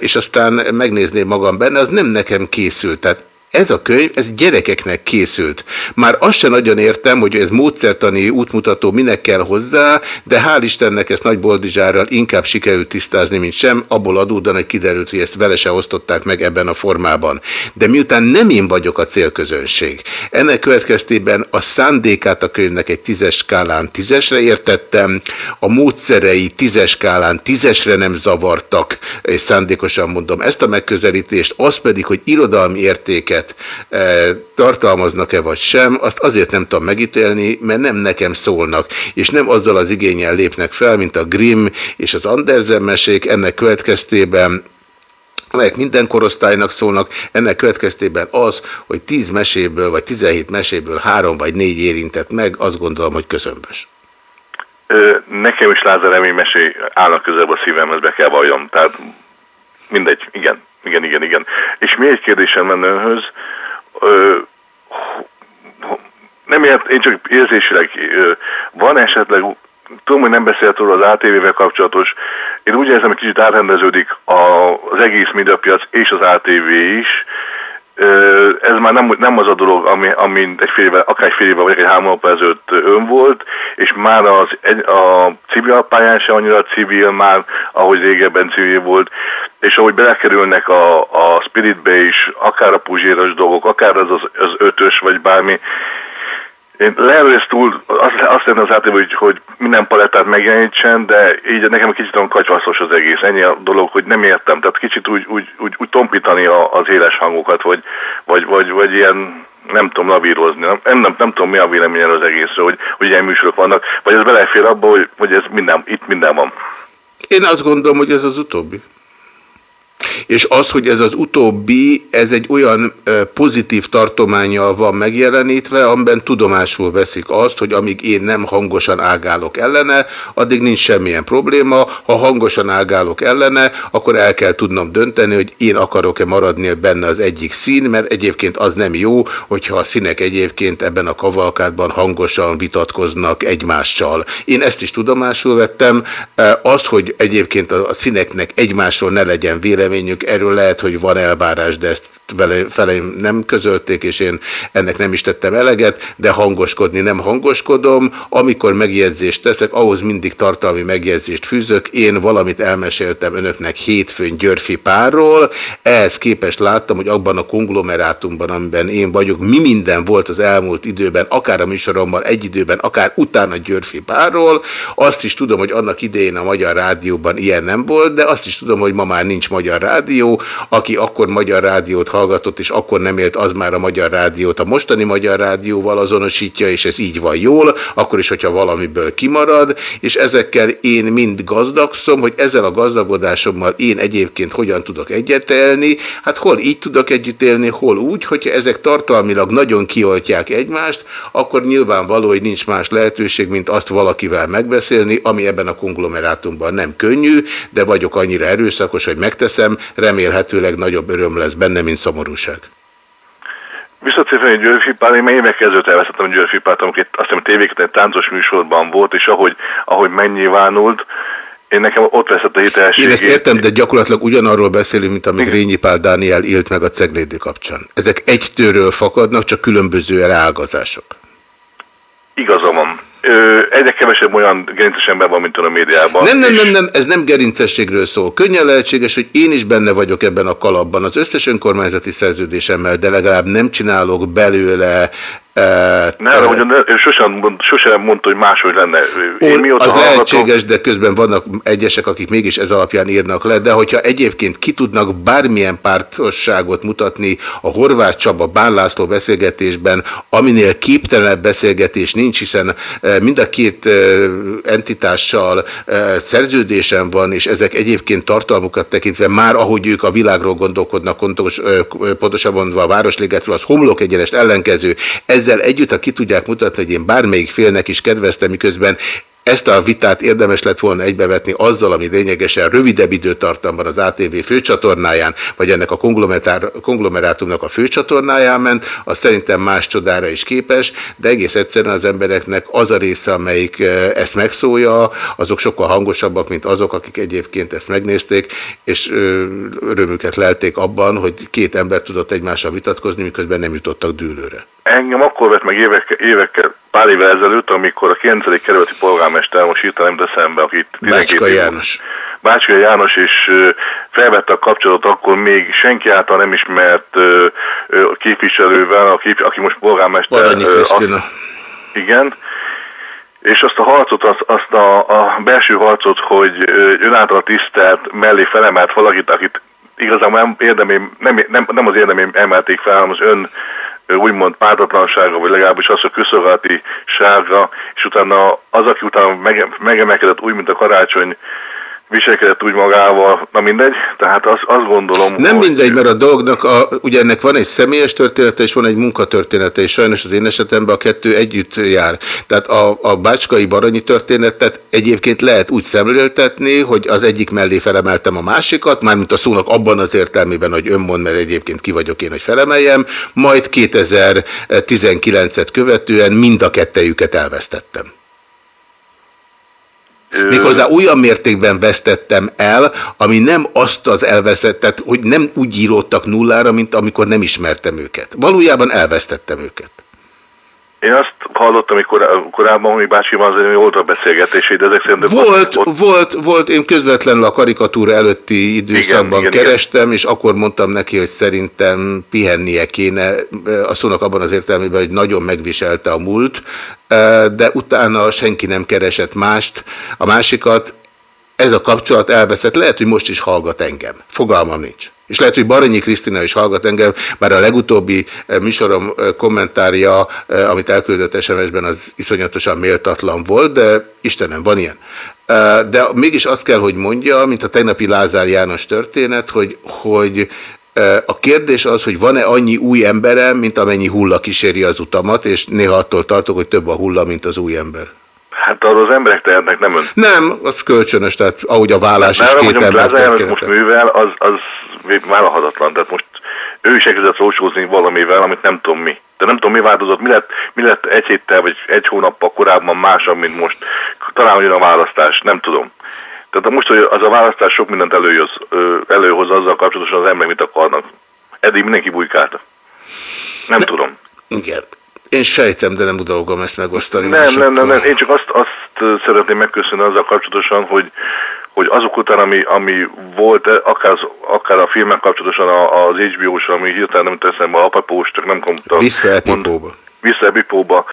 és azt aztán megnézném magam benne, az nem nekem készült. Tehát ez a könyv, ez gyerekeknek készült. Már azt sem nagyon értem, hogy ez módszertani útmutató minek kell hozzá, de hál' Istennek ezt Nagy Boldizsárral inkább sikerült tisztázni, mint sem, abból adódóan, hogy kiderült, hogy ezt vele se osztották meg ebben a formában. De miután nem én vagyok a célközönség, ennek következtében a szándékát a könyvnek egy tízes skálán tízesre értettem, a módszerei tízes skálán tízesre nem zavartak, és szándékosan mondom ezt a megközelítést, az pedig, hogy irodalmi értéket könyvet e, tartalmaznak-e vagy sem, azt azért nem tudom megítélni, mert nem nekem szólnak, és nem azzal az igényel lépnek fel, mint a Grimm és az Andersen mesék, ennek következtében amelyek minden korosztálynak szólnak, ennek következtében az, hogy 10 meséből, vagy 17 meséből három vagy négy érintett meg, azt gondolom, hogy közömbös. Nekem is Lázár Emény mesé állnak közelebb a szívemhez, be kell valljam. Tehát mindegy, igen. Igen, igen, igen. És még egy kérdésem lenne önhöz. Ö, nem ért, én csak érzésileg, ö, van esetleg tudom, hogy nem beszélt róla az ATV-vel kapcsolatos. Én úgy érzem, hogy kicsit átrendeződik az egész médiapiac és az ATV is. Ez már nem, nem az a dolog, ami, ami egy fél éve, akár egy fél éve vagy egy három ezelőtt ön volt, és már az, a civil pályán se annyira civil már, ahogy régebben civil volt, és ahogy belekerülnek a, a Spiritbe is, akár a puzséros dolgok, akár az, az, az ötös, vagy bármi, én ez túl, azt, azt lenne az átlév, hogy, hogy minden palettát megjelenítsen, de így nekem kicsit olyan kacsvaszos az egész. Ennyi a dolog, hogy nem értem. Tehát kicsit úgy, úgy, úgy, úgy tompítani a, az éles hangokat, vagy, vagy, vagy, vagy ilyen nem tudom lavírozni, nem, nem, nem, nem tudom mi a véleményen az egészről, hogy, hogy ilyen műsorok vannak, vagy ez belefér abba, hogy, hogy ez minden, itt minden van. Én azt gondolom, hogy ez az utóbbi. És az, hogy ez az utóbbi, ez egy olyan pozitív tartományjal van megjelenítve, amiben tudomásul veszik azt, hogy amíg én nem hangosan ágálok ellene, addig nincs semmilyen probléma. Ha hangosan ágálok ellene, akkor el kell tudnom dönteni, hogy én akarok-e maradni benne az egyik szín, mert egyébként az nem jó, hogyha a színek egyébként ebben a kavalkádban hangosan vitatkoznak egymással. Én ezt is tudomásul vettem. Az, hogy egyébként a színeknek egymásról ne legyen vélemény, véleményük, erről lehet, hogy van elvárás, de ezt felém nem közölték, és én ennek nem is tettem eleget, de hangoskodni nem hangoskodom. Amikor megjegyzést teszek, ahhoz mindig tartalmi megjegyzést fűzök. Én valamit elmeséltem önöknek hétfőn Györfi párról, ehhez képest láttam, hogy abban a konglomerátumban, amiben én vagyok, mi minden volt az elmúlt időben, akár a műsorommal egy időben, akár utána Györfi párról. Azt is tudom, hogy annak idején a Magyar Rádióban ilyen nem volt, de azt is tudom, hogy ma már nincs Magyar Rádió. Aki akkor Magyar Rádiót hallgatott, és akkor nem élt az már a Magyar Rádiót. A mostani Magyar Rádióval azonosítja, és ez így van jól, akkor is, hogyha valamiből kimarad, és ezekkel én mind gazdagszom, hogy ezzel a gazdagodásommal én egyébként hogyan tudok egyetelni, hát hol így tudok együtt élni, hol úgy, hogyha ezek tartalmilag nagyon kioltják egymást, akkor nyilvánvaló, hogy nincs más lehetőség, mint azt valakivel megbeszélni, ami ebben a konglomerátumban nem könnyű, de vagyok annyira erőszakos, hogy megteszem, remélhetőleg nagyobb öröm lesz benne, mint szomorúság. Visszatérve egy Györfi Pál, én évekkel ezelőtt elvesztettem Györfi Pált, amikor azt hiszem tévéket egy táncos műsorban volt, és ahogy, ahogy megnyilvánult, én nekem ott veszett a hitelességét. Én ezt értem, de gyakorlatilag ugyanarról beszélünk, mint amit Rényi Pál Dániel élt meg a ceglédi kapcsán. Ezek egy tőről fakadnak, csak különböző elágazások. Igaza van egyre kevesebb olyan gerinces ember van, mint a médiában. Nem, nem, nem, nem, ez nem gerincességről szól. Könnyen lehetséges, hogy én is benne vagyok ebben a kalapban az összes önkormányzati szerződésemmel, de legalább nem csinálok belőle ne arra, hogy ő sosem, sosem mondta, hogy máshogy lenne. Én mióta az hallgatom... lehetséges, de közben vannak egyesek, akik mégis ez alapján írnak le, de hogyha egyébként ki tudnak bármilyen pártosságot mutatni a Horváth Csaba Bán László beszélgetésben, aminél képtelenebb beszélgetés nincs, hiszen mind a két entitással szerződésem van, és ezek egyébként tartalmukat tekintve már ahogy ők a világról gondolkodnak, pontosabban a Városligetről, az homlok egyenest ellenkező. Ez ezzel együtt, ha ki tudják mutatni, hogy én bármelyik félnek is kedveztem, miközben ezt a vitát érdemes lett volna egybevetni azzal, ami lényegesen rövidebb időtartamban az ATV főcsatornáján, vagy ennek a konglomerátumnak a főcsatornáján ment, az szerintem más csodára is képes, de egész egyszerűen az embereknek az a része, amelyik eh, ezt megszólja, azok sokkal hangosabbak, mint azok, akik egyébként ezt megnézték, és örömüket lelték abban, hogy két ember tudott egymással vitatkozni, miközben nem jutottak dűlőre. Engem akkor vett meg évekkel, évekkel pár évvel ezelőtt, amikor a 9. kerületi polgármester, most nem eszembe, akit Bácska János. Bácska János is felvette a kapcsolatot akkor még senki által nem ismert képviselővel, aki, aki most polgármester. Baranyi Krisztina. Igen, és azt a harcot, azt, azt a, a belső harcot, hogy ön által tisztelt mellé felemelt valakit, akit igazából nem, érdemém, nem, nem, nem az érdemém emelték fel, hanem az ön úgymond pártatlansága, vagy legalábbis az, hogy közszolgálati sárga, és utána az, aki utána mege, megemelkedett úgy, mint a karácsony viselkedett úgy magával, na mindegy, tehát az, azt gondolom, Nem hogy... mindegy, mert a dolognak, a, ugye ennek van egy személyes története, és van egy munkatörténete, és sajnos az én esetemben a kettő együtt jár. Tehát a, a bácskai baranyi történetet egyébként lehet úgy szemléltetni, hogy az egyik mellé felemeltem a másikat, mármint a szónak abban az értelmében, hogy önmond, mert egyébként ki vagyok én, hogy felemeljem, majd 2019-et követően mind a kettejüket elvesztettem. Méghozzá olyan mértékben vesztettem el, ami nem azt az elvesztettet, hogy nem úgy íródtak nullára, mint amikor nem ismertem őket. Valójában elvesztettem őket. Én azt hallottam, hogy korábban, hogy bácsival azért voltak beszélgetésé, de ezek szerint... Volt, ott... volt, volt, én közvetlenül a karikatúra előtti időszakban igen, kerestem, igen. és akkor mondtam neki, hogy szerintem pihennie kéne, a szónak abban az értelmében, hogy nagyon megviselte a múlt, de utána senki nem keresett mást. A másikat, ez a kapcsolat elveszett, lehet, hogy most is hallgat engem. Fogalmam nincs. És lehet, hogy Baranyi Krisztina is hallgat engem, bár a legutóbbi eh, műsorom eh, kommentárja, eh, amit elküldött SMS-ben, az iszonyatosan méltatlan volt, de Istenem, van ilyen. De mégis azt kell, hogy mondja, mint a tegnapi Lázár János történet, hogy, hogy a kérdés az, hogy van-e annyi új emberem, mint amennyi hulla kíséri az utamat, és néha attól tartok, hogy több a hulla, mint az új ember. Hát arra az emberek tehetnek, nem ön. Nem, az kölcsönös, tehát ahogy a vállás is két ember most művel, az, az vállalhatatlan. Tehát most ő is elkezdett rócsózni valamivel, amit nem tudom mi. De nem tudom, mi változott, mi lett, mi lett egy héttel vagy egy hónappal korábban másabb, mint most. Talán jön a választás, nem tudom. Tehát most, hogy az a választás sok mindent előhoz, előhoz azzal kapcsolatosan az emberek mit akarnak. Eddig mindenki bujkálta. Nem de, tudom. Igen. Én sejtem, de nem udolgom ezt megosztani. Nem, nem, nem, nem, én csak azt, azt szeretném megköszönni azzal kapcsolatosan, hogy, hogy azok után, ami, ami volt, akár, akár a filmek kapcsolatosan az HBO-s, ami hirtelen nem teszem a apapós, csak nem mondtam. Vissza Epipóba. Vissza Epipóba.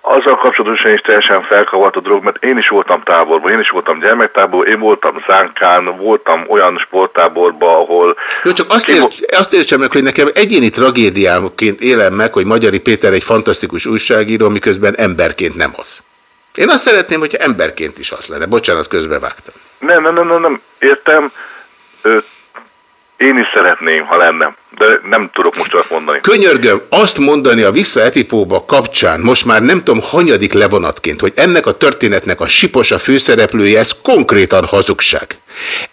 Azzal kapcsolatosan is teljesen felkavart a drog, mert én is voltam táborban, én is voltam gyermektáborban, én voltam Zánkán, voltam olyan sporttáborban, ahol... Jó, csak azt, ért, azt értsem meg, hogy nekem egyéni tragédiámként élem meg, hogy Magyari Péter egy fantasztikus újságíró, miközben emberként nem az. Én azt szeretném, hogyha emberként is az lenne. Bocsánat, közbevágtam. Nem, nem, nem, nem, nem. értem. Ö, én is szeretném, ha lenne, de nem tudok most azt mondani. Könyörgöm, azt mondani a Vissza Epipóba kapcsán, most már nem tudom, hanyadik levonatként, hogy ennek a történetnek a sipos a főszereplője, ez konkrétan hazugság.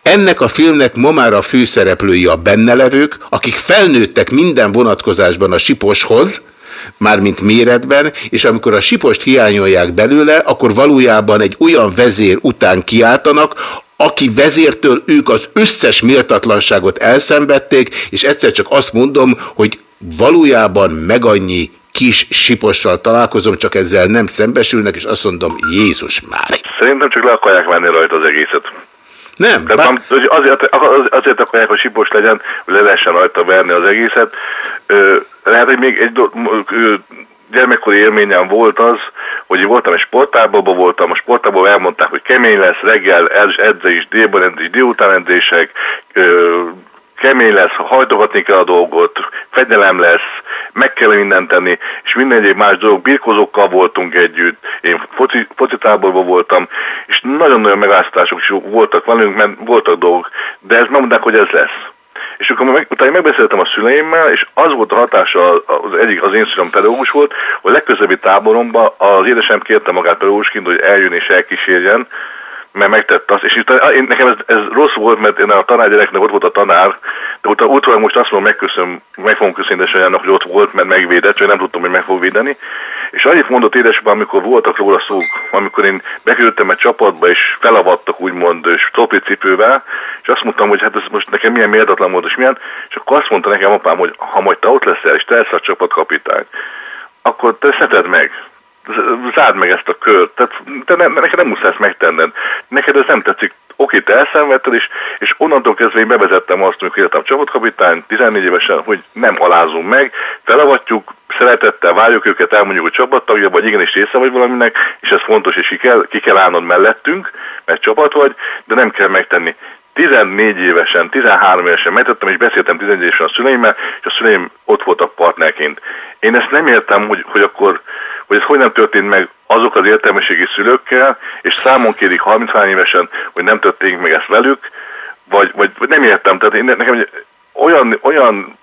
Ennek a filmnek ma már a főszereplői a bennelevők, akik felnőttek minden vonatkozásban a siposhoz, mármint méretben, és amikor a sipost hiányolják belőle, akkor valójában egy olyan vezér után kiáltanak, aki vezértől ők az összes méltatlanságot elszenvedték, és egyszer csak azt mondom, hogy valójában meg annyi kis sipossal találkozom, csak ezzel nem szembesülnek, és azt mondom, Jézus már. Szerintem csak le akarják venni rajta az egészet. Nem. Tehát bár... azért, azért akarják, hogy sipos legyen, hogy le lehessen rajta verni az egészet. Lehet, hogy még egy gyermekkori élményem volt az, hogy voltam egy sportáborban, voltam, a sportáborban elmondták, hogy kemény lesz, reggel edzés, délben délután edzések, kemény lesz, hajtogatni kell a dolgot, fegyelem lesz, meg kell mindent tenni, és minden egyéb más dolog, birkozókkal voltunk együtt, én foci, foci táborban voltam, és nagyon-nagyon megállítások is voltak velünk, mert voltak dolgok, de ez mondták, hogy ez lesz. És akkor meg, utána megbeszéltem a szüleimmel, és az volt a hatása, az egyik az én szülem pedagógus volt, hogy legközelebbi táboromban az édesem kérte magát pedagógusként, hogy eljön és elkísérjen, mert megtett azt, és itt, én, nekem ez, ez, rossz volt, mert én a tanárgyereknek ott volt a tanár, de utána utána most azt mondom, megköszönöm, meg fogom köszönni édesanyának, hogy ott volt, mert megvédett, csak nem tudtam, hogy meg fog védeni. És annyit mondott édesapám, amikor voltak róla szók, amikor én bekerültem egy csapatba, és felavattak úgymond és cipővel, és azt mondtam, hogy hát ez most nekem milyen méltatlan volt, és milyen, és akkor azt mondta nekem apám, hogy ha majd te ott leszel, és te leszel a csapatkapitány, akkor te szeted meg. Zárd meg ezt a kört, tehát te ne, neked nem muszáj ezt megtenned. Neked ez nem tetszik, oké, te elszenvedted, és, és onnantól kezdve én bevezettem azt, amikor életem csapatkapitány, 14 évesen, hogy nem alázunk meg, felavatjuk, szeretettel várjuk őket, elmondjuk, hogy csapattagja, vagy igenis része vagy valaminek, és ez fontos, és ki kell, ki kell állnod mellettünk, mert csapat vagy, de nem kell megtenni. 14 évesen, 13 évesen megtettem, és beszéltem 14 évesen a szüleimmel, és a szüleim ott voltak partnerként. Én ezt nem értem, hogy, hogy akkor hogy ez hogy nem történt meg azok az értelmeségi szülőkkel, és számon kérik 30 évesen, hogy nem történik meg ezt velük, vagy, vagy, nem értem. Tehát én, nekem olyan, olyan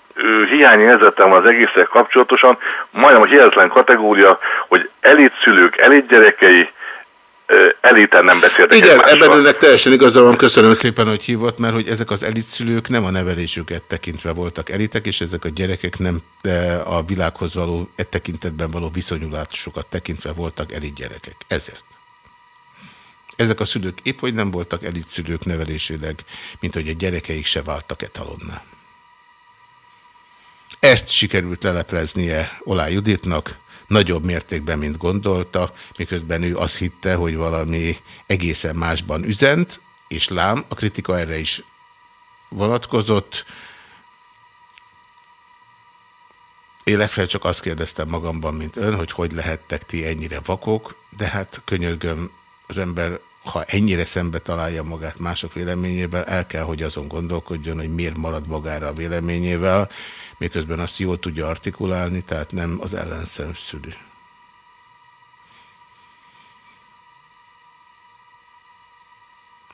hiányérzetem van az egészek kapcsolatosan, majdnem a hihetetlen kategória, hogy elit szülők, elit gyerekei, eliten nem beszéltek Igen, ebben önnek teljesen igaza van, köszönöm szépen, hogy hívott, mert hogy ezek az elitszülők nem a nevelésüket tekintve voltak elitek, és ezek a gyerekek nem a világhoz való, e tekintetben való viszonyulásokat tekintve voltak elit gyerekek. Ezért. Ezek a szülők épp hogy nem voltak elit szülők neveléséleg, mint hogy a gyerekeik se váltak etalonná. Ezt sikerült lelepleznie Olá Juditnak, nagyobb mértékben, mint gondolta, miközben ő azt hitte, hogy valami egészen másban üzent, és lám, a kritika erre is vonatkozott. Én legfeljebb csak azt kérdeztem magamban, mint ön, hogy hogy lehettek ti ennyire vakok, de hát könyörgöm, az ember, ha ennyire szembe találja magát mások véleményével, el kell, hogy azon gondolkodjon, hogy miért marad magára a véleményével, miközben azt jól tudja artikulálni, tehát nem az ellenszemszülő.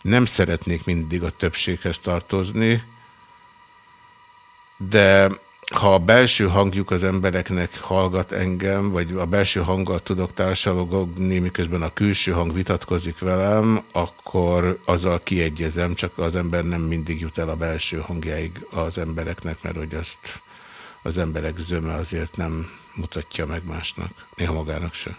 Nem szeretnék mindig a többséghez tartozni, de ha a belső hangjuk az embereknek hallgat engem, vagy a belső hanggal tudok társalogni, miközben a külső hang vitatkozik velem, akkor azzal kiegyezem, csak az ember nem mindig jut el a belső hangjáig az embereknek, mert hogy azt az emberek zöme azért nem mutatja meg másnak, néha magának sem.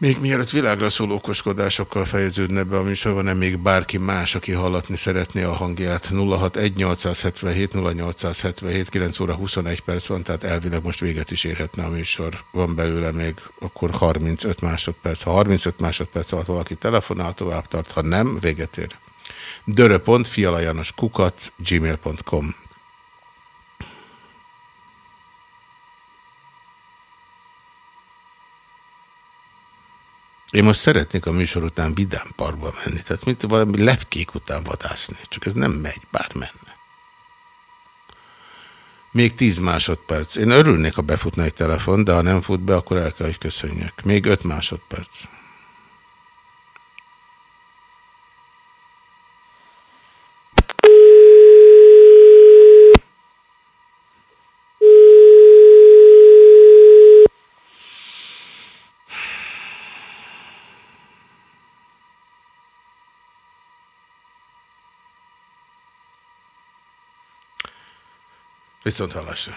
Még mielőtt világra szóló okoskodásokkal fejeződne be a műsorban, nem még bárki más, aki hallatni szeretné a hangját. 061-877, 0877, 9 óra 21 perc van, tehát elvileg most véget is érhetne a műsor. Van belőle még akkor 35 másodperc. Ha 35 másodperc alatt valaki telefonál, tovább tart, ha nem, véget ér. kukac, gmail.com Én most szeretnék a műsor után vidám parkba menni, tehát mint valami lepkék után vadászni, csak ez nem megy, bár menne. Még 10 másodperc. Én örülnék, ha befutna egy telefon, de ha nem fut be, akkor el kell, hogy köszönjek. Még 5 másodperc. Viszont hallásra.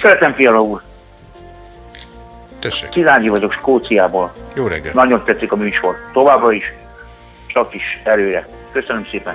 Tiszteletem, Fiala úr! Tessék. Szilárdi vagyok Skóciából. Jó reggelt. Nagyon tetszik a műsor. Továbbra is csak is előre. Köszönöm szépen.